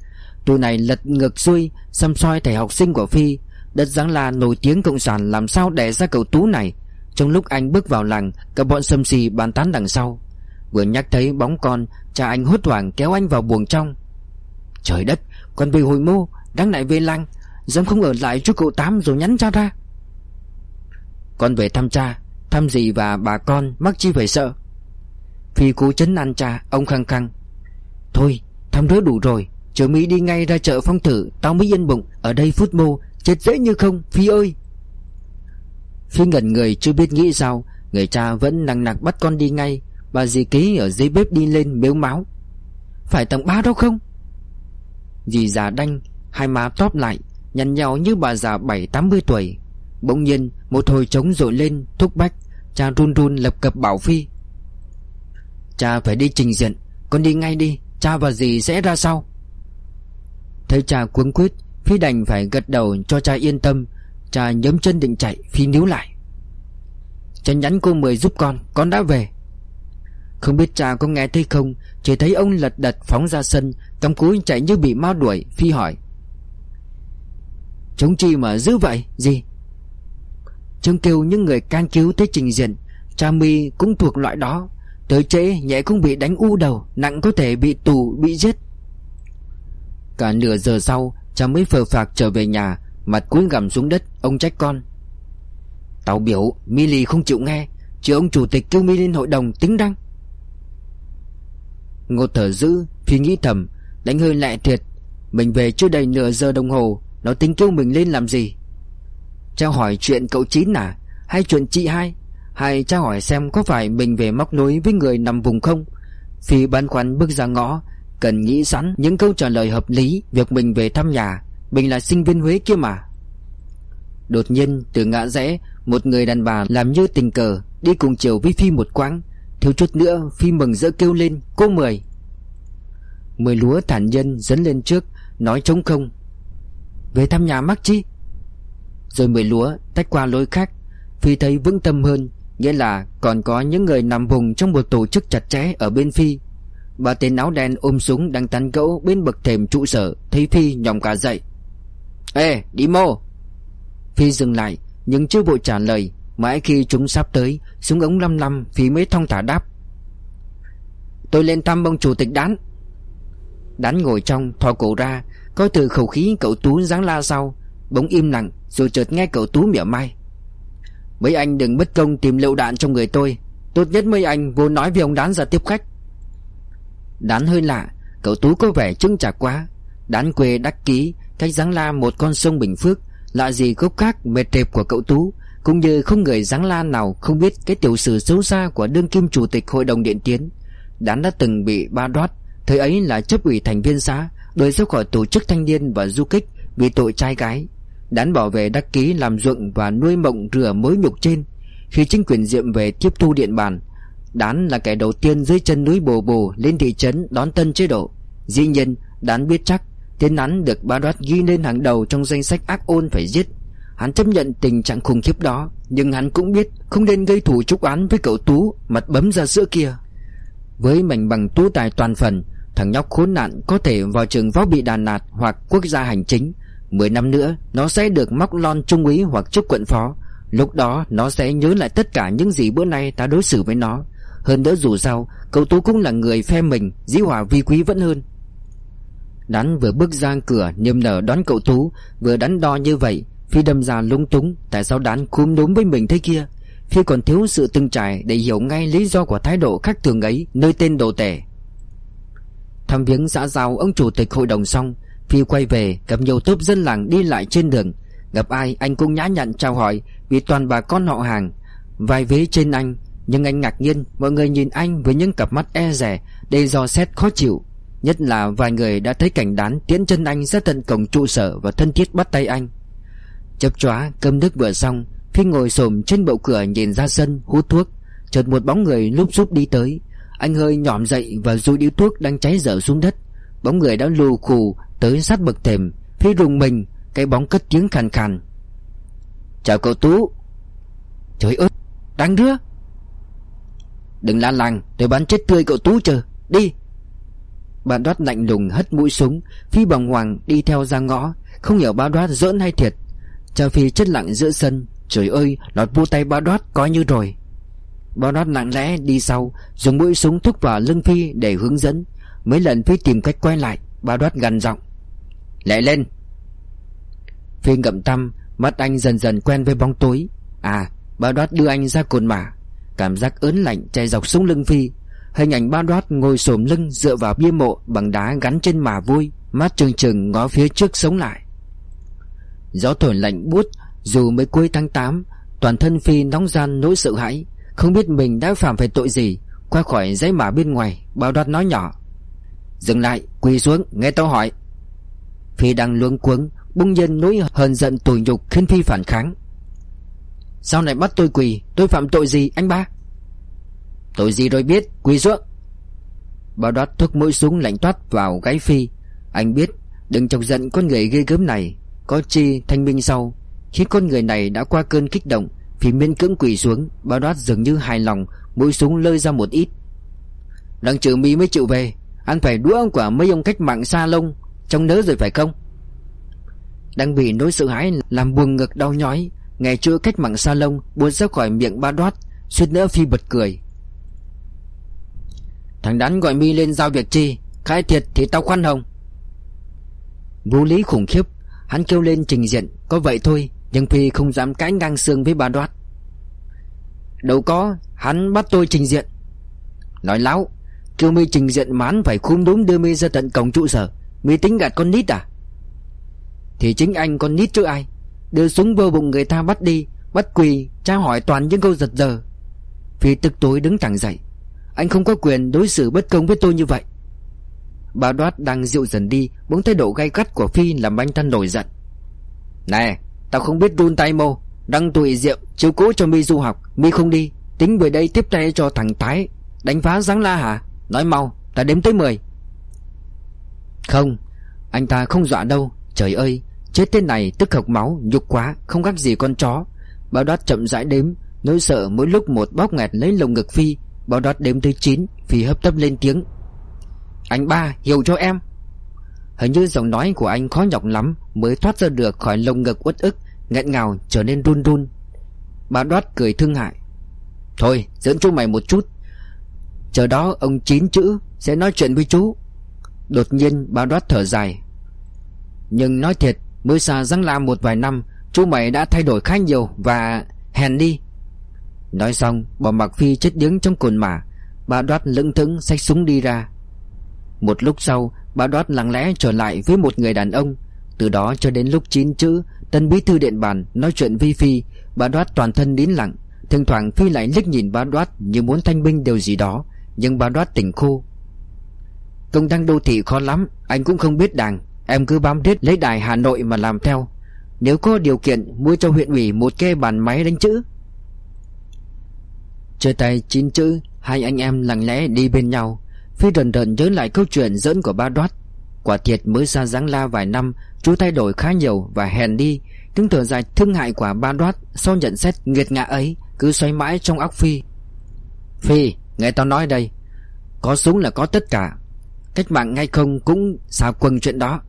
Tụi này lật ngược xuôi, Xăm soi thầy học sinh của Phi, Đất giáng la nổi tiếng cộng sản Làm sao đẻ ra cậu tú này. Trong lúc anh bước vào làng cả bọn xâm xì bàn tán đằng sau. Vừa nhắc thấy bóng con, Cha anh hốt hoảng kéo anh vào buồng trong. Trời đất, Con bị hồi mô Đang lại về làng, Dám không ở lại cho cậu Tám rồi nhắn cha ra. Con về thăm cha, Thăm dì và bà con, Mắc chi phải sợ. Phi cố chấn an cha, Ông khăng khăng. Thôi, thăm đứa đủ rồi, Chờ Mỹ đi ngay ra chợ phong thử, Tao mới yên bụng, Ở đây phút mô, Chết dễ như không, Phi ơi. Phi ngẩn người, chưa biết nghĩ sao, Người cha vẫn nặng nặc bắt con đi ngay, Bà dì ký ở dưới bếp đi lên mếu máu. Phải tầng ba đâu không? Dì già đanh, Hai má tóp lại, Nhăn nhau như bà già bảy tám mươi tuổi. Bỗng nhiên một hồi trống rội lên, Thúc bách, Cha run run lập cập bảo Phi. Cha phải đi trình diện, Con đi ngay đi, Cha và dì sẽ ra sau. Thấy cha cuống quyết Phi đành phải gật đầu cho cha yên tâm. Cha nhấm chân định chạy, Phi níu lại. Cha nhắn cô Mười giúp con Con đã về. Không biết cha có nghe thấy không, Chỉ thấy ông lật đật phóng ra sân Cầm cúi chạy như bị ma đuổi, Phi hỏi. Chống chi mà giữ vậy Gì Trương kêu những người can cứu tới trình diện, Cha mi cũng thuộc loại đó. Tới trễ, nhẹ cũng bị đánh u đầu, Nặng có thể bị tù, bị giết. Cả nửa giờ sau, Cha mới phờ phạc trở về nhà, Mặt cúi gằm xuống đất, Ông trách con. Tao biểu Milly không chịu nghe, Chứ ông chủ tịch kêu mi lên hội đồng tính đăng. Ngô thở dữ Phi nghĩ thầm, Đánh hơi lẹ thiệt. Mình về chưa đầy nửa giờ đồng hồ, Nó tính kêu mình lên làm gì? Cha hỏi chuyện cậu Chín à? Hay chuyện chị hai? Hay cha hỏi xem có phải mình về móc nối với người nằm vùng không? Phi băn khoăn bước ra ngõ, Cần nghĩ sẵn những câu trả lời hợp lý Việc mình về thăm nhà. Mình là sinh viên Huế kia mà. Đột nhiên, từ ngã rẽ, Một người đàn bà làm như tình cờ, Đi cùng chiều với Phi một quãng. Thiếu chút nữa, Phi mừng rỡ kêu lên, Cô Mười! Mười lúa thản nhân dẫn lên trước, Nói trống không. Về thăm nhà mắc chi? Rồi mười lúa, tách qua lối khác. Phi thấy vững tâm hơn, Nghĩa là còn có những người nằm vùng Trong một tổ chức chặt chẽ ở bên Phi. Bà tên áo đen ôm súng đang tán gẫu Bên bậc thềm trụ sở, Thấy Phi nhòm cả dậy. Ê, đi mô! Phi dừng lại, Nhưng chưa vội trả lời. Mãi khi chúng sắp tới, Súng ống lăm lăm, Phi mới thong thả đáp. Tôi lên thăm ông chủ tịch đán. Đán ngồi trong, thò cổ ra, Coi từ khẩu khí cậu Tú giáng la sau, Bỗng im lặng. Rồi chợt nghe cậu Tú mỉa mai. Mấy anh đừng bất công tìm lựu đạn trong người tôi. Tốt nhất mấy anh vô nói với ông Đán ra tiếp khách. Đán hơi lạ, Cậu Tú có vẻ trưng trả quá. Đán quê đắc ký, Cách giáng la một con sông Bình Phước, Lạ gì gốc khác mệt trệp của cậu Tú, Cũng như không người giáng la nào không biết Cái tiểu sử xấu xa của đương kim chủ tịch hội đồng điện tiến. Đán đã từng bị ba đoát, Thời ấy là chấp ủy thành viên xã, Đuổi ra khỏi tổ chức thanh niên và du kích Vì tội trai gái. Đán bảo vệ đắc ký làm ruộng và nuôi mộng rửa mối nhục trên. Khi chính quyền diệm về tiếp thu điện bàn, Đán là kẻ đầu tiên dưới chân núi Bồ Bồ lên thị trấn đón tân chế độ. Dĩ nhiên, Đán biết chắc, Tên hắn được ba đoát ghi lên hàng đầu trong danh sách ác ôn phải giết. Hắn chấp nhận tình trạng khủng khiếp đó, Nhưng hắn cũng biết không nên gây thủ trúc án với cậu Tú, Mặt bấm ra giữa kia. Với mảnh bằng tú tài toàn phần, Thằng nhóc khốn nạn có thể vào trường võ bị đàn nạt hoặc quốc gia hành chính. Mười năm nữa, nó sẽ được móc lon trung úy hoặc chức quận phó. Lúc đó, nó sẽ nhớ lại tất cả những gì bữa nay ta đối xử với nó. Hơn nữa dù sao, Cậu Tú cũng là người phe mình, Dĩ hòa vi quý vẫn hơn. Đắn vừa bước ra cửa, niềm nở đón cậu Tú, Vừa đắn đo như vậy, Phi đâm ra lung túng, Tại sao đắn cúm đốm với mình thế kia? Phi còn thiếu sự từng trải Để hiểu ngay lý do của thái độ khác thường ấy, Nơi tên đồ tể. Thăm viếng xã giao ông chủ tịch hội đồng xong Phi quay về, gặp nhiều tốp dân làng đi lại trên đường. Gặp ai, anh cũng nhã nhặn chào hỏi, Vì toàn bà con họ hàng. Vài vế trên anh, Nhưng anh ngạc nhiên, Mọi người nhìn anh với những cặp mắt e rẻ Đầy dò xét khó chịu. Nhất là vài người đã thấy cảnh đán Tiến chân anh ra tận cổng trụ sở Và thân thiết bắt tay anh. Chập chóa, cơm nước vừa xong, Phi ngồi xổm trên bậu cửa nhìn ra sân, hút thuốc. Chợt một bóng người lúc rúp đi tới. Anh hơi nhỏm dậy và rụi điếu thuốc đang cháy dở xuống đất. Bóng người đã lù khù Tới sát bậc thềm Phi rùng mình, Cái bóng cất tiếng khàn khàn. Chào cậu Tú. Trời ơi, Đáng đứa Đừng la làng Tôi bắn chết tươi cậu Tú chờ, Đi. Bạn đoát lạnh lùng hất mũi súng Phi bằng hoàng đi theo ra ngõ, Không hiểu ba đoát giỡn hay thiệt. Chào Phi chết lặng giữa sân, Trời ơi, Lọt vô tay ba đót coi như rồi. Bao đót lặng lẽ đi sau, Dùng mũi súng thúc vào lưng Phi để hướng dẫn. Mấy lần Phi tìm cách quay lại Bao đoát gần giọng. Lại lên. Phi ngậm tâm, Mắt anh dần dần quen với bóng tối. À bao đoát đưa anh ra cồn mả Cảm giác ớn lạnh chạy dọc xuống lưng Phi. Hình ảnh bao đoát ngồi xổm lưng dựa vào bia mộ bằng đá gắn trên mả vui Mắt trừng trừng ngó phía trước sống lại. Gió thổi lạnh buốt, Dù mới cuối tháng 8 Toàn thân Phi nóng gian nỗi sợ hãi. Không biết mình đã phạm phải tội gì, Qua khỏi giấy mả bên ngoài Bao đoát nói nhỏ. Dừng lại, quỳ xuống, nghe tao hỏi. Phi đang luống cuống Bung nhiên nỗi hờn giận tủi nhục khiến Phi phản kháng. Sao lại bắt tôi quỳ? Tôi phạm tội gì, anh ba? Tội gì rồi biết, quỳ xuống. Bao đót thuốc mũi súng lạnh toát vào gáy Phi. Anh biết, Đừng chọc giận con người ghê gớm này. Có chi thanh minh sau. Khi con người này đã qua cơn kích động, phi miễn cưỡng quỳ xuống, Bao đót dường như hài lòng, Mũi súng lơi ra một ít. Đang trừ mi mới chịu về. Anh phải đũa của mấy ông cách mạng xa lông Trong nớ rồi phải không? Đang bị nỗi sợ hãi Làm buồn ngực đau nhói, Nghe chữ cách mạng xa lông Buồn ra khỏi miệng ba đoát, Suýt nữa phi bật cười. Thằng đắn gọi mi lên giao việc chi, Khai thiệt thì tao khoan hồng. Vũ lý khủng khiếp, Hắn kêu lên trình diện, Có vậy thôi, Nhưng Phi không dám cãi ngang xương với bà đoát. Đâu có, Hắn bắt tôi trình diện. Nói láo Kêu mi trình diện mán phải khum đúng đưa mi ra tận cổng trụ sở. Mi tính gạt con nít à? Thì chính anh con nít chứ ai? Đưa súng vô bụng người ta bắt đi, Bắt quỳ, tra hỏi toàn những câu giật giờ Phi tức tối đứng thẳng dậy. Anh không có quyền đối xử bất công với tôi như vậy. Bà đoát đang dịu dần đi, Bỗng thái độ gay gắt của Phi làm anh ta nổi giận. Nè, Tao không biết run tay mô, Đăng tụi rượu, chiếu cố cho mi du học, Mi không đi, Tính về đây tiếp tay cho thằng Thái, Đánh phá giáng la hả? Nói mau, Ta đếm tới 10 Không, Anh ta không dọa đâu. Trời ơi, Chết tên này, tức học máu, Nhục quá, Không khác gì con chó. Bao đoát chậm rãi đếm, Nỗi sợ mỗi lúc một bóp nghẹt lấy lồng ngực Phi. Bao đoát đếm tới 9 Phi hấp tấp lên tiếng. Anh ba, hiểu cho em. Hình như giọng nói của anh khó nhọc lắm, Mới thoát ra được khỏi lồng ngực uất ức, nghẹn ngào, trở nên run run. Bà đoát cười thương hại. Thôi dẫn chú mày một chút. Chờ đó ông chín chữ Sẽ nói chuyện với chú. Đột nhiên bà đoát thở dài. Nhưng nói thiệt, Mới xa răng la một vài năm, Chú mày đã thay đổi khá nhiều Và hèn đi. Nói xong, bà mặc phi chết điếng trong cồn mả. Bà đoát lững thững, xách súng đi ra. Một lúc sau, Bà đoát lặng lẽ trở lại với một người đàn ông. Từ đó cho đến lúc chín chữ, Tân bí thư điện bàn, nói chuyện vi phi, Bà đoát toàn thân nín lặng. Thỉnh thoảng Phi lại liếc nhìn bà đoát Như muốn thanh binh điều gì đó. Nhưng bà đoát tỉnh khô. Công tác đô thị khó lắm Anh cũng không biết đảng. Em cứ bám riết lấy đài Hà Nội mà làm theo. Nếu có điều kiện mua cho huyện ủy Một cái bàn máy đánh chữ. Chơi tay chín chữ Hai anh em lặng lẽ đi bên nhau. Phi rần rần nhớ lại câu chuyện dẫn của ba đoát. Quả thiệt mới ra giáng la vài năm Chú thay đổi khá nhiều và hèn đi. Tiếng thở dài thương hại quả ba đoát Sau nhận xét nghiệt ngã ấy Cứ xoay mãi trong óc Phi. Phi, nghe tao nói đây Có súng là có tất cả. Cách mạng ngay không cũng xả quần chuyện đó.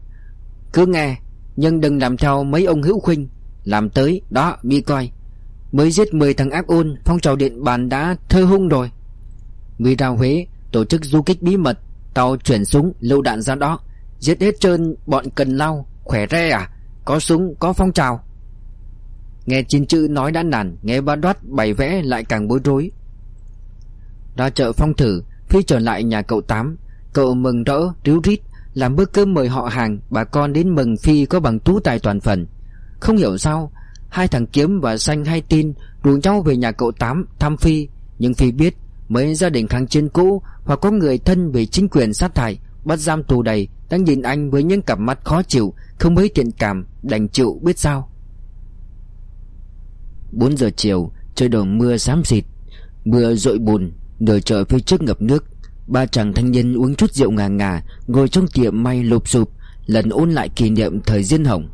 Cứ nghe Nhưng đừng làm theo mấy ông hữu khuynh. Làm tới, đó, bị coi. Mới giết 10 thằng ác ôn Phong trào điện bàn đã thơ hung rồi. Vì đào Huế Tổ chức du kích bí mật Tàu chuyển súng lưu đạn ra đó. Giết hết trơn bọn cần lao Khỏe re à? Có súng có phong trào. Nghe chín chữ nói đã nản Nghe ba đoát bày vẽ lại càng bối rối. Ra chợ phong thử, Phi trở lại nhà cậu Tám. Cậu mừng rỡ, ríu rít, Làm bữa cơm mời họ hàng, Bà con đến mừng Phi có bằng tú tài toàn phần. Không hiểu sao, Hai thằng Kiếm và Xanh hay tin Rủ nhau về nhà cậu Tám thăm Phi. Nhưng Phi biết, Mấy gia đình kháng chiến cũ Hoặc có người thân bị chính quyền sát hại, Bắt giam tù đầy, Đang nhìn anh với những cặp mắt khó chịu, Không mấy thiện cảm, Đành chịu biết sao. 4 giờ chiều, Trời đổ mưa xám xịt. Mưa rội bùn đời chợ phía trước ngập nước, Ba chàng thanh niên uống chút rượu ngà ngà, Ngồi trong tiệm may lụp sụp, Lần ôn lại kỷ niệm thời diên hồng.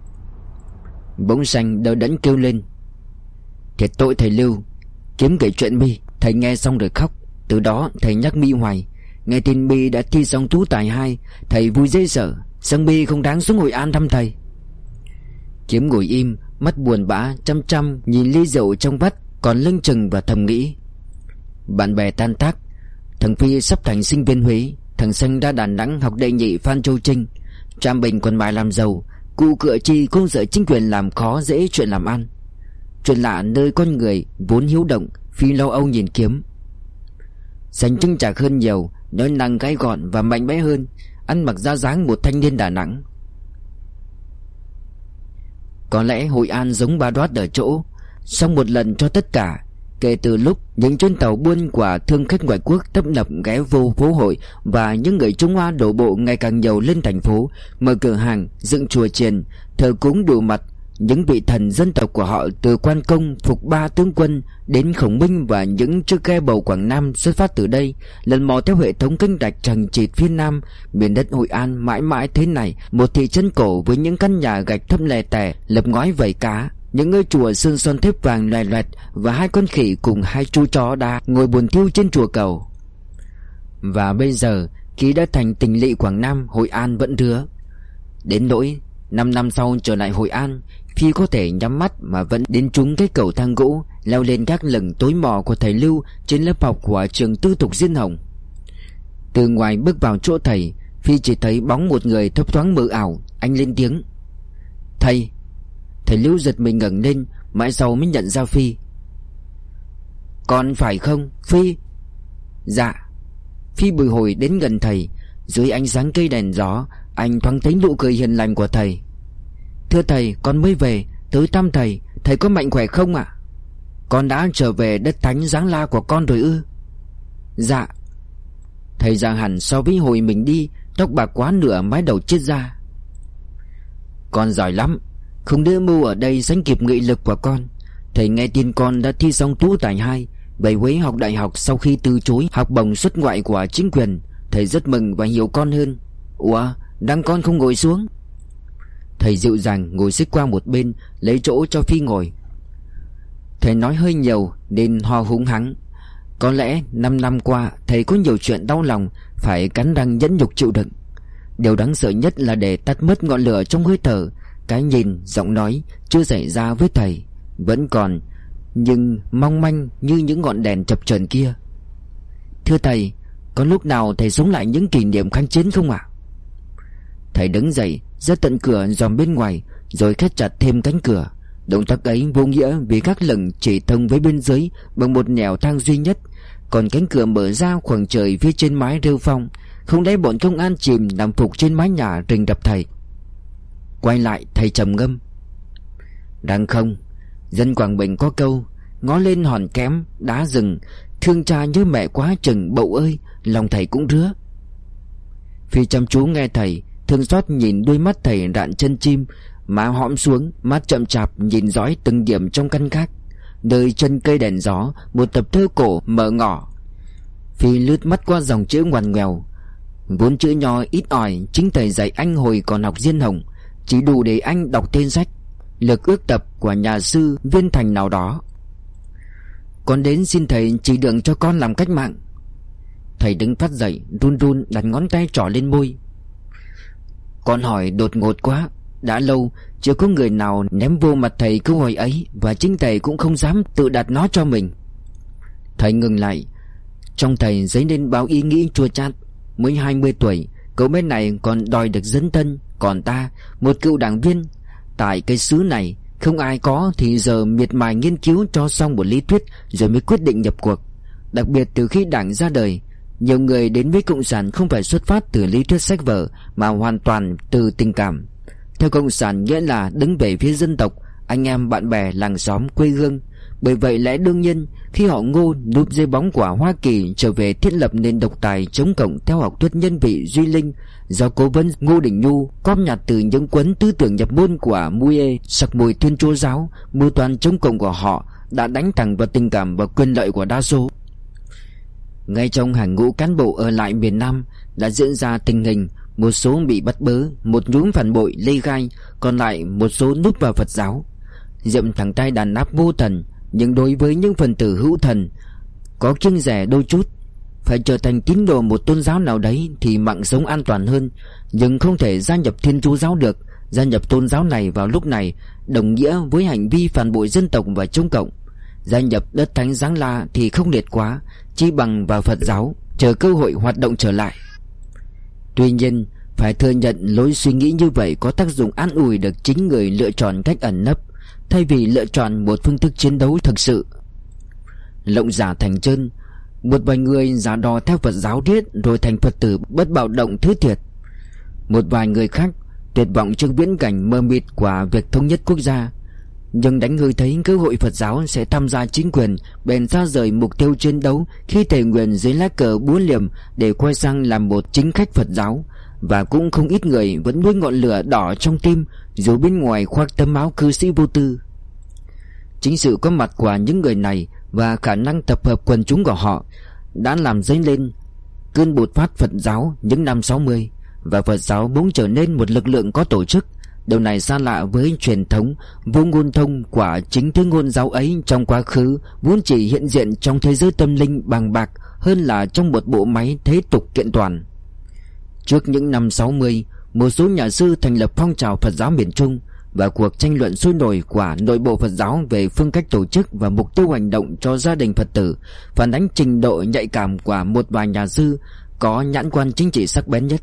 Bỗng xanh đỡ đẫn kêu lên. Thiệt tội thầy Lưu, Kiếm kể chuyện mi, Thầy nghe xong rồi khóc, từ đó thầy nhắc mi hoài. Nghe tin mi đã thi xong tú tài hai, Thầy vui dễ sợ Sân mi không đáng xuống Hội An thăm thầy. Kiếm ngồi im, Mắt buồn bã, chăm chăm Nhìn ly rượu trong vắt Còn lưng chừng và thầm nghĩ. Bạn bè tan tác. Thằng Phi sắp thành sinh viên Huế, Thằng Xanh ra Đà Nẵng học đệ nhị Phan Châu Trinh. Trạm Bình còn mãi làm giàu, Cụ cựa chi cũng sợ chính quyền làm khó dễ chuyện làm ăn. Chuyện lạ nơi con người vốn hiếu động, Phi lâu âu nhìn kiếm. Xanh trưng trạc hơn nhiều, Nói năng gái gọn và mạnh mẽ hơn, Ăn mặc ra dáng một thanh niên Đà Nẵng. Có lẽ Hội An giống ba đoát ở chỗ Xong một lần cho tất cả Kể từ lúc những chuyến tàu buôn quả thương khách ngoại quốc tấp nập ghé vô phố hội và những người Trung Hoa đổ bộ ngày càng nhiều lên thành phố, mở cửa hàng, dựng chùa chiền, thờ cúng đủ mặt, những vị thần dân tộc của họ từ quan công, phục ba tướng quân, đến khổng minh và những chiếc ghe bầu quảng nam xuất phát từ đây, lần mò theo hệ thống kênh rạch trần trịt phía nam, miền đất hội an mãi mãi thế này, một thị trấn cổ với những căn nhà gạch thấp lè tè, lập ngói vẩy cá, những ngôi chùa sơn son thép vàng loè loẹt và hai con khỉ cùng hai chú chó đá ngồi buồn thiêu trên chùa cầu. Và bây giờ, khi đã thành tỉnh lỵ quảng nam, hội an vẫn thưa đến nỗi năm năm sau trở lại hội an, Phi có thể nhắm mắt mà vẫn đến trúng cái cầu thang gỗ, Leo lên các lần tối mò của thầy Lưu Trên lớp học của trường tư thục Diên Hồng. Từ ngoài bước vào chỗ thầy, Phi chỉ thấy bóng một người thấp thoáng mờ ảo, Anh lên tiếng. Thầy. Thầy Lưu giật mình ngẩng lên, Mãi sau mới nhận ra Phi. Con phải không, Phi? Dạ. Phi bùi hồi đến gần thầy, Dưới ánh sáng cây đèn gió anh thoáng thấy nụ cười hiền lành của thầy. Thưa thầy, con mới về, Tới thăm thầy Thầy có mạnh khỏe không ạ? Con đã trở về đất thánh giáng la của con rồi ư? Dạ. Thầy già hẳn so với hồi mình đi, Tóc bạc quá nửa mái đầu chết ra Con giỏi lắm, Không đưa mưu ở đây sánh kịp nghị lực của con. Thầy nghe tin con đã thi xong tú tài hai bày quế học đại học sau khi từ chối học bổng xuất ngoại của chính quyền. Thầy rất mừng và hiểu con hơn. Ủa đang con không ngồi xuống. Thầy dịu dàng ngồi xích qua một bên Lấy chỗ cho Phi ngồi. Thầy nói hơi nhiều Nên ho húng hắng. Có lẽ 5 năm qua Thầy có nhiều chuyện đau lòng Phải cắn răng nhẫn nhục chịu đựng. Điều đáng sợ nhất là để tắt mất ngọn lửa trong hơi thở. Cái nhìn, giọng nói Chưa xảy ra với thầy Vẫn còn Nhưng mong manh như những ngọn đèn chập chờn kia. Thưa thầy Có lúc nào thầy sống lại những kỷ niệm kháng chiến không ạ? Thầy đứng dậy, ra tận cửa dòm bên ngoài, Rồi khép chặt thêm cánh cửa. Động tác ấy vô nghĩa vì các lần chỉ thông với bên dưới Bằng một nẻo thang duy nhất. Còn cánh cửa mở ra khoảng trời phía trên mái rêu phong, Không lẽ bọn công an chìm nằm phục trên mái nhà rình đập thầy? Quay lại, thầy trầm ngâm. Đang không, Dân Quảng Bình có câu, Ngó lên hòn kém, Đá rừng, Thương cha nhớ mẹ quá chừng, bậu ơi, Lòng thầy cũng rứa. Phi chăm chú nghe thầy Thương xót nhìn đôi mắt thầy rạn chân chim, Má hõm xuống, Mắt chậm chạp nhìn dõi từng điểm trong căn khác. Nơi chân cây đèn gió, Một tập thơ cổ mở ngỏ. Phi lướt mắt qua dòng chữ ngoằn ngoèo. Vốn chữ nho ít ỏi, Chính thầy dạy anh hồi còn học diên hồng. Chỉ đủ để anh đọc tên sách, Lực ước tập của nhà sư viên thành nào đó. Con đến xin thầy chỉ đường cho con làm cách mạng. Thầy đứng phát dậy, Run run đặt ngón tay trỏ lên môi con hỏi đột ngột quá, Đã lâu, chưa có người nào ném vô mặt thầy câu hỏi ấy Và chính thầy cũng không dám tự đặt nó cho mình. Thầy ngừng lại. Trong thầy dấy lên bao ý nghĩ chua chát. Mới 20 tuổi, Cậu bé này còn đòi được dấn thân, Còn ta, Một cựu đảng viên. Tại cái xứ này, Không ai có Thì giờ miệt mài nghiên cứu cho xong một lý thuyết Rồi mới quyết định nhập cuộc. Đặc biệt từ khi đảng ra đời nhiều người đến với Cộng sản không phải xuất phát từ lý thuyết sách vở, Mà hoàn toàn từ tình cảm. Theo Cộng sản nghĩa là đứng về phía dân tộc, Anh em bạn bè làng xóm quê hương. Bởi vậy lẽ đương nhiên, Khi họ ngô núp dưới bóng của Hoa Kỳ Trở về thiết lập nền độc tài chống cộng Theo học thuyết nhân vị Duy Linh Do cố vấn Ngô Đình Nhu Cóp nhặt từ những cuốn tư tưởng nhập môn của Muye Sặc mùi thiên chúa giáo, Mưu toàn chống cộng của họ, Đã đánh thẳng vào tình cảm và quyền lợi của đa số ngay trong hàng ngũ cán bộ ở lại miền Nam đã diễn ra tình hình một số bị bắt bớ, một nhúm phản bội lê gai, còn lại một số núp vào Phật giáo. Diệm thẳng tay đàn áp vô thần, nhưng đối với những phần tử hữu thần có kiêng rẻ đôi chút, phải trở thành tín đồ một tôn giáo nào đấy thì mạng sống an toàn hơn, nhưng không thể gia nhập Thiên Chúa giáo được, Gia nhập tôn giáo này vào lúc này Đồng nghĩa với hành vi phản bội dân tộc và Trung Cộng. Gia nhập đất thánh Giáng La thì không liệt quá Chi bằng vào Phật giáo Chờ cơ hội hoạt động trở lại. Tuy nhiên, Phải thừa nhận lối suy nghĩ như vậy Có tác dụng an ủi được chính người lựa chọn cách ẩn nấp, Thay vì lựa chọn một phương thức chiến đấu thực sự. Lộng giả thành chân, Một vài người giả đò theo Phật giáo điết Rồi thành Phật tử bất bạo động thứ thiệt. Một vài người khác Tuyệt vọng trước viễn cảnh mơ mịt của việc thống nhất quốc gia nhưng đánh hơi thấy cơ hội Phật giáo sẽ tham gia chính quyền, Bèn ra rời mục tiêu chiến đấu, Khi thể nguyện dưới lá cờ búa liềm Để quay sang làm một chính khách Phật giáo. Và cũng không ít người vẫn nuôi ngọn lửa đỏ trong tim, Dù bên ngoài khoác tấm áo cư sĩ vô tư. Chính sự có mặt của những người này Và khả năng tập hợp quần chúng của họ Đã làm dấy lên Cơn bột phát Phật giáo những năm 60 Và Phật giáo muốn trở nên một lực lượng có tổ chức. Điều này xa lạ với truyền thống vô ngôn thông của chính thứ ngôn giáo ấy trong quá khứ vốn chỉ hiện diện trong thế giới tâm linh bằng bạc hơn là trong một bộ máy thế tục kiện toàn. Trước những năm 60, một số nhà sư thành lập phong trào Phật giáo miền Trung và cuộc tranh luận sôi nổi của nội bộ Phật giáo về phương cách tổ chức và mục tiêu hành động cho gia đình Phật tử phản ánh trình độ nhạy cảm của một vài nhà sư có nhãn quan chính trị sắc bén nhất.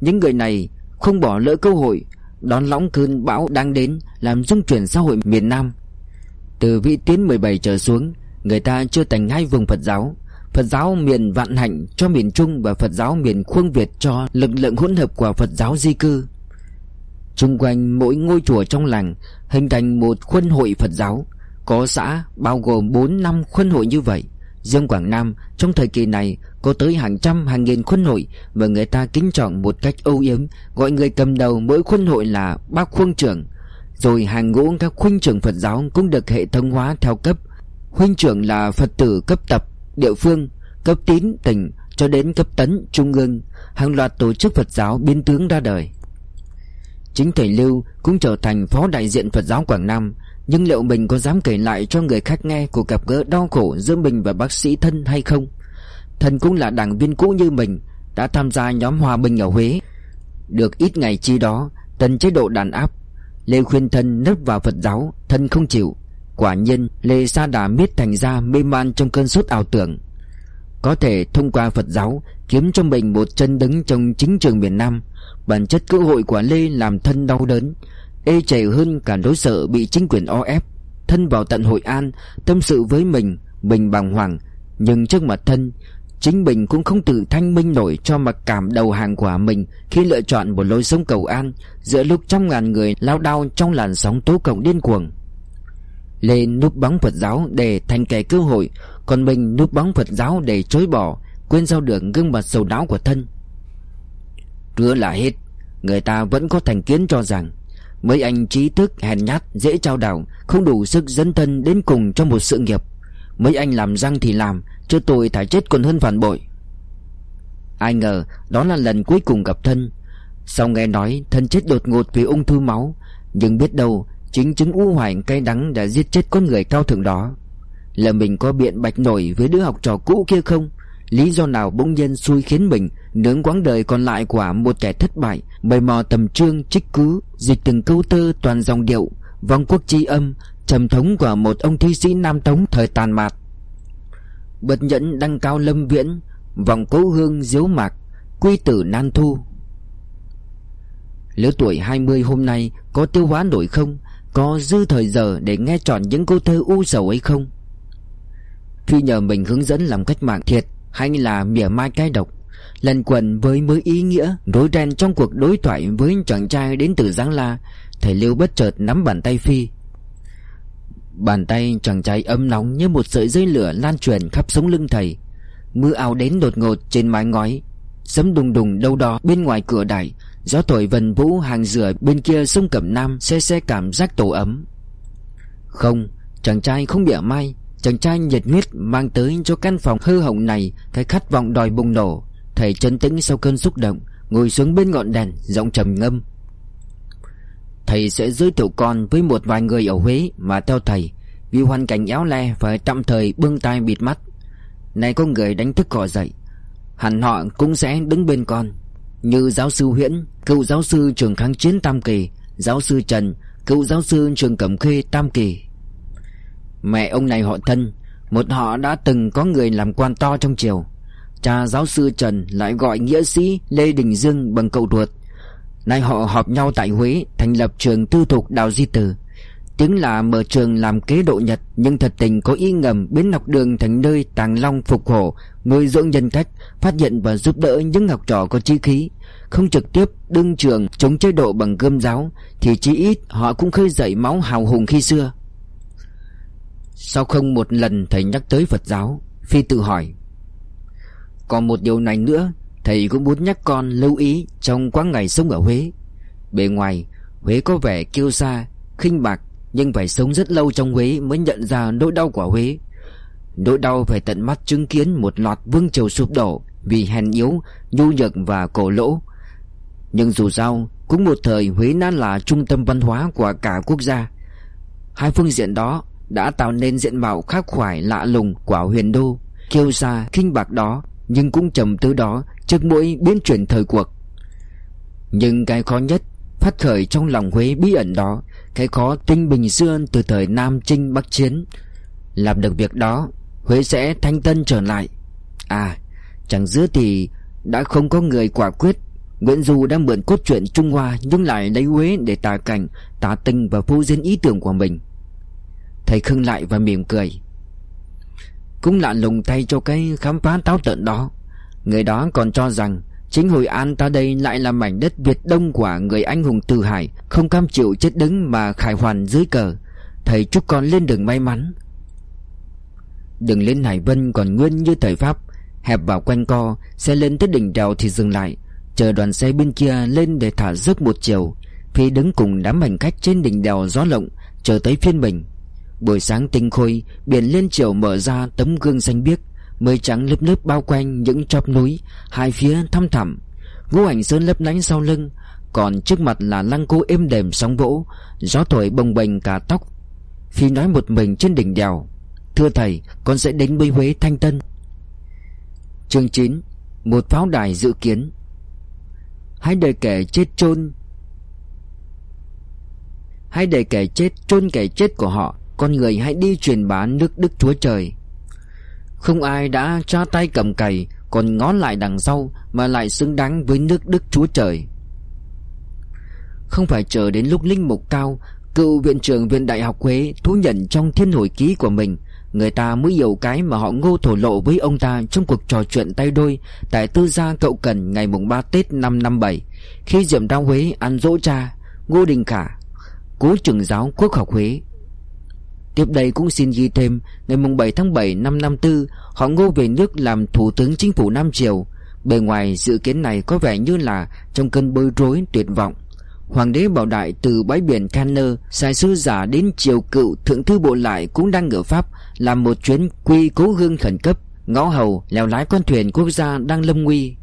Những người này không bỏ lỡ cơ hội đón lõng cơn bão đang đến làm rung chuyển xã hội miền Nam. Từ vị tiến 17 trở xuống, người ta chưa thành hai vùng Phật giáo. Phật giáo miền Vạn Hạnh cho miền Trung và Phật giáo miền Khuông Việt cho lực lượng hỗn hợp của Phật giáo di cư. Trung quanh mỗi ngôi chùa trong làng hình thành một khuôn hội Phật giáo, có xã bao gồm 4 năm khuôn hội như vậy. Riêng Quảng Nam trong thời kỳ này có tới hàng trăm hàng nghìn khuôn hội và người ta kính trọng một cách âu yếm gọi người cầm đầu mỗi khuôn hội là bác khuôn trưởng. Rồi hàng ngũ các huynh trưởng Phật giáo cũng được hệ thống hóa theo cấp. Huynh trưởng là Phật tử cấp tập, địa phương, cấp tín, tỉnh cho đến cấp tấn, trung ương. Hàng loạt tổ chức Phật giáo biến tướng ra đời. Chính thầy Lưu cũng trở thành phó đại diện Phật giáo Quảng Nam nhưng liệu mình có dám kể lại cho người khác nghe Cuộc gặp gỡ đau khổ giữa mình và bác sĩ thân hay không? Thân cũng là đảng viên cũ như mình, Đã tham gia nhóm hòa bình ở Huế. Được ít ngày chi đó, Tần chế độ đàn áp, Lê khuyên thân nấp vào Phật giáo, Thân không chịu. Quả nhiên, Lê Sa Đà miết thành ra mê man trong cơn sốt ảo tưởng. Có thể thông qua Phật giáo, Kiếm cho mình một chân đứng trong chính trường miền Nam. Bản chất cơ hội của Lê làm thân đau đớn Ê chảy hơn cả nỗi sợ bị chính quyền o ép, Thân vào tận Hội An, Tâm sự với mình, bình bàng hoàng. Nhưng trước mặt thân, Chính mình cũng không tự thanh minh nổi cho mặc cảm đầu hàng của mình Khi lựa chọn một lối sống cầu an Giữa lúc trăm ngàn người lao đao trong làn sóng tố cộng điên cuồng. Lên núp bóng Phật giáo để thành kẻ cơ hội, Còn mình núp bóng Phật giáo để chối bỏ, Quên giao đường gương mặt sầu đáo của thân. Rứa là hết, Người ta vẫn có thành kiến cho rằng Mấy anh trí thức, hèn nhát, dễ trao đảo, Không đủ sức dẫn thân đến cùng trong một sự nghiệp. Mấy anh làm răng thì làm, Chứ tôi thải chết còn hơn phản bội. Ai ngờ, đó là lần cuối cùng gặp thân. Sau nghe nói, thân chết đột ngột vì ung thư máu, Nhưng biết đâu, Chính chứng u hoành cay đắng đã giết chết con người cao thượng đó. Là mình có biện bạch nổi với đứa học trò cũ kia không? Lý do nào bỗng nhiên xui khiến mình Nướng quãng đời còn lại của một kẻ thất bại Bày mò tầm trương, trích cứ, Dịch từng câu tơ, toàn dòng điệu, Vong quốc chi âm, Trầm thống của một ông thi sĩ Nam Tống thời tàn mạt. Bật nhẫn đăng cao lâm viễn, Vòng cố hương diếu mạc, Quy tử nan thu. Lứa tuổi 20 hôm nay Có tiêu hóa nổi không? Có dư thời giờ để nghe trọn những câu thơ u sầu ấy không? Phi nhờ mình hướng dẫn làm cách mạng thiệt hay là mỉa mai cái độc. Lần quần với mới ý nghĩa Rối ren trong cuộc đối thoại với chàng trai đến từ Giáng La Thầy Lưu bất chợt nắm bàn tay Phi. Bàn tay chàng trai ấm nóng như một sợi dây lửa lan truyền khắp sống lưng thầy. Mưa ảo đến đột ngột trên mái ngói. Sấm đùng đùng đâu đó bên ngoài cửa đài. Gió thổi vần vũ hàng rửa bên kia sông Cẩm Nam Xe xe cảm giác tổ ấm. Không, chàng trai không bịa mai. Chàng trai nhiệt huyết mang tới cho căn phòng hư hỏng này Cái khát vọng đòi bùng nổ. Thầy trấn tĩnh sau cơn xúc động, Ngồi xuống bên ngọn đèn, Giọng trầm ngâm. Thầy sẽ giới thiệu con với một vài người ở Huế Mà theo thầy, Vì hoàn cảnh éo le phải tạm thời bưng tay bịt mắt. Này có người đánh thức họ dậy, Hẳn họ cũng sẽ đứng bên con. Như giáo sư Huyễn, Cựu giáo sư trường kháng chiến Tam Kỳ, Giáo sư Trần, Cựu giáo sư trường Cẩm Khê Tam Kỳ. Mẹ ông này họ thân, Một họ đã từng có người làm quan to trong triều. Cha giáo sư Trần lại gọi nghĩa sĩ Lê Đình Dương bằng cậu ruột. Nay họ họp nhau tại Huế, Thành lập trường tư thục Đào Di Tử. Tiếng là mở trường làm kế độ Nhật, Nhưng thật tình có ý ngầm biến học đường thành nơi tàng long phục hổ, Nuôi dưỡng nhân cách, Phát hiện và giúp đỡ những học trò có trí khí. Không trực tiếp đương trường chống chế độ bằng gươm giáo, Thì chí ít họ cũng khơi dậy máu hào hùng khi xưa. Sao không một lần thầy nhắc tới Phật giáo? Phi tự hỏi. Còn một điều này nữa Thầy cũng muốn nhắc con lưu ý Trong quãng ngày sống ở Huế. Bề ngoài Huế có vẻ kiêu xa khinh bạc Nhưng phải sống rất lâu trong Huế Mới nhận ra nỗi đau của Huế. Nỗi đau phải tận mắt chứng kiến Một loạt vương triều sụp đổ Vì hèn yếu, nhu nhược và cổ lỗ. Nhưng dù sao Cũng một thời Huế đã là trung tâm văn hóa Của cả quốc gia. Hai phương diện đó đã tạo nên diện mạo khác khoải lạ lùng của huyền đô kiêu xa kinh bạc đó nhưng cũng trầm tư đó trước mỗi biến chuyển thời cuộc. Nhưng cái khó nhất phát khởi trong lòng huế bí ẩn đó cái khó tinh bình xưa từ thời nam trinh bắc chiến. Làm được việc đó huế sẽ thanh tân trở lại. À chẳng giữa thì đã không có người quả quyết. Nguyễn Du đang mượn cốt truyện Trung Hoa nhưng lại lấy Huế để tả cảnh, tả tình và phô diễn ý tưởng của mình. Thầy khưng lại và mỉm cười. Cũng lạ lùng thay cho cái khám phá táo tợn đó. Người đó còn cho rằng Chính Hội An ta đây lại là mảnh đất Việt Đông của người anh hùng Từ Hải, Không cam chịu chết đứng mà khải hoàn dưới cờ. Thầy chúc con lên đường may mắn. Đừng lên Hải Vân còn nguyên như thời Pháp, Hẹp vào quanh co, Xe lên tới đỉnh đèo thì dừng lại, Chờ đoàn xe bên kia lên để thả rớt một chiều. Phi đứng cùng đám hành khách trên đỉnh đèo gió lộng, Chờ tới phiên mình. Buổi sáng tinh khôi, Biển lên chiều mở ra tấm gương xanh biếc, Mây trắng lớp lớp bao quanh những chóp núi, Hai phía thăm thẳm. Ngũ ảnh sơn lấp lánh sau lưng, Còn trước mặt là lăng cô êm đềm sóng vỗ, Gió thổi bồng bềnh cả tóc. Phi nói một mình trên đỉnh đèo, Thưa thầy, Con sẽ đến với Huế Thanh Tân. Chương 9 Một pháo đài dự kiến. Hãy để kẻ chết chôn Hãy để kẻ chết chôn kẻ chết của họ con người hãy đi truyền bá nước Đức Chúa Trời. Không ai đã tra tay cầm cày, Còn ngó lại đằng sau Mà lại xứng đáng với nước Đức Chúa Trời. Không phải chờ đến lúc linh mục cao, Cựu viện trưởng viện đại học Huế Thú nhận trong thiên hồi ký của mình, Người ta mới hiểu cái mà họ ngô thổ lộ với ông ta Trong cuộc trò chuyện tay đôi Tại tư gia cậu cần ngày mùng 3 Tết năm năm bảy, Khi Diệm Đao Huế ăn dỗ cha, Ngô Đình Khả, Cố trưởng giáo quốc học Huế Tiếp đây cũng xin ghi thêm, Ngày 7 tháng 7 năm 54 Họ ngô về nước làm thủ tướng chính phủ Nam Triều. Bề ngoài, dự kiến này có vẻ như là Trong cơn bối rối, tuyệt vọng. Hoàng đế Bảo Đại từ bãi biển Canner, Sai sư giả đến triều cựu Thượng thư bộ lại cũng đang ở Pháp, Làm một chuyến quy cố hương khẩn cấp, Ngõ hầu leo lái con thuyền quốc gia đang lâm nguy.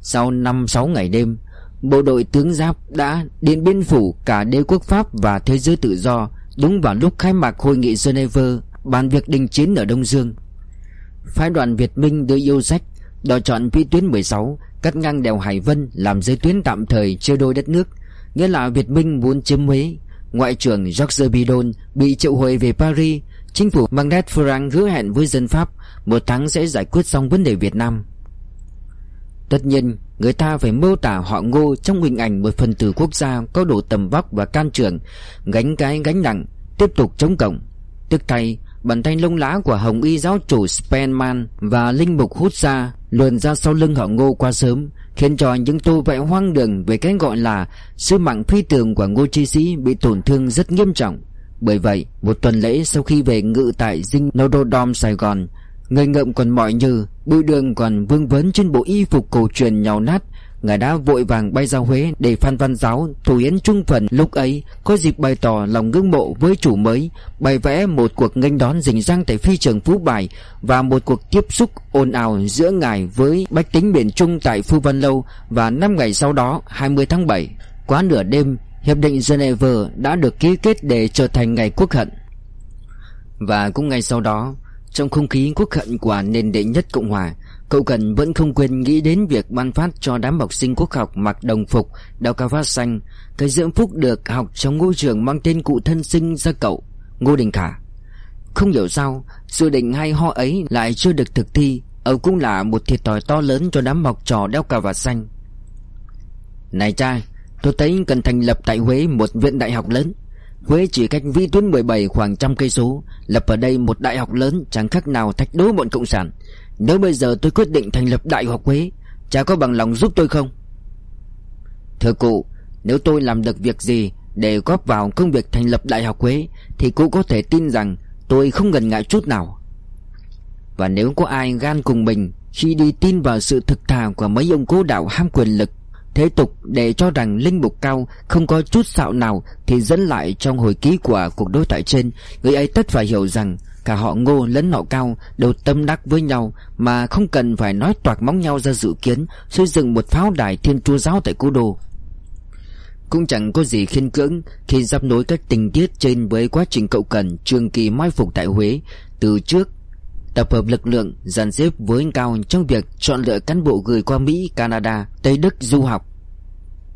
Sau 5-6 ngày đêm, Bộ đội tướng Giáp đã điện biên phủ cả đế quốc Pháp và thế giới tự do Đúng vào lúc khai mạc hội nghị Geneva, Bàn việc đình chiến ở Đông Dương, Phái đoàn Việt Minh đưa yêu sách, Đòi chọn vĩ tuyến 16 Cắt ngang đèo Hải Vân Làm giới tuyến tạm thời chia đôi đất nước. Nghĩa là Việt Minh muốn chiếm Huế. Ngoại trưởng Jacques Bidon Bị triệu hồi về Paris. Chính phủ Magnet Frank hứa hẹn với dân Pháp, Một tháng sẽ giải quyết xong vấn đề Việt Nam. Tất nhiên Người ta phải mô tả họ ngô trong hình ảnh một phần tử quốc gia có độ tầm vóc và can trường Gánh cái gánh nặng Tiếp tục chống cộng. Tức thay Bàn tay lông lá của Hồng Y giáo chủ Spenman và Linh Mục hút ra luồn ra sau lưng họ ngô qua sớm Khiến cho những tô vẽ hoang đường về cái gọi là Sứ mạng phi tường của ngô chi sĩ bị tổn thương rất nghiêm trọng. Bởi vậy, một tuần lễ sau khi về ngự tại dinh Nododom Sài Gòn Người ngậm còn mỏi như Bụi đường còn vương vấn trên bộ y phục cổ truyền nhào nát Ngài đã vội vàng bay ra Huế để Phan Văn Giáo thủ yến trung phần lúc ấy có dịp bày tỏ lòng ngưỡng mộ với chủ mới, bày vẽ một cuộc nghênh đón rình rang tại phi trường Phú Bài và một cuộc tiếp xúc ồn ào giữa ngài với bách tính miền Trung tại Phu Văn Lâu và năm ngày sau đó 20 tháng 7. Quá nửa đêm, Hiệp định Geneva đã được ký kết để trở thành ngày quốc hận. Và cũng ngay sau đó, trong không khí quốc hận của nền đệ nhất Cộng Hòa Cậu Cần vẫn không quên nghĩ đến việc ban phát cho đám học sinh quốc học mặc đồng phục, đeo cà vạt xanh Cái dưỡng phúc được học trong ngôi trường mang tên cụ thân sinh ra cậu, Ngô Đình Khả. Không hiểu sao, dự định hay ho ấy lại chưa được thực thi Ở cũng là một thiệt thòi to lớn cho đám học trò đeo cà vạt xanh. Này cha, tôi thấy cần thành lập tại Huế một viện đại học lớn. Huế chỉ cách vĩ tuyến 17 khoảng trăm cây số, Lập ở đây một đại học lớn, chẳng khác nào thách đố bọn Cộng sản Nếu bây giờ tôi quyết định thành lập đại học Huế Cha có bằng lòng giúp tôi không? Thưa cụ, Nếu tôi làm được việc gì Để góp vào công việc thành lập đại học Huế Thì cụ có thể tin rằng Tôi không ngần ngại chút nào Và nếu có ai gan cùng mình Khi đi tin vào sự thực thà của mấy ông cố đạo ham quyền lực Thế tục để cho rằng linh mục cao không có chút xạo nào thì dẫn lại trong hồi ký của cuộc đối thoại trên, người ấy tất phải hiểu rằng cả họ ngô lẫn họ cao đều tâm đắc với nhau mà không cần phải nói toạc móng nhau ra dự kiến xây dựng một pháo đài thiên chúa giáo tại cố đô. Cũng chẳng có gì khiên cưỡng khi dắp nối các tình tiết trên với quá trình cậu cần trường kỳ mai phục tại Huế từ trước tập hợp lực lượng dàn xếp với cao trong việc chọn lựa cán bộ gửi qua Mỹ, Canada, Tây Đức du học.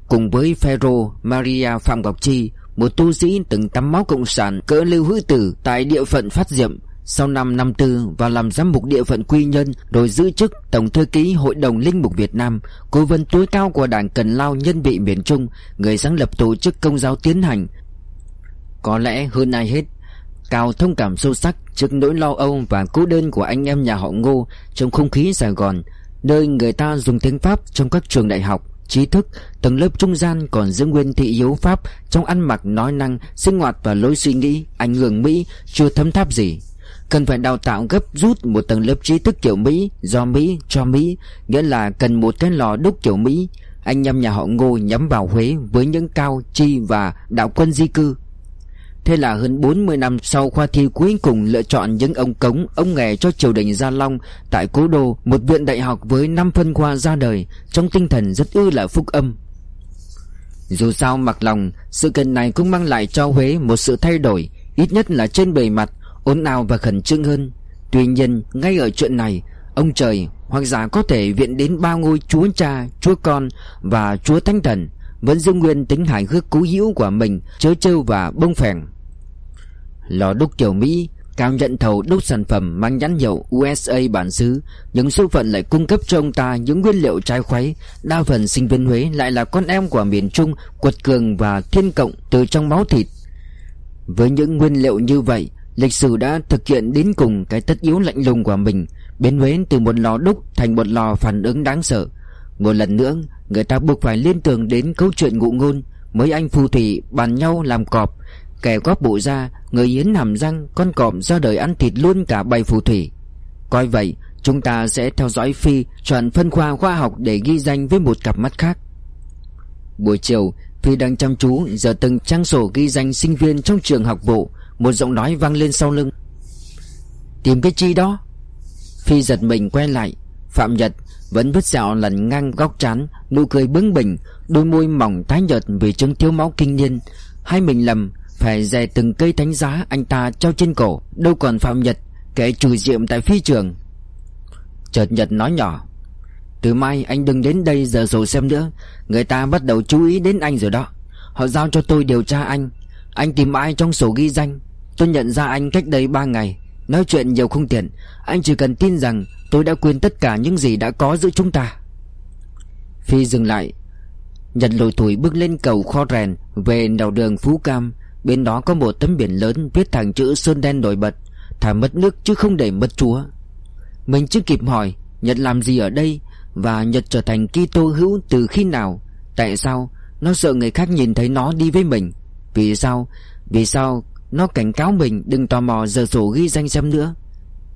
Cùng với Phêrô Maria Phạm Ngọc Chi, một tu sĩ từng tắm máu cộng sản cỡ lưu hữu tử tại địa phận Phát Diệm, sau năm năm tư và làm giám mục địa phận Quy Nhân rồi giữ chức Tổng thư ký Hội đồng Linh mục Việt Nam, cố vấn tối cao của Đảng Cần Lao Nhân vị miền Trung, người sáng lập tổ chức công giáo tiến hành. Có lẽ hơn ai hết, Cao thông cảm sâu sắc trước nỗi lo âu và cô đơn của anh em nhà họ Ngô trong không khí Sài Gòn, nơi người ta dùng tiếng Pháp trong các trường đại học, trí thức, tầng lớp trung gian còn giữ nguyên thị yếu Pháp trong ăn mặc nói năng, sinh hoạt và lối suy nghĩ, ảnh hưởng Mỹ chưa thấm tháp gì. Cần phải đào tạo gấp rút một tầng lớp trí thức kiểu Mỹ, do Mỹ, cho Mỹ, nghĩa là cần một cái lò đúc kiểu Mỹ. Anh em nhà họ Ngô nhắm vào Huế với những cao, chi và đạo quân di cư Thế là hơn 40 năm sau khoa thi cuối cùng lựa chọn những ông cống, ông nghề cho triều đình Gia Long tại Cố Đô, một viện đại học với 5 phân khoa ra đời, trong tinh thần rất ư là phúc âm. Dù sao mặc lòng, sự kiện này cũng mang lại cho Huế một sự thay đổi, ít nhất là trên bề mặt, ồn ào và khẩn trương hơn. Tuy nhiên, ngay ở chuyện này, ông trời hoặc giả có thể viện đến ba ngôi chúa cha, chúa con và chúa thánh thần, vẫn giữ nguyên tính hài hước cú hữu của mình, chớ trêu và bông phèn. Lò đúc kiểu Mỹ, Cao nhận thầu đúc sản phẩm mang nhãn hiệu USA bản xứ Nhưng số phận lại cung cấp cho ông ta những nguyên liệu trái khuấy. Đa phần sinh viên Huế lại là con em của miền Trung, Quật cường và thiên cộng từ trong máu thịt. Với những nguyên liệu như vậy, Lịch sử đã thực hiện đến cùng cái tất yếu lạnh lùng của mình, Biến Huế từ một lò đúc thành một lò phản ứng đáng sợ. Một lần nữa, Người ta buộc phải liên tưởng đến câu chuyện ngụ ngôn, Mấy anh phù thủy bàn nhau làm cọp Kẻ góp bộ ra, Người Yến hàm răng, Con cọp ra đời ăn thịt luôn cả bầy phù thủy. Coi vậy, Chúng ta sẽ theo dõi Phi Chọn phân khoa khoa học để ghi danh với một cặp mắt khác. Buổi chiều, Phi đang chăm chú Giờ từng trang sổ ghi danh sinh viên trong trường học vụ. Một giọng nói vang lên sau lưng. Tìm cái chi đó? Phi giật mình quay lại. Phạm Nhật vẫn vứt sẹo lần ngang góc trán Nụ cười bướng bỉnh, Đôi môi mỏng tái nhợt vì chứng thiếu máu kinh niên. Hay mình lầm phải dè từng cây thánh giá anh ta treo trên cổ, Đâu còn Phạm Nhật, Kẻ chủ diệm tại phi trường. Chợt Nhật nói nhỏ, Từ mai anh đừng đến đây giờ sổ xem nữa, Người ta bắt đầu chú ý đến anh rồi đó. Họ giao cho tôi điều tra anh Anh tìm ai trong sổ ghi danh? Tôi nhận ra anh cách đây 3 ngày, Nói chuyện nhiều không tiện. Anh chỉ cần tin rằng tôi đã quên tất cả những gì đã có giữa chúng ta. Phi dừng lại, Nhật lùi thủi bước lên cầu kho rèn Về đầu đường Phú Cam. Bên đó có một tấm biển lớn viết thẳng chữ sơn đen nổi bật, Thả mất nước chứ không để mất chúa. Mình chưa kịp hỏi, Nhật làm gì ở đây Và Nhật trở thành Kitô hữu từ khi nào, Tại sao Nó sợ người khác nhìn thấy nó đi với mình? Vì sao Vì sao Nó cảnh cáo mình đừng tò mò giờ sổ ghi danh xem nữa?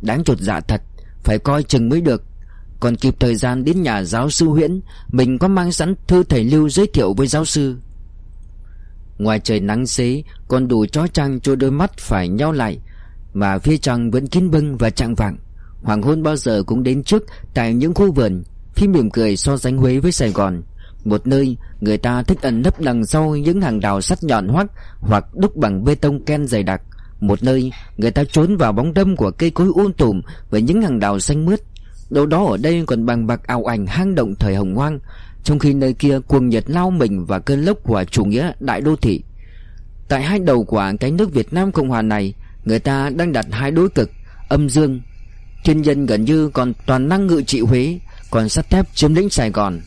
Đáng chột dạ thật, Phải coi chừng mới được. Còn kịp thời gian đến nhà giáo sư Huyễn, Mình có mang sẵn thư thầy Lưu giới thiệu với giáo sư. Ngoài trời nắng xế, Còn đủ chó trăng cho đôi mắt phải nhau lại, Mà phía trăng vẫn kín bưng và chạng vạng. Hoàng hôn bao giờ cũng đến trước Tại những khu vườn Phi mỉm cười so sánh Huế với Sài Gòn. Một nơi người ta thích ẩn nấp đằng sau Những hàng đào sắt nhọn hoắt Hoặc đúc bằng bê tông ken dày đặc. Một nơi người ta trốn vào bóng đâm Của cây cối um tùm Với những hàng đào xanh mướt. Đâu đó ở đây còn bằng bạc ảo ảnh hang động thời hồng hoang trong khi nơi kia cuồng nhiệt lao mình và cơn lốc của chủ nghĩa đại đô thị Tại hai đầu của cái nước Việt Nam Cộng Hòa này Người ta đang đặt hai đối cực Âm dương. Thiên dân gần như còn toàn năng ngự trị Huế Còn sắt thép chiếm lĩnh Sài Gòn.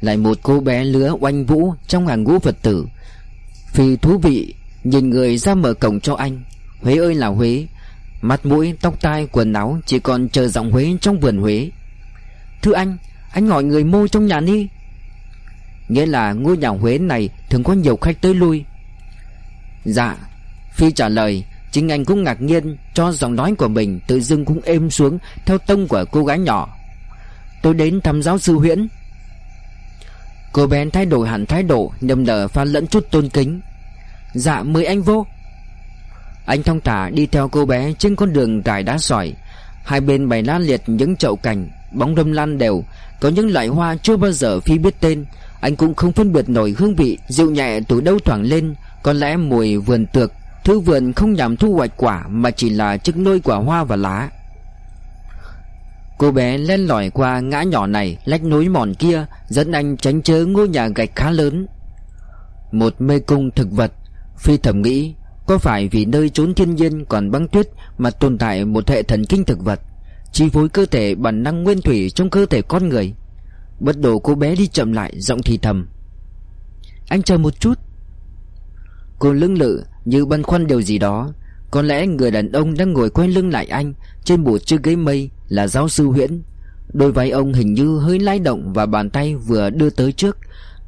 Lại một cô bé lứa oanh vũ Trong hàng ngũ Phật tử. Vì thú vị Nhìn người ra mở cổng cho anh. Huế ơi là Huế Mặt mũi, tóc tai, quần áo Chỉ còn chờ giọng Huế trong vườn Huế. Thưa anh anh hỏi người mô trong nhà đi Nghĩa là ngôi nhà Huế này Thường có nhiều khách tới lui. Dạ Phi trả lời, Chính anh cũng ngạc nhiên cho giọng nói của mình Tự dưng cũng êm xuống Theo tông của cô gái nhỏ. Tôi đến thăm giáo sư Huyễn. Cô bé thay đổi hẳn thái độ, Nhầm nở pha lẫn chút tôn kính. Dạ mời anh vô. Anh thong thả đi theo cô bé Trên con đường trải đá sỏi. Hai bên bày lá liệt những chậu cành. Bóng râm lan đều. Có những loại hoa chưa bao giờ Phi biết tên. Anh cũng không phân biệt nổi hương vị Dịu nhẹ từ đâu thoảng lên. Có lẽ mùi vườn tược Thư vườn không nhằm thu hoạch quả Mà chỉ là chức nôi quả hoa và lá. Cô bé len lỏi qua ngã nhỏ này, Lách nối mòn kia, Dẫn anh tránh chớ ngôi nhà gạch khá lớn. Một mê cung thực vật. Phi thầm nghĩ, Có phải vì nơi trốn thiên nhiên còn băng tuyết Mà tồn tại một hệ thần kinh thực vật? Chi phối cơ thể bản năng nguyên thủy Trong cơ thể con người. Bất đồ cô bé đi chậm lại, Giọng thì thầm. Anh chờ một chút. Cô lưng lự như băn khoăn điều gì đó. Có lẽ người đàn ông đang ngồi quay lưng lại anh Trên bộ chiếc ghế mây Là giáo sư Huyễn. Đôi vai ông hình như hơi lay động Và bàn tay vừa đưa tới trước.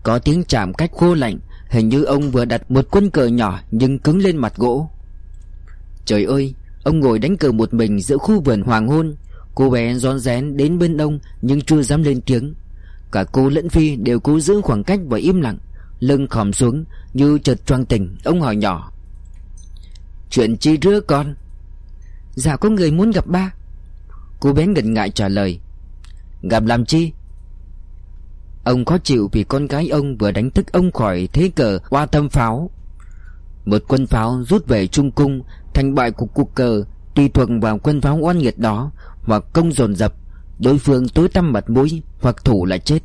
Có tiếng chạm cách khô lạnh, Hình như ông vừa đặt một quân cờ nhỏ Nhưng cứng lên mặt gỗ. Trời ơi, Ông ngồi đánh cờ một mình giữa khu vườn hoàng hôn. Cô bé rón rén đến bên ông, Nhưng chưa dám lên tiếng. Cả cô lẫn Phi đều cố giữ khoảng cách và im lặng, Lưng khòm xuống Như chợt choang tỉnh. Ông hỏi nhỏ, Chuyện chi rứa con? Dạ có người muốn gặp ba. Cô bé ngần ngại trả lời, Gặp làm chi? Ông khó chịu vì con gái ông vừa đánh thức ông khỏi thế cờ qua tâm pháo. Một quân pháo rút về Trung Cung, Thành bại của cuộc cờ Tùy thuộc vào quân pháo oan nghiệt đó hoặc công dồn dập, Đối phương tối tăm mặt mũi Hoặc thủ là chết.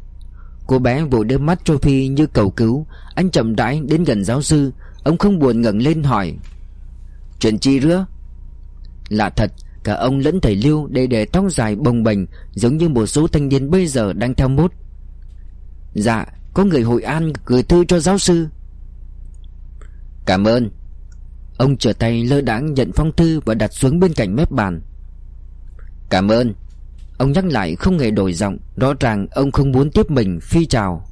Cô bé vội đưa mắt cho Phi như cầu cứu. Anh chậm rãi đến gần giáo sư. Ông không buồn ngẩng lên hỏi, Chuyện chi rứa? Lạ thật, Cả ông lẫn thầy Lưu đều để tóc dài bồng bềnh, Giống như một số thanh niên bây giờ đang theo mốt. Dạ Có người Hội An gửi thư cho giáo sư. Cảm ơn. Ông trở tay lơ đãng nhận phong thư Và đặt xuống bên cạnh mép bàn. Cảm ơn. Ông nhắc lại không hề đổi giọng, Rõ ràng ông không muốn tiếp mình, phi chào.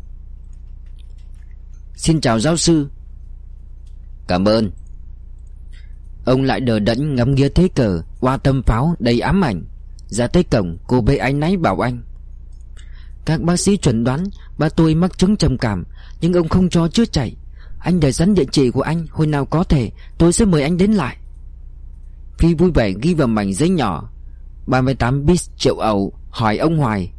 Xin chào giáo sư. Cảm ơn. Ông lại đờ đẫn ngắm nghía thế cờ, Qua tâm pháo đầy ám ảnh. Ra tới cổng, cô bê ánh náy bảo anh. Các bác sĩ chuẩn đoán Ba tôi mắc chứng trầm cảm, Nhưng ông không cho chữa chạy. Anh để dẫn địa chỉ của anh, Hồi nào có thể, tôi sẽ mời anh đến lại. Phi vui vẻ ghi vào mảnh giấy nhỏ. 38 bis triệu ẩu, Hỏi ông Hoài.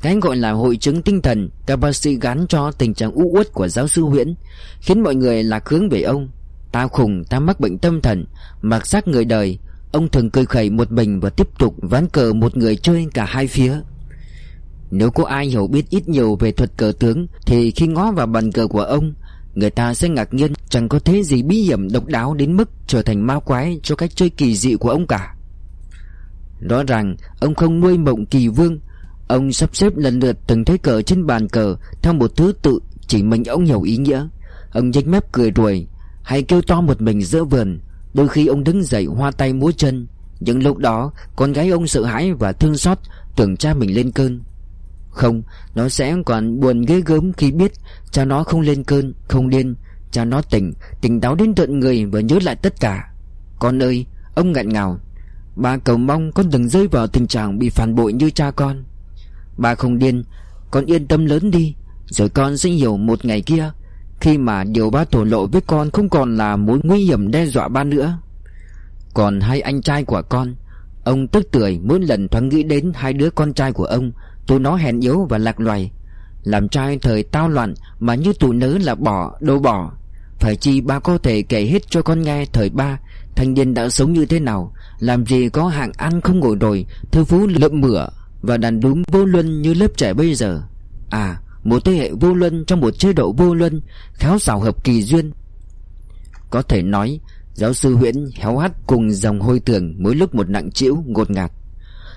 Cái gọi là hội chứng tinh thần, Các bác sĩ gắn cho tình trạng u uất của giáo sư Huyễn, Khiến mọi người lạc hướng về ông. Ta khùng, ta mắc bệnh tâm thần, Mặc xác người đời. Ông thường cười khẩy một mình Và tiếp tục ván cờ một người chơi cả hai phía. Nếu có ai hiểu biết ít nhiều về thuật cờ tướng, Thì khi ngó vào bàn cờ của ông, Người ta sẽ ngạc nhiên, Chẳng có thế gì bí hiểm độc đáo đến mức Trở thành ma quái cho cách chơi kỳ dị của ông cả. Rõ ràng, ông không nuôi mộng kỳ vương. Ông sắp xếp lần lượt từng thế cờ trên bàn cờ Theo một thứ tự chỉ mình ông hiểu ý nghĩa. Ông nhếch mép cười ruồi, Hay kêu to một mình giữa vườn. Đôi khi ông đứng dậy hoa tay múa chân. Những lúc đó, con gái ông sợ hãi và thương xót, Tưởng cha mình lên cơn. Không, Nó sẽ còn buồn ghê gớm khi biết Cha nó không lên cơn, Không điên. Cha nó tỉnh Tỉnh táo đến tận người và nhớ lại tất cả. Con ơi, Ông ngạn ngào. Bà cầu mong con đừng rơi vào tình trạng bị phản bội như cha con. Bà không điên Con yên tâm lớn đi Rồi con sẽ hiểu một ngày kia Khi mà điều ba thổ lộ với con Không còn là mối nguy hiểm đe dọa ba nữa. Còn hai anh trai của con Ông tức tưởi mỗi lần thoáng nghĩ đến Hai đứa con trai của ông Tụi nó hèn yếu và lạc loài Làm trai thời tao loạn Mà như tụi nớ là bỏ, đâu bỏ. Phải chi ba có thể kể hết cho con nghe Thời ba Thanh niên đã sống như thế nào? Làm gì có hạng ăn không ngồi đồi Thư phú lượm mửa Và đàn đúng vô luân như lớp trẻ bây giờ. À một thế hệ vô luân trong một chế độ vô luân Khéo xảo hợp kỳ duyên. Có thể nói, Giáo sư Huyễn héo hắt cùng dòng hôi tường Mỗi lúc một nặng trĩu, ngột ngạt.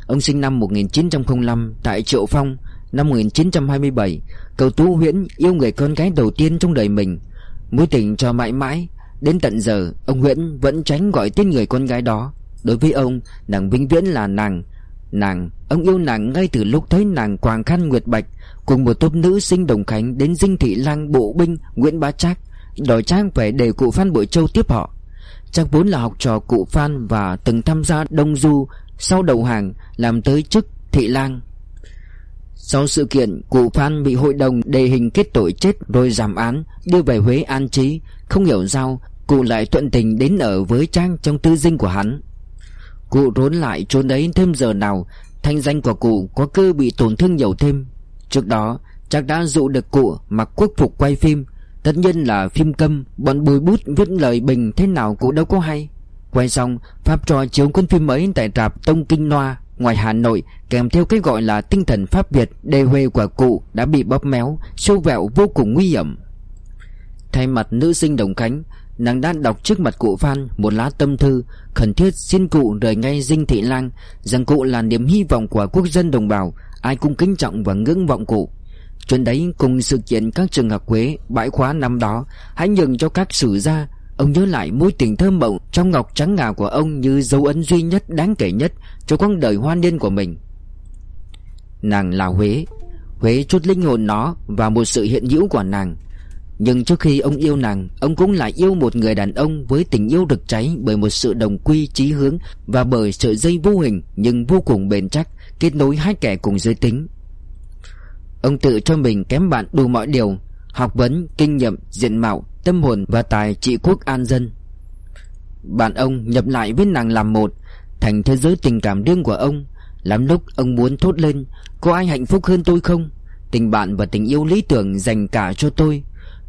Ông sinh năm 1905 tại Triệu Phong, Năm 1927 Cầu Tú Huyễn yêu người con gái đầu tiên trong đời mình. Mối tình cho mãi mãi Đến tận giờ, Ông Nguyễn vẫn tránh gọi tên người con gái đó. Đối với ông, Nàng vĩnh viễn là nàng. Nàng, Ông yêu nàng ngay từ lúc thấy nàng quàng khăn nguyệt bạch, Cùng một tốp nữ sinh đồng khánh Đến dinh thị lang bộ binh Nguyễn Bá Trác, Đòi Trang phải để cụ Phan Bội Châu tiếp họ. Trác vốn là học trò cụ Phan Và từng tham gia đông du, Sau đầu hàng, Làm tới chức thị lang sau sự kiện, cụ Phan bị hội đồng đề hình kết tội chết rồi giảm án, đưa về Huế an trí. Không hiểu sao, cụ lại thuận tình đến ở với Trang trong tư dinh của hắn. Cụ rốn lại trốn đấy thêm giờ nào, thanh danh của cụ có cơ bị tổn thương nhiều thêm. Trước đó, chắc đã dụ được cụ mặc quốc phục quay phim. Tất nhiên là phim câm, bọn bùi bút viết lời bình thế nào cụ đâu có hay. Quay xong, Pháp trò chiếu quân phim ấy tại rạp Tông Kinh Noa Ngoài Hà Nội, Kèm theo cái gọi là tinh thần Pháp Việt Đề huê của cụ đã bị bóp méo, Sâu vẹo vô cùng nguy hiểm. Thay mặt nữ sinh Đồng Khánh, Nàng đã đọc trước mặt cụ Phan Một lá tâm thư, Khẩn thiết xin cụ rời ngay dinh thị lang, Rằng cụ là niềm hy vọng của quốc dân đồng bào, Ai cũng kính trọng và ngưỡng vọng cụ. Chuyện đấy cùng sự kiện các trường học Huế, Bãi khóa năm đó, Hãy nhường cho các sử gia Ông nhớ lại mối tình thơm mộng trong ngọc trắng ngà của ông như dấu ấn duy nhất đáng kể nhất cho quãng đời hoan niên của mình. Nàng là Huế, Huế chút linh hồn nó và một sự hiện hữu của nàng. Nhưng trước khi ông yêu nàng, ông cũng lại yêu một người đàn ông với tình yêu rực cháy bởi một sự đồng quy chí hướng và bởi sợi dây vô hình nhưng vô cùng bền chắc kết nối hai kẻ cùng giới tính. Ông tự cho mình kém bạn đủ mọi điều, học vấn, kinh nghiệm, diện mạo, tâm hồn và tài trị quốc an dân. Bạn ông nhập lại với nàng làm một Thành thế giới tình cảm riêng của ông. Lắm lúc ông muốn thốt lên Có ai hạnh phúc hơn tôi không? Tình bạn và tình yêu lý tưởng dành cả cho tôi.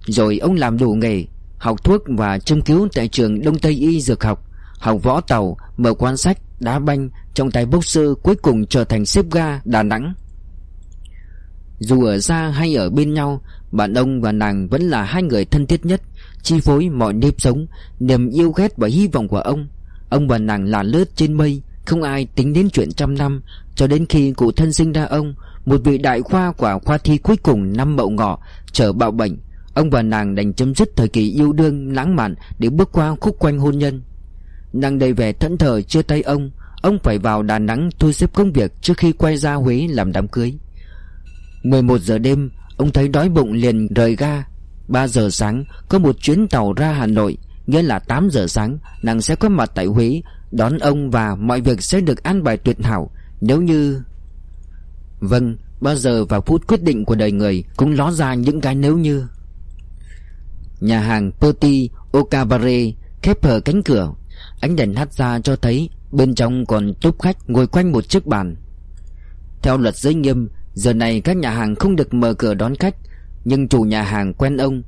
Rồi ông làm đủ nghề Học thuốc và châm cứu tại trường Đông Tây Y Dược học Học võ tàu, mở quan sách, đá banh Trong tay boxer cuối cùng trở thành xếp ga Đà Nẵng. Dù ở xa hay ở bên nhau bạn ông và nàng vẫn là hai người thân thiết nhất. Chi phối mọi nếp sống, Niềm yêu ghét và hy vọng của ông. Ông và nàng là lướt trên mây, Không ai tính đến chuyện trăm năm. Cho đến khi cụ thân sinh ra ông, Một vị đại khoa của khoa thi cuối cùng năm mậu ngọ Trở bạo bệnh, Ông và nàng đành chấm dứt thời kỳ yêu đương lãng mạn Để bước qua khúc quanh hôn nhân. Nàng đầy vẻ thẫn thờ chưa tay ông Ông phải vào Đà Nẵng thu xếp công việc Trước khi quay ra Huế làm đám cưới. 11 giờ đêm, Ông thấy đói bụng liền rời ga 3 giờ sáng, có một chuyến tàu ra Hà Nội, Nghĩa là 8 giờ sáng, Nàng sẽ có mặt tại Huế, Đón ông và mọi việc sẽ được an bài tuyệt hảo. Nếu như Vâng Bao giờ vào phút quyết định của đời người Cũng ló ra những cái nếu như. Nhà hàng Petit Okabare khép hờ cánh cửa. Ánh đèn hắt ra cho thấy Bên trong còn túp khách ngồi quanh một chiếc bàn. Theo luật giới nghiêm, Giờ này các nhà hàng không được mở cửa đón khách nhưng chủ nhà hàng quen ông.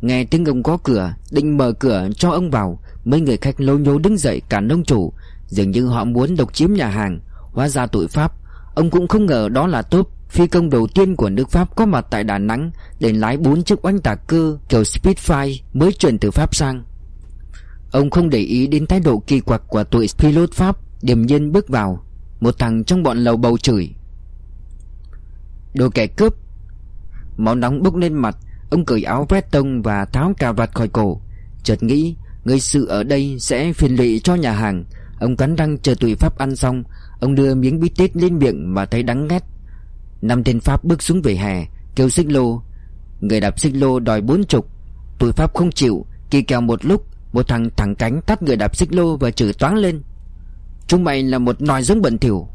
Nghe tiếng ông có cửa, Định mở cửa cho ông vào, Mấy người khách lố nhố đứng dậy cản ông chủ. Dường như họ muốn độc chiếm nhà hàng. Hóa ra tội Pháp. Ông cũng không ngờ đó là tốt. Phi công đầu tiên của nước Pháp có mặt tại Đà Nẵng, Để lái bốn chiếc oanh tạc cơ Kiểu Spitfire mới chuyển từ Pháp sang. Ông không để ý đến thái độ kỳ quặc của tụi pilot Pháp, Điềm nhiên bước vào. Một thằng trong bọn lầu bầu chửi. Đồ kẻ cướp Máu nóng bốc lên mặt, Ông cởi áo vét tông và tháo cà vạt khỏi cổ. Chợt nghĩ, Người sự ở đây sẽ phiền lụy cho nhà hàng. Ông cắn răng chờ tụi Pháp ăn xong, Ông đưa miếng bít tết lên miệng mà thấy đắng ghét Năm tên Pháp bước xuống về hè, Kêu xích lô. Người đạp xích lô đòi bốn chục. Tụi Pháp không chịu, Kỳ kèo một lúc, Một thằng thẳng cánh tắt người đạp xích lô và chửi toáng lên. Chúng mày là một nòi giống bẩn thỉu.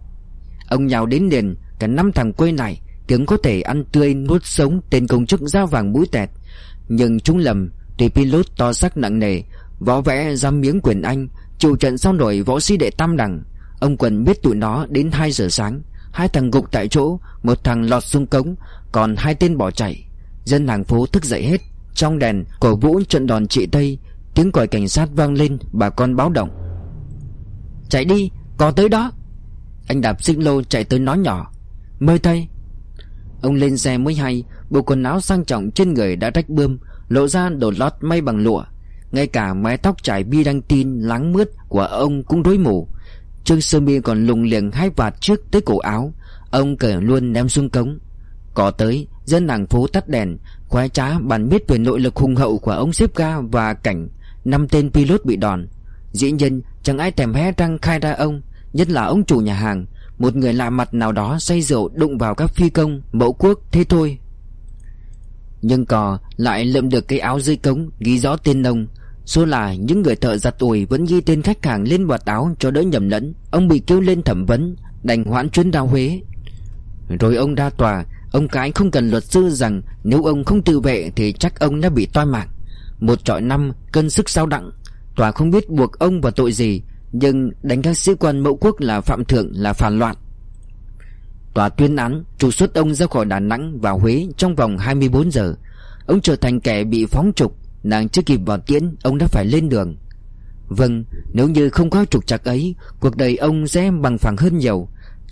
Ông nhào đến liền Cả năm thằng quê này Tiếng có thể ăn tươi nuốt sống tên công chức da vàng mũi tẹt. Nhưng chúng lầm, Tuy pilot to sắc nặng nề, Võ vẽ ra miếng quyền Anh, chịu trận sau nổi võ sĩ đệ tam đẳng. Ông Quần biết tụi nó đến 2 giờ sáng, Hai thằng gục tại chỗ, Một thằng lọt xuống cống, Còn hai tên bỏ chạy. Dân hàng phố thức dậy hết, Trong đèn cổ vũ trận đòn trị Tây, Tiếng còi cảnh sát vang lên, Bà con báo động. Chạy đi, Có tới đó. Anh đạp xích lô chạy tới nói nhỏ. Mời thầy. Ông lên xe mới hay, Bộ quần áo sang trọng trên người đã rách bươm, Lộ ra đồ lót may bằng lụa. Ngay cả mái tóc trải bi đăng tin lắng mướt của ông cũng rối mù. Trương sơ mi còn lùng liền hai vạt trước tới cổ áo. Ông cởi luôn ném xuống cống. Có tới, Dân làng phố tắt đèn, Khoái trá bàn biết về nội lực hùng hậu của ông xếp ga và cảnh năm tên pilot bị đòn. Dĩ nhiên, chẳng ai thèm hé răng khai ra ông, Nhất là ông chủ nhà hàng. Một người lạ mặt nào đó say rượu đụng vào các phi công, Mẫu quốc, thế thôi. Nhưng cò lại lượm được cái áo dưới cống, Ghi rõ tên ông. Số là những người thợ giặt ủi vẫn ghi tên khách hàng lên bọt áo cho đỡ nhầm lẫn. Ông bị kêu lên thẩm vấn, Đành hoãn chuyến ra Huế. Rồi ông ra tòa. Ông cái không cần luật sư rằng Nếu ông không tự vệ thì chắc ông đã bị toi mạng. Một trọi năm cân sức sao đặng. Tòa không biết buộc ông vào tội gì. Nhưng đánh các sĩ quan mẫu quốc là phạm thượng, là phản loạn. Tòa tuyên án trục xuất ông ra khỏi Đà Nẵng và Huế trong vòng 24 giờ. Ông trở thành kẻ bị phóng trục, Nàng chưa kịp vào tiễn, Ông đã phải lên đường. Vâng nếu như không có trục trặc ấy, Cuộc đời ông sẽ bằng phẳng hơn nhiều.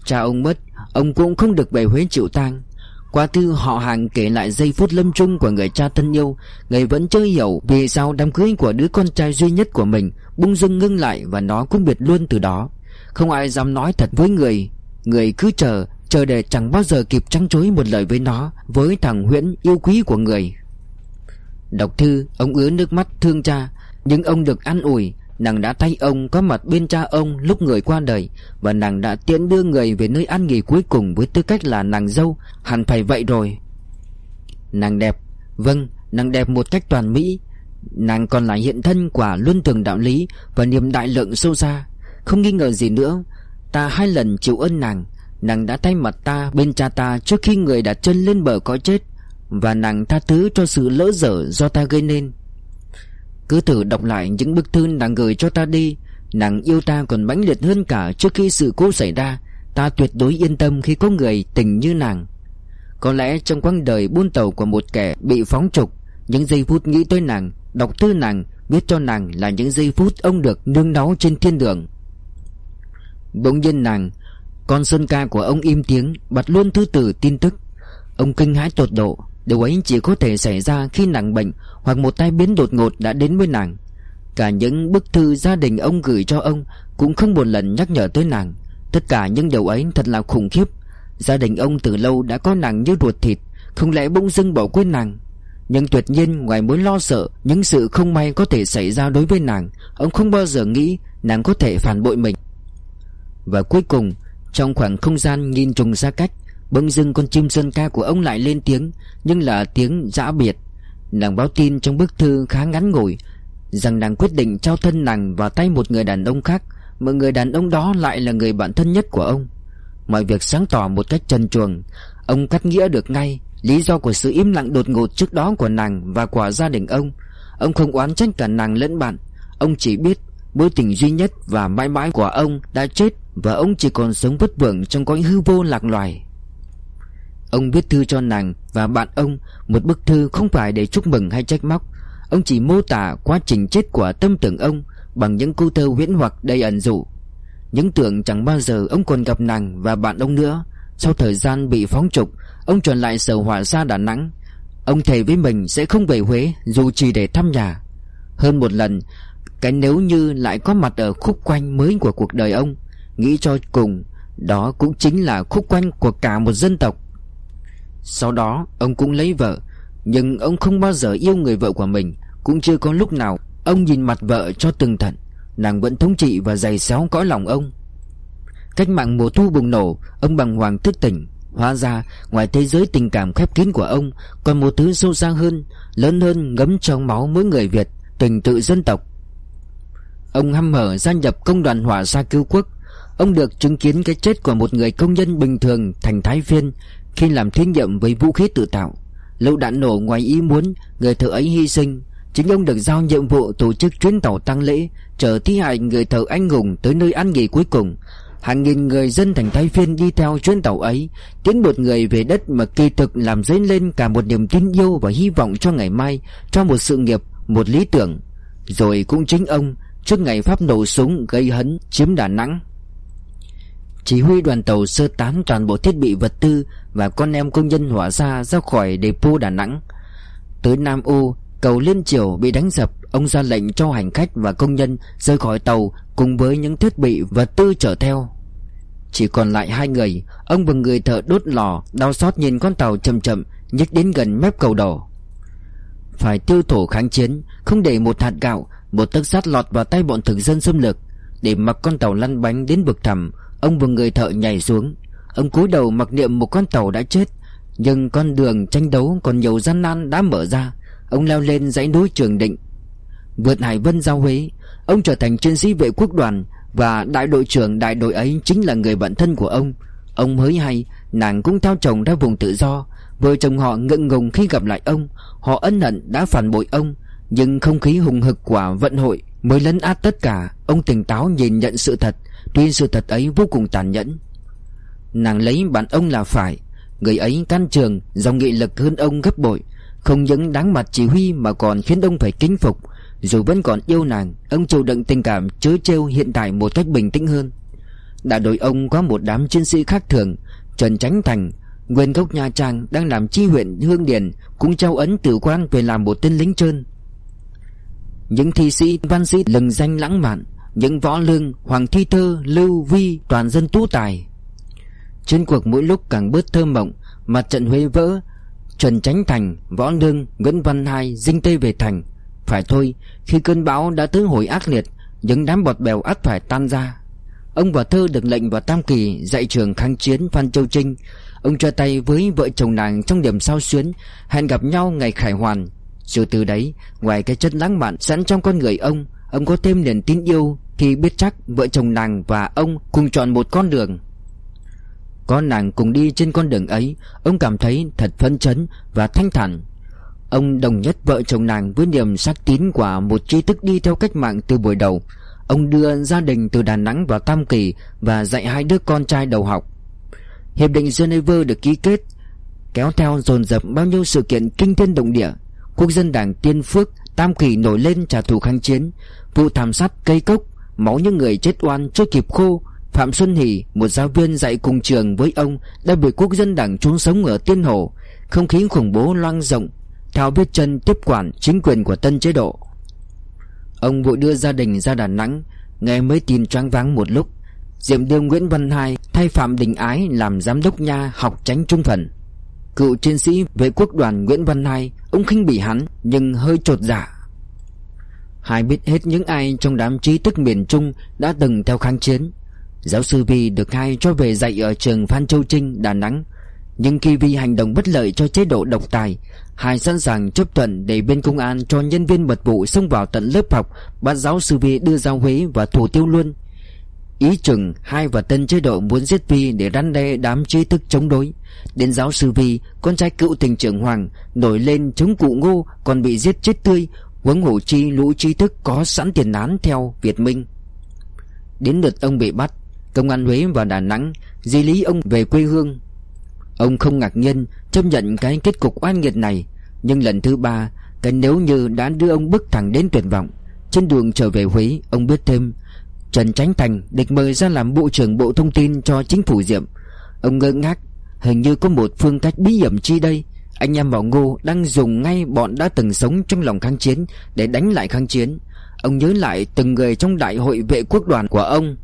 Cha ông mất, Ông cũng không được về Huế chịu tang. Qua thư họ hàng kể lại giây phút lâm chung của người cha thân yêu, Người vẫn chưa hiểu vì sao đám cưới của đứa con trai duy nhất của mình Bung dưng ngưng lại và nó cũng biệt luôn từ đó. Không ai dám nói thật với người. Người cứ chờ Chờ để chẳng bao giờ kịp trăng chối một lời với nó Với thằng Huyễn yêu quý của người. Đọc thư Ông ứa nước mắt thương cha Nhưng ông được an ủi. Nàng đã thay ông có mặt bên cha ông lúc người qua đời Và nàng đã tiễn đưa người về nơi an nghỉ cuối cùng Với tư cách là nàng dâu. Hẳn phải vậy rồi. Nàng đẹp. Vâng, nàng đẹp một cách toàn mỹ. Nàng còn là hiện thân quả luân thường đạo lý Và niềm đại lượng sâu xa. Không nghi ngờ gì nữa, Ta hai lần chịu ơn nàng. Nàng đã thay mặt ta bên cha ta Trước khi người đặt chân lên bờ có chết Và nàng tha thứ cho sự lỡ dở do ta gây nên. Cứ thử đọc lại những bức thư nàng gửi cho ta đi. Nàng yêu ta còn mãnh liệt hơn cả trước khi sự cố xảy ra. Ta tuyệt đối yên tâm khi có người tình như nàng. Có lẽ trong quãng đời buôn tàu của một kẻ bị phóng trục, Những giây phút nghĩ tới nàng Đọc thư nàng Biết cho nàng là những giây phút ông được nương náu trên thiên đường. Bỗng nhiên nàng, Con sơn ca của ông im tiếng, Bật luôn thư từ tin tức. Ông kinh hãi tột độ, Điều ấy chỉ có thể xảy ra khi nàng bệnh Hoặc một tai biến đột ngột đã đến với nàng. Cả những bức thư gia đình ông gửi cho ông Cũng không một lần nhắc nhở tới nàng. Tất cả những điều ấy thật là khủng khiếp. Gia đình ông từ lâu đã có nàng như ruột thịt, Không lẽ bỗng dưng bỏ quên nàng? Nhưng tuyệt nhiên ngoài mối lo sợ, Những sự không may có thể xảy ra đối với nàng, Ông không bao giờ nghĩ Nàng có thể phản bội mình. Và cuối cùng, Trong khoảng không gian nhìn trùng xa cách, Bỗng dưng con chim sơn ca của ông lại lên tiếng, Nhưng là tiếng giã biệt. Nàng báo tin trong bức thư khá ngắn ngủi Rằng nàng quyết định trao thân nàng vào tay một người đàn ông khác, Mà người đàn ông đó lại là người bạn thân nhất của ông. Mọi việc sáng tỏ một cách trần truồng, Ông cắt nghĩa được ngay Lý do của sự im lặng đột ngột trước đó của nàng và của gia đình ông. Ông không oán trách cả nàng lẫn bạn. Ông chỉ biết mối tình duy nhất và mãi mãi của ông đã chết Và ông chỉ còn sống vất vưởng trong cõi hư vô lạc loài. Ông viết thư cho nàng và bạn ông Một bức thư không phải để chúc mừng hay trách móc. Ông chỉ mô tả quá trình chết của tâm tưởng ông Bằng những câu thơ huyễn hoặc đầy ẩn dụ. Những tưởng chẳng bao giờ ông còn gặp nàng và bạn ông nữa. Sau thời gian bị phóng trục Ông trở lại sở hỏa xa Đà Nẵng. Ông thề với mình sẽ không về Huế, Dù chỉ để thăm nhà. Hơn một lần, Cái nếu như lại có mặt ở khúc quanh mới của cuộc đời ông, Nghĩ cho cùng, Đó cũng chính là khúc quanh của cả một dân tộc. Sau đó, ông cũng lấy vợ, Nhưng ông không bao giờ yêu người vợ của mình, Cũng chưa có lúc nào Ông nhìn mặt vợ cho từng thận Nàng vẫn thống trị và dày xéo cõi lòng ông. Cách mạng mùa thu bùng nổ, Ông bằng hoàng thức tỉnh Hóa ra, ngoài thế giới tình cảm khép kín của ông, Còn một thứ sâu xa hơn, Lớn hơn ngấm trong máu mỗi người Việt, Tình tự dân tộc. Ông hăm hở gia nhập công đoàn hỏa xa cứu quốc. Ông được chứng kiến cái chết của một người công nhân bình thường thành thái viên khi làm thí nghiệm với vũ khí tự tạo. Lựu đạn nổ ngoài ý muốn, Người thợ ấy hy sinh. Chính ông được giao nhiệm vụ tổ chức chuyến tàu tăng lễ Chở thi hài người thợ anh hùng Tới nơi ăn nghỉ cuối cùng. Hàng nghìn người dân thành Thái Phiên đi theo chuyến tàu ấy Tiến một người về đất mà kỳ thực làm dấy lên cả một niềm tin yêu và hy vọng cho ngày mai Cho một sự nghiệp, một lý tưởng. Rồi cũng chính ông Trước ngày Pháp nổ súng gây hấn chiếm Đà Nẵng. Chỉ huy đoàn tàu sơ tán toàn bộ thiết bị vật tư Và con em công nhân hỏa ra ra khỏi depot Đà Nẵng. Tới Nam Ô Cầu Liên Triều bị đánh dập. Ông ra lệnh cho hành khách và công nhân rời khỏi tàu Cùng với những thiết bị vật tư chở theo. Chỉ còn lại hai người, Ông và người thợ đốt lò Đau xót nhìn con tàu chậm chậm nhích đến gần mép cầu đỏ. Phải tiêu thổ kháng chiến, Không để một hạt gạo, Một tấc sắt lọt vào tay bọn thực dân xâm lược. Để mặc con tàu lăn bánh đến vực thẳm, Ông và người thợ nhảy xuống. Ông cúi đầu mặc niệm một con tàu đã chết, Nhưng con đường tranh đấu còn nhiều gian nan đã mở ra. Ông leo lên dãy núi Trường Định Vượt Hải Vân giao Huế. Ông trở thành chiến sĩ vệ quốc đoàn Và đại đội trưởng đại đội ấy chính là người bạn thân của ông. Ông mới hay, Nàng cũng theo chồng ra vùng tự do. Vợ chồng họ ngượng ngùng khi gặp lại ông. Họ ân hận đã phản bội ông. Nhưng không khí hùng hực của vận hội Mới lấn át tất cả. Ông tỉnh táo nhìn nhận sự thật. Tuy sự thật ấy vô cùng tàn nhẫn. Nàng lấy bạn ông là phải. Người ấy can trường, Dòng nghị lực hơn ông gấp bội. Không những đáng mặt chỉ huy Mà còn khiến ông phải kính phục. Dù vẫn còn yêu nàng Ông chủ động tình cảm chớ trêu hiện tại một cách bình tĩnh hơn. Đại đội ông có một đám chiến sĩ khác thường Trần tránh Thành Nguyên gốc Nha Trang đang làm chi huyện Hương Điền Cũng trao ấn tử quan về làm một tên lính trơn. Những thi sĩ văn sĩ lừng danh lãng mạn Những võ lương, hoàng thi thơ, lưu vi Toàn dân tú tài. Chiến cuộc mỗi lúc càng bớt thơ mộng Mặt trận Huế vỡ Trần tránh Thành, Võ Lương, Nguyễn Văn Hai dinh tây về thành. Phải thôi, khi cơn bão đã tới hồi ác liệt Những đám bọt bèo ắt phải tan ra. Ông và Thơ được lệnh vào Tam Kỳ dạy trường kháng chiến Phan Châu Trinh. Ông cho tay với vợ chồng nàng trong điểm sao xuyến Hẹn gặp nhau ngày khải hoàn. Rồi từ đấy Ngoài cái chất lãng mạn sẵn trong con người ông Ông có thêm niềm tin yêu Khi biết chắc vợ chồng nàng và ông cùng chọn một con đường. Có nàng cùng đi trên con đường ấy Ông cảm thấy thật phấn chấn và thanh thản. Ông đồng nhất vợ chồng nàng với niềm xác tín của một tri thức đi theo cách mạng từ buổi đầu. Ông đưa gia đình từ Đà Nẵng vào Tam Kỳ Và dạy hai đứa con trai đầu học. Hiệp định Geneva được ký kết, Kéo theo dồn dập bao nhiêu sự kiện kinh thiên động địa. Quốc dân đảng Tiên Phước, Tam Kỳ nổi lên trả thù kháng chiến. Vụ thảm sát cây cốc, Máu những người chết oan chưa kịp khô. Phạm Xuân Hỷ, Một giáo viên dạy cùng trường với ông, Đã bị quốc dân đảng trốn sống ở Tiên Hồ. Không khí khủng bố loang rộng theo biết chân tiếp quản chính quyền của tân chế độ. Ông vội đưa gia đình ra Đà Nẵng Nghe mới tin choáng váng một lúc. Diệm Đương Nguyễn Văn Hai thay Phạm Đình Ái làm giám đốc nha học tránh trung phần. Cựu chiến sĩ vệ quốc đoàn Nguyễn Văn Hai Ông khinh bỉ hắn nhưng hơi trột dạ. Hai biết hết những ai trong đám trí thức miền Trung đã từng theo kháng chiến. Giáo sư Vi được hai cho về dạy ở trường Phan Châu Trinh, Đà Nẵng. Nhưng khi Vi hành động bất lợi cho chế độ độc tài Hai sẵn sàng chấp thuận để bên công an cho nhân viên mật vụ xông vào tận lớp học Bắt giáo sư Vi đưa ra Huế và thủ tiêu luôn. Ý chừng hai và tân chế độ muốn giết Vi để răn đe đám trí thức chống đối. Đến giáo sư Vi, con trai cựu tỉnh trưởng Hoàng Nổi lên chống cụ ngô còn bị giết chết tươi quấn hổ chi lũ trí thức có sẵn tiền án theo Việt Minh. Đến lượt ông bị bắt Công an Huế và Đà Nẵng Di lý ông về quê hương. Ông không ngạc nhiên chấp nhận cái kết cục oan nghiệt này. Nhưng lần thứ ba, Cái nếu như đã đưa ông bước thẳng đến tuyệt vọng, Trên đường trở về Huế, Ông biết thêm, Trần tránh Thành được mời ra làm Bộ trưởng Bộ Thông tin cho chính phủ Diệm. Ông ngơ ngác, Hình như có một phương cách bí hiểm chi đây. Anh em Bảo Ngô đang dùng ngay bọn đã từng sống trong lòng kháng chiến Để đánh lại kháng chiến. Ông nhớ lại từng người trong đại hội vệ quốc đoàn của ông.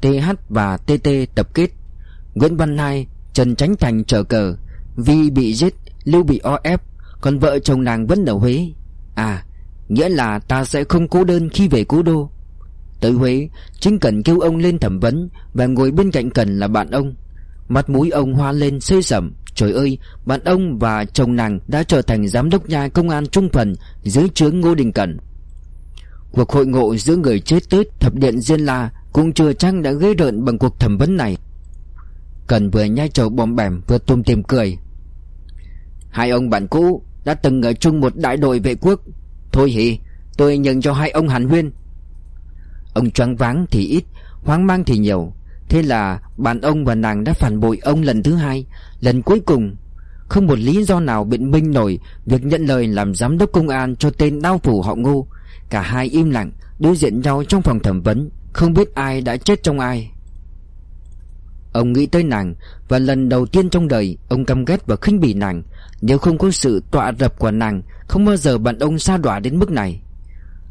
TH và TT tập kết. Nguyễn Văn Hai Trần tránh Thành trở cờ. Vi bị giết, Lưu bị o ép, Còn vợ chồng nàng vẫn ở Huế. À Nghĩa là ta sẽ không cố đơn khi về cố đô. Tới Huế, Chính Cần kêu ông lên thẩm vấn Và ngồi bên cạnh Cần là bạn ông. Mặt mũi ông hoa lên xây sẩm Trời ơi, Bạn ông và chồng nàng Đã trở thành giám đốc nhà công an trung phần Dưới trướng Ngô Đình cần Cuộc hội ngộ giữa người chết tết Thập điện Diên La Cũng chưa chăng đã gây rợn bằng cuộc thẩm vấn này. Cần vừa nhai trầu bòm bẻm Vừa tùm tìm cười. Hai ông bạn cũ Đã từng ở chung một đại đội vệ quốc. Thôi hì, Tôi nhận cho hai ông hàn huyên. Ông choáng váng thì ít, Hoang mang thì nhiều. Thế là bạn ông và nàng đã phản bội ông lần thứ hai, Lần cuối cùng. Không một lý do nào biện minh nổi Việc nhận lời làm giám đốc công an cho tên đao phủ họ ngô. Cả hai im lặng, Đối diện nhau trong phòng thẩm vấn. Không biết ai đã chết trong ai. Ông nghĩ tới nàng Và lần đầu tiên trong đời Ông căm ghét và khinh bỉ nàng. Nếu không có sự tọa rập của nàng Không bao giờ bạn ông xa đọa đến mức này.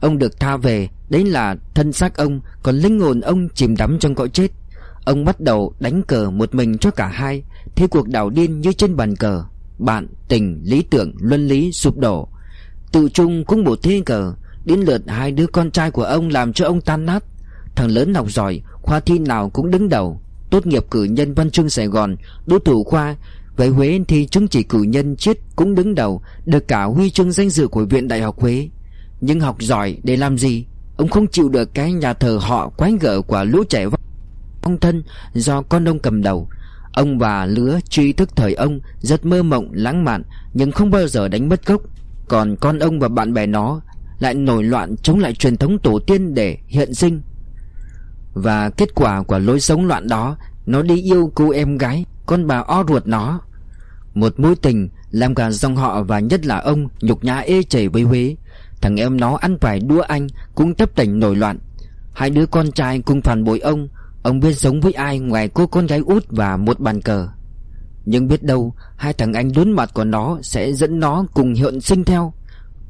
Ông được tha về Đấy là thân xác ông Còn linh hồn ông chìm đắm trong cõi chết. Ông bắt đầu đánh cờ một mình cho cả hai Thế cuộc đảo điên như trên bàn cờ. Bạn, tình, lý tưởng, luân lý sụp đổ. Tự chung cũng một thế cờ Đến lượt hai đứa con trai của ông làm cho ông tan nát. Thằng lớn học giỏi Khoa thi nào cũng đứng đầu. Tốt nghiệp cử nhân văn chương Sài Gòn đỗ thủ khoa Về Huế thì chứng chỉ cử nhân chết cũng đứng đầu, Được cả huy chương danh dự của Viện Đại học Huế. Nhưng học giỏi để làm gì? Ông không chịu được cái nhà thờ họ quái gở của lũ trẻ vong thân do con ông cầm đầu. Ông và lứa truy thức thời ông Rất mơ mộng, lãng mạn, Nhưng không bao giờ đánh mất gốc. Còn con ông và bạn bè nó Lại nổi loạn chống lại truyền thống tổ tiên để hiện sinh. Và kết quả của lối sống loạn đó, Nó đi yêu cô em gái, Con bà o ruột nó. Một mối tình làm cả dòng họ và nhất là ông Nhục nhã ê chảy với Huế. Thằng em nó ăn phải đua anh Cũng tấp tỉnh nổi loạn. Hai đứa con trai cùng phản bội ông Ông biết sống với ai ngoài cô con gái út và một bàn cờ. Nhưng biết đâu, Hai thằng anh đốn mặt của nó Sẽ dẫn nó cùng hiện sinh theo.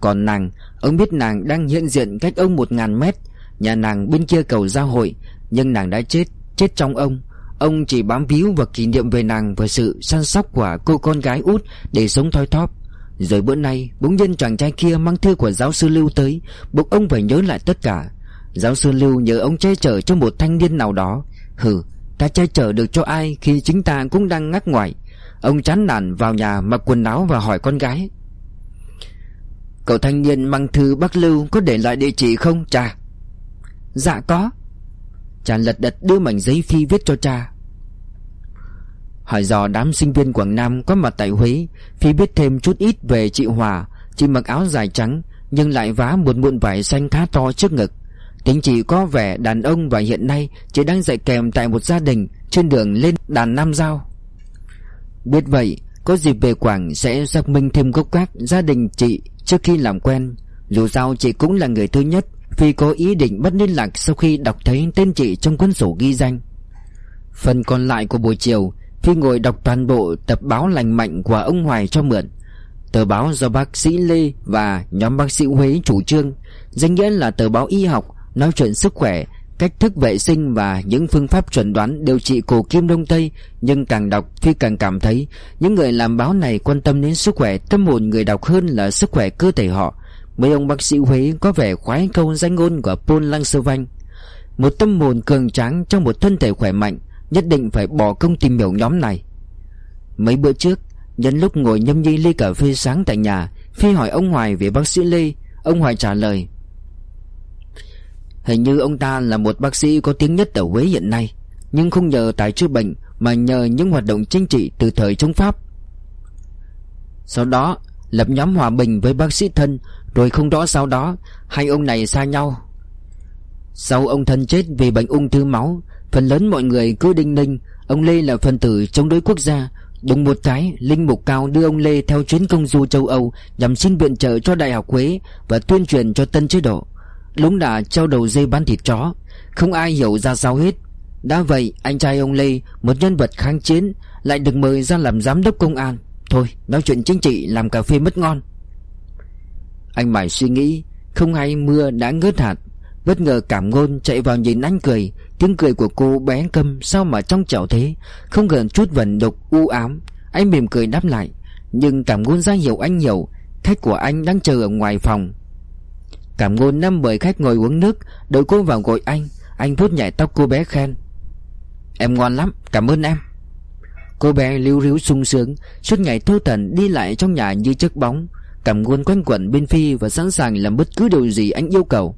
Còn nàng, Ông biết nàng đang hiện diện cách ông một ngàn mét. Nhà nàng bên kia cầu giao hội nhưng nàng đã chết Chết trong ông. Ông chỉ bám víu và kỷ niệm về nàng Và sự săn sóc của cô con gái út Để sống thoi thóp. Rồi bữa nay, bỗng nhiên chàng trai kia mang thư của giáo sư Lưu tới, Buộc ông phải nhớ lại tất cả. Giáo sư Lưu nhờ ông che chở cho một thanh niên nào đó. Hừ, Ta che chở được cho ai khi chính ta cũng đang ngắc ngoài Ông chán nản vào nhà mặc quần áo và hỏi con gái. Cậu thanh niên mang thư bác Lưu có để lại địa chỉ không? Cha Dạ có. Cha lật đật đưa mảnh giấy phi viết cho cha. Hỏi dò đám sinh viên Quảng Nam có mặt tại Huế, Phi biết thêm chút ít về chị Hòa. Chị mặc áo dài trắng, Nhưng lại vá một muộn vải xanh khá to trước ngực. Tính chị có vẻ đàn ông và hiện nay Chị đang dạy kèm tại một gia đình Trên đường lên đàn Nam Giao. Biết vậy, Có dịp về Quảng sẽ xác minh thêm gốc gác Gia đình chị trước khi làm quen. Dù sao chị cũng là người thứ nhất vì có ý định bắt liên lạc Sau khi đọc thấy tên chị trong cuốn sổ ghi danh. Phần còn lại của buổi chiều, Phi ngồi đọc toàn bộ tập báo lành mạnh của ông Hoài cho mượn. Tờ báo do bác sĩ Lê và nhóm bác sĩ Huế chủ trương, Danh nghĩa là tờ báo y học, Nói chuyện sức khỏe, Cách thức vệ sinh và những phương pháp chuẩn đoán điều trị cổ kim đông tây. Nhưng càng đọc, Phi càng cảm thấy Những người làm báo này quan tâm đến sức khỏe, tâm hồn người đọc hơn là sức khỏe cơ thể họ. Mấy ông bác sĩ Huế có vẻ khoái câu danh ngôn của Paul Langsovanh Một tâm hồn cường tráng trong một thân thể khỏe mạnh Nhất định phải bỏ công tìm hiểu nhóm này. Mấy bữa trước, Nhân lúc ngồi nhâm nhi ly cà phê sáng tại nhà, Phi hỏi ông Hoài về bác sĩ Lê. Ông Hoài trả lời, Hình như ông ta là một bác sĩ có tiếng nhất ở Huế hiện nay, Nhưng không nhờ tài chữa bệnh Mà nhờ những hoạt động chính trị từ thời chống Pháp. Sau đó, lập nhóm hòa bình với bác sĩ thân rồi không rõ sau đó, Hai ông này xa nhau. Sau ông thân chết vì bệnh ung thư máu, Phần lớn mọi người cứ đinh ninh. Ông Lê là phần tử chống đối quốc gia. Đúng một cái, Linh Mục Cao đưa ông Lê theo chuyến công du châu Âu Nhằm xin viện trợ cho Đại học Huế Và tuyên truyền cho tân chế độ. Đúng là trao đầu dây bán thịt chó. Không ai hiểu ra sao hết. Đã vậy, anh trai ông Lê, Một nhân vật kháng chiến, Lại được mời ra làm giám đốc công an. Thôi, nói chuyện chính trị, làm cà phê mất ngon. Anh mải suy nghĩ, Không hay mưa đã ngớt hạt. Bất ngờ cảm ngôn chạy vào nhìn anh cười, Tiếng cười của cô bé câm Sao mà trong trẻo thế? Không gần chút vần độc u ám, Anh mỉm cười đáp lại. Nhưng cảm ngôn ra hiểu anh hiểu Khách của anh đang chờ ở ngoài phòng. Cảm ngôn năm mời khách ngồi uống nước Đợi cô vào gọi anh. Anh vuốt nhảy tóc cô bé khen. Em ngon lắm, cảm ơn em. Cô bé lưu ríu sung sướng, Suốt ngày thơ thần đi lại trong nhà như chiếc bóng. Cảm nguồn quanh quẩn bên Phi Và sẵn sàng làm bất cứ điều gì anh yêu cầu.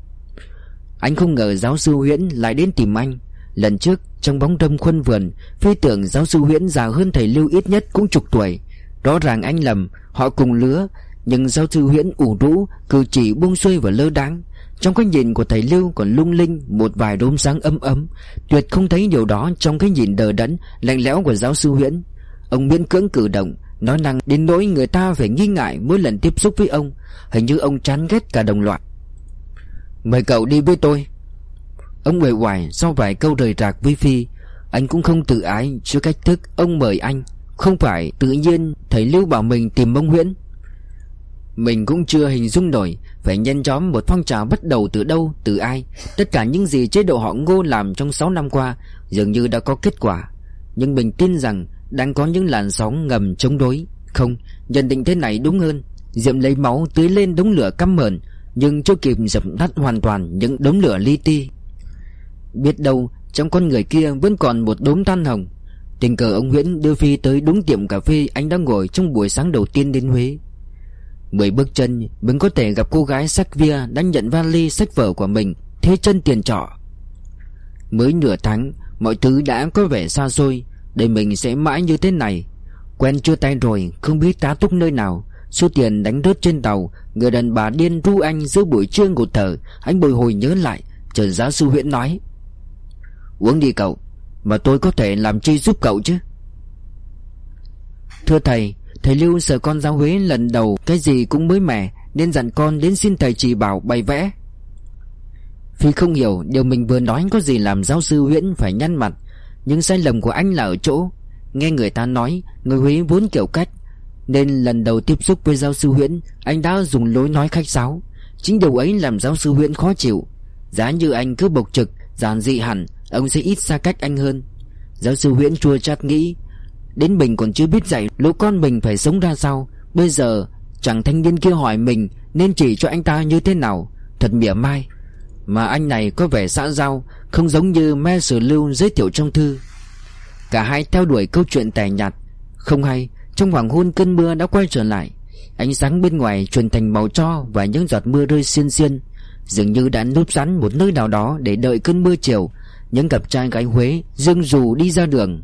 Anh không ngờ giáo sư Huyễn lại đến tìm anh. Lần trước, trong bóng râm khuân vườn, Phi tưởng giáo sư Huyễn già hơn thầy Lưu ít nhất cũng chục tuổi. Rõ ràng anh lầm, Họ cùng lứa, nhưng giáo sư huyễn ủ rũ, Cử chỉ buông xuôi và lơ đáng Trong cái nhìn của thầy Lưu còn lung linh, Một vài đốm sáng ấm ấm. Tuyệt không thấy điều đó trong cái nhìn đờ đẫn, Lạnh lẽo của giáo sư huyễn. Ông miễn cưỡng cử động Nói năng đến nỗi người ta phải nghi ngại mỗi lần tiếp xúc với ông Hình như ông chán ghét cả đồng loại Mời cậu đi với tôi. Ông uể hoài sau vài câu rời rạc với Phi. Anh cũng không tự ái trước cách thức ông mời anh. Không phải tự nhiên thầy Lưu bảo mình tìm ông Nguyễn Mình cũng chưa hình dung nổi Phải nhanh chóng một phong trào bắt đầu từ đâu, từ ai. Tất cả những gì chế độ họ ngô làm trong 6 năm qua Dường như đã có kết quả. Nhưng mình tin rằng đang có những làn sóng ngầm chống đối. Không, nhận định thế này đúng hơn. Diệm lấy máu tưới lên đống lửa căm mờn Nhưng chưa kịp dập tắt hoàn toàn những đống lửa li ti. Biết đâu trong con người kia vẫn còn một đốm than hồng. Tình cờ ông Nguyễn đưa Phi tới đúng tiệm cà phê anh đang ngồi trong buổi sáng đầu tiên đến Huế. Mười bước chân mình có thể gặp cô gái sắc via đang nhận vali sách vở của mình Thế chân tiền trọ. Mới nửa tháng mọi thứ đã có vẻ xa xôi. Để mình sẽ mãi như thế này. Quen chưa tay rồi, không biết tá túc nơi nào. Số tiền đánh rớt trên tàu, Người đàn bà điên ru anh giữa buổi trưa ngột thở. Anh bồi hồi nhớ lại Trần giáo sư huyện nói, Uống đi cậu, Mà tôi có thể làm chi giúp cậu chứ? Thưa thầy Thầy Lưu sợ con giáo Huế lần đầu Cái gì cũng mới mẻ, Nên dặn con đến xin thầy chỉ bảo bày vẽ. Phi không hiểu, Điều mình vừa nói có gì làm giáo sư Huyễn phải nhăn mặt. Nhưng sai lầm của anh là ở chỗ, Nghe người ta nói, Người Huế vốn kiểu cách, Nên lần đầu tiếp xúc với giáo sư Huyễn, Anh đã dùng lối nói khách sáo. Chính điều ấy làm giáo sư Huyễn khó chịu. Giá như anh cứ bộc trực, Giản dị hẳn, Ông sẽ ít xa cách anh hơn. Giáo sư Huyễn chua chát nghĩ, Đến mình còn chưa biết dạy lũ con mình phải sống ra sao. Bây giờ chẳng thanh niên kia hỏi mình, Nên chỉ cho anh ta như thế nào? Thật mỉa mai. Mà anh này có vẻ xã giao, Không giống như me sử lưu giới thiệu trong thư. Cả hai theo đuổi câu chuyện tẻ nhạt. Không hay, Trong hoàng hôn cơn mưa đã quay trở lại. Ánh sáng bên ngoài chuyển thành màu cho Và những giọt mưa rơi xiên xiên. Dường như đã núp sẵn một nơi nào đó Để đợi cơn mưa chiều. Những cặp trai gái Huế dưng dù đi ra đường.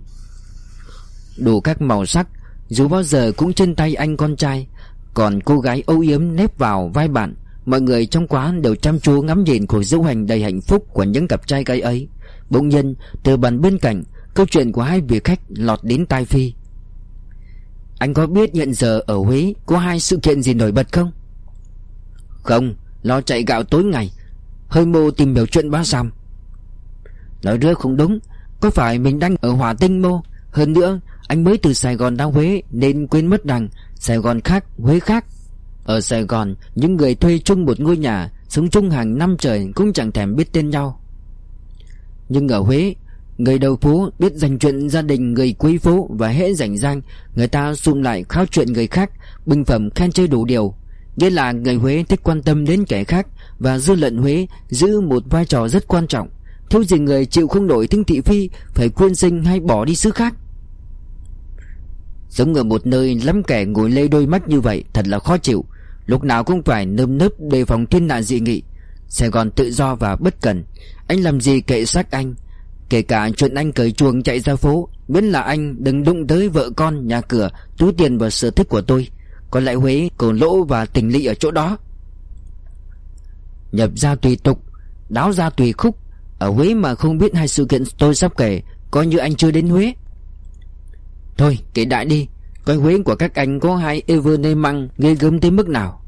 Đủ các màu sắc, Dù bao giờ cũng trên tay anh con trai. Còn cô gái âu yếm nếp vào vai bạn. Mọi người trong quán đều chăm chú ngắm nhìn cuộc diễu hành đầy hạnh phúc của những cặp trai gái ấy. Bỗng nhiên từ bàn bên cạnh Câu chuyện của hai vị khách lọt đến tai Phi. Anh có biết hiện giờ ở Huế có hai sự kiện gì nổi bật không? Không, lo chạy gạo tối ngày. Hơi mô tìm hiểu chuyện ba xăm Nói rước không đúng Có phải mình đang ở Hòa Tinh mô? Hơn nữa anh mới từ Sài Gòn ra Huế Nên quên mất rằng Sài Gòn khác Huế khác. Ở Sài Gòn, những người thuê chung một ngôi nhà, Sống chung hàng năm trời cũng chẳng thèm biết tên nhau. Nhưng ở Huế, Người đầu phố biết dành chuyện gia đình người quý phố Và hễ rảnh rang, Người ta xung lại khao chuyện người khác, Bình phẩm khen chơi đủ điều. Nghĩa là người Huế thích quan tâm đến kẻ khác Và dư luận Huế giữ một vai trò rất quan trọng. Thiếu gì người chịu không nổi 听 thị phi Phải quyên sinh hay bỏ đi xứ khác. Sống ở một nơi lắm kẻ ngồi lê đôi mắt như vậy Thật là khó chịu. Lúc nào cũng phải nơm nớp đề phòng thiên nạn dị nghị. Sài Gòn tự do và bất cần Anh làm gì kệ xác anh? Kể cả chuyện anh cởi chuồng chạy ra phố Miễn là anh đừng đụng tới vợ con, nhà cửa Túi tiền và sở thích của tôi. Còn lại Huế, cổ lỗ và tình lị ở chỗ đó. Nhập ra tùy tục Đáo ra tùy khúc. Ở Huế mà không biết hai sự kiện tôi sắp kể Coi như anh chưa đến Huế. Thôi kể đại đi. Coi huyến của các anh có hai Everne ghê gớm tới mức nào?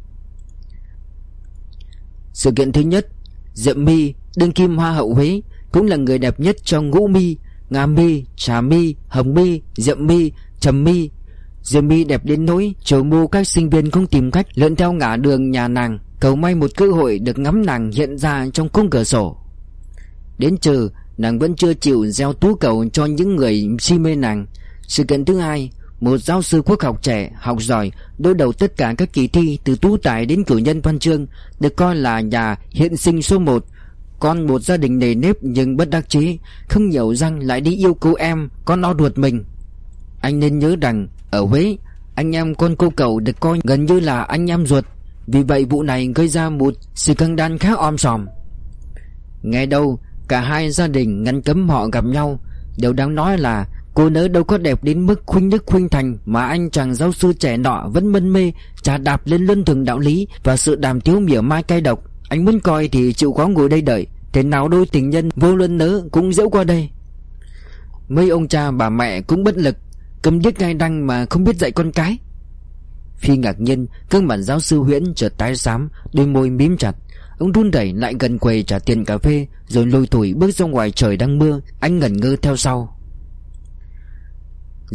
Sự kiện thứ nhất Diệm My, đương kim hoa hậu Huế Cũng là người đẹp nhất trong ngũ mi Nga mi, trà mi, hồng mi, diệm mi, trầm mi. Diệm mi đẹp đến nỗi Châu mô các sinh viên không tìm cách lượn theo ngã đường nhà nàng Cầu may một cơ hội được ngắm nàng hiện ra trong khung cửa sổ. Đến trừ Nàng vẫn chưa chịu gieo tú cầu cho những người si mê nàng sự kiện thứ hai Một giáo sư quốc học trẻ, học giỏi Đối đầu tất cả các kỳ thi Từ tú tài đến cử nhân văn chương Được coi là nhà hiện sinh số 1 Con một gia đình nề nếp nhưng bất đắc chí Không hiểu rằng lại đi yêu cô em Con lo ruột mình. Anh nên nhớ rằng Ở Huế Anh em con cô cậu được coi gần như là anh em ruột. Vì vậy vụ này gây ra một sự căng đan khá om sòm. Nghe đâu Cả hai gia đình ngăn cấm họ gặp nhau. Điều đáng nói là Cô nỡ đâu có đẹp đến mức khuynh đức khuynh thành Mà anh chàng giáo sư trẻ nọ vẫn mân mê Trà đạp lên luân thường đạo lý Và sự đàm tiếu mỉa mai cay độc. Anh muốn coi thì chịu khó ngồi đây đợi. Thế nào đôi tình nhân vô luân nỡ cũng dẫu qua đây. Mấy ông cha bà mẹ cũng bất lực, Cầm điếc ngay đăng mà không biết dạy con cái. Phi ngạc nhiên Cương mặt giáo sư huyễn chợt tái xám, Đôi môi mím chặt. Ông run đẩy lại gần quầy trả tiền cà phê, Rồi lôi tuổi bước ra ngoài trời đang mưa. Anh ngẩn ngơ theo sau.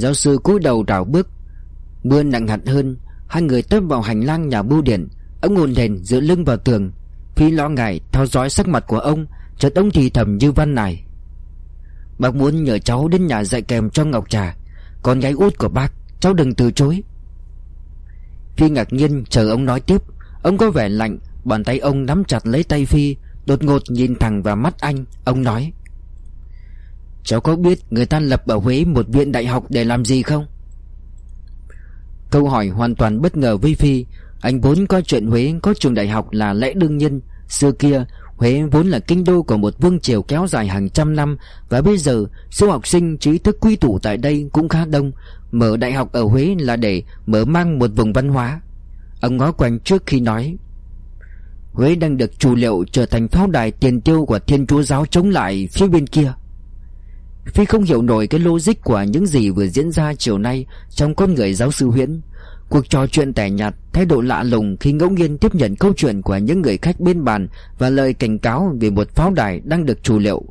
Giáo sư cúi đầu rào bước. Mưa nặng hạt hơn, Hai người tấp vào hành lang nhà bưu điện Ông ngồi đèn dựa lưng vào tường. Phi lo ngại, theo dõi sắc mặt của ông, Chợt ông thì thầm như văn này Bác muốn nhờ cháu đến nhà dạy kèm cho Ngọc Trà, Con gái út của bác, Cháu đừng từ chối. Phi ngạc nhiên, chờ ông nói tiếp. Ông có vẻ lạnh, Bàn tay ông nắm chặt lấy tay Phi, Đột ngột nhìn thẳng vào mắt anh, Ông nói. Cháu có biết người ta lập ở Huế một viện đại học để làm gì không? Câu hỏi hoàn toàn bất ngờ với Phi. Anh vốn coi chuyện Huế có trường đại học là lẽ đương nhiên. Xưa kia, Huế vốn là kinh đô của một vương triều kéo dài hàng trăm năm, Và bây giờ, số học sinh trí thức quy tụ tại đây cũng khá đông. Mở đại học ở Huế là để mở mang một vùng văn hóa. Ông ngó quanh trước khi nói, Huế đang được chủ liệu trở thành pháo đài tiền tiêu của thiên chúa giáo chống lại phía bên kia. Phi không hiểu nổi cái logic của những gì vừa diễn ra chiều nay trong con người giáo sư Huyễn Cuộc trò chuyện tẻ nhạt, thái độ lạ lùng khi ngẫu nhiên tiếp nhận câu chuyện của những người khách bên bàn và lời cảnh cáo về một pháo đài đang được chủ liệu.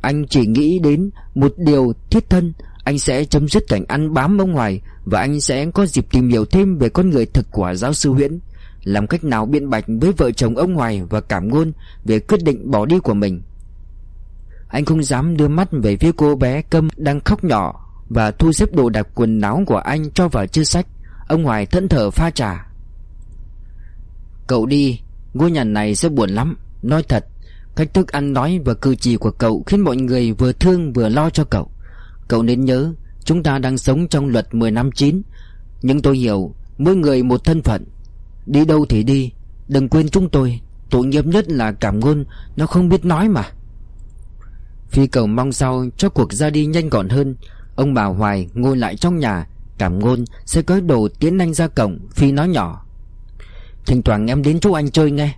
Anh chỉ nghĩ đến một điều thiết thân, anh sẽ chấm dứt cảnh ăn bám ông ngoài và anh sẽ có dịp tìm hiểu thêm về con người thực của giáo sư Huyễn. Làm cách nào biện bạch với vợ chồng ông ngoài và cảm ngôn về quyết định bỏ đi của mình. Anh không dám đưa mắt về phía cô bé câm đang khóc nhỏ và thu xếp đồ đạc quần áo của anh cho vào chiếc sách. Ông Hoài thẫn thờ pha trà. Cậu đi, Ngôi nhà này sẽ buồn lắm, Nói thật. Cách thức ăn nói và cử chỉ của cậu Khiến mọi người vừa thương vừa lo cho cậu. Cậu nên nhớ, Chúng ta đang sống trong luật 10 năm 9 Nhưng tôi hiểu, Mỗi người một thân phận. Đi đâu thì đi, Đừng quên chúng tôi. Tội nghiệp nhất là cảm ngôn, Nó không biết nói mà. Phi cầu mong sao cho cuộc ra đi nhanh gọn hơn. Ông bà Hoài ngồi lại trong nhà, Cảm ngôn sẽ có đồ tiến anh ra cổng, Phi nói nhỏ. Thỉnh thoảng em đến chỗ anh chơi nghe.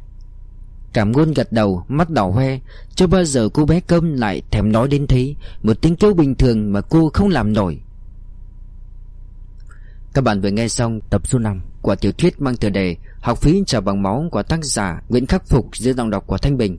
Cảm ngôn gật đầu, Mắt đỏ hoe. Chưa bao giờ cô bé cơm lại thèm nói đến thế. Một tiếng kêu bình thường mà cô không làm nổi. Các bạn vừa nghe xong tập số 5 Của tiểu thuyết mang tựa đề Học phí trả bằng máu của tác giả Nguyễn Khắc Phục dưới dòng đọc của Thanh Bình.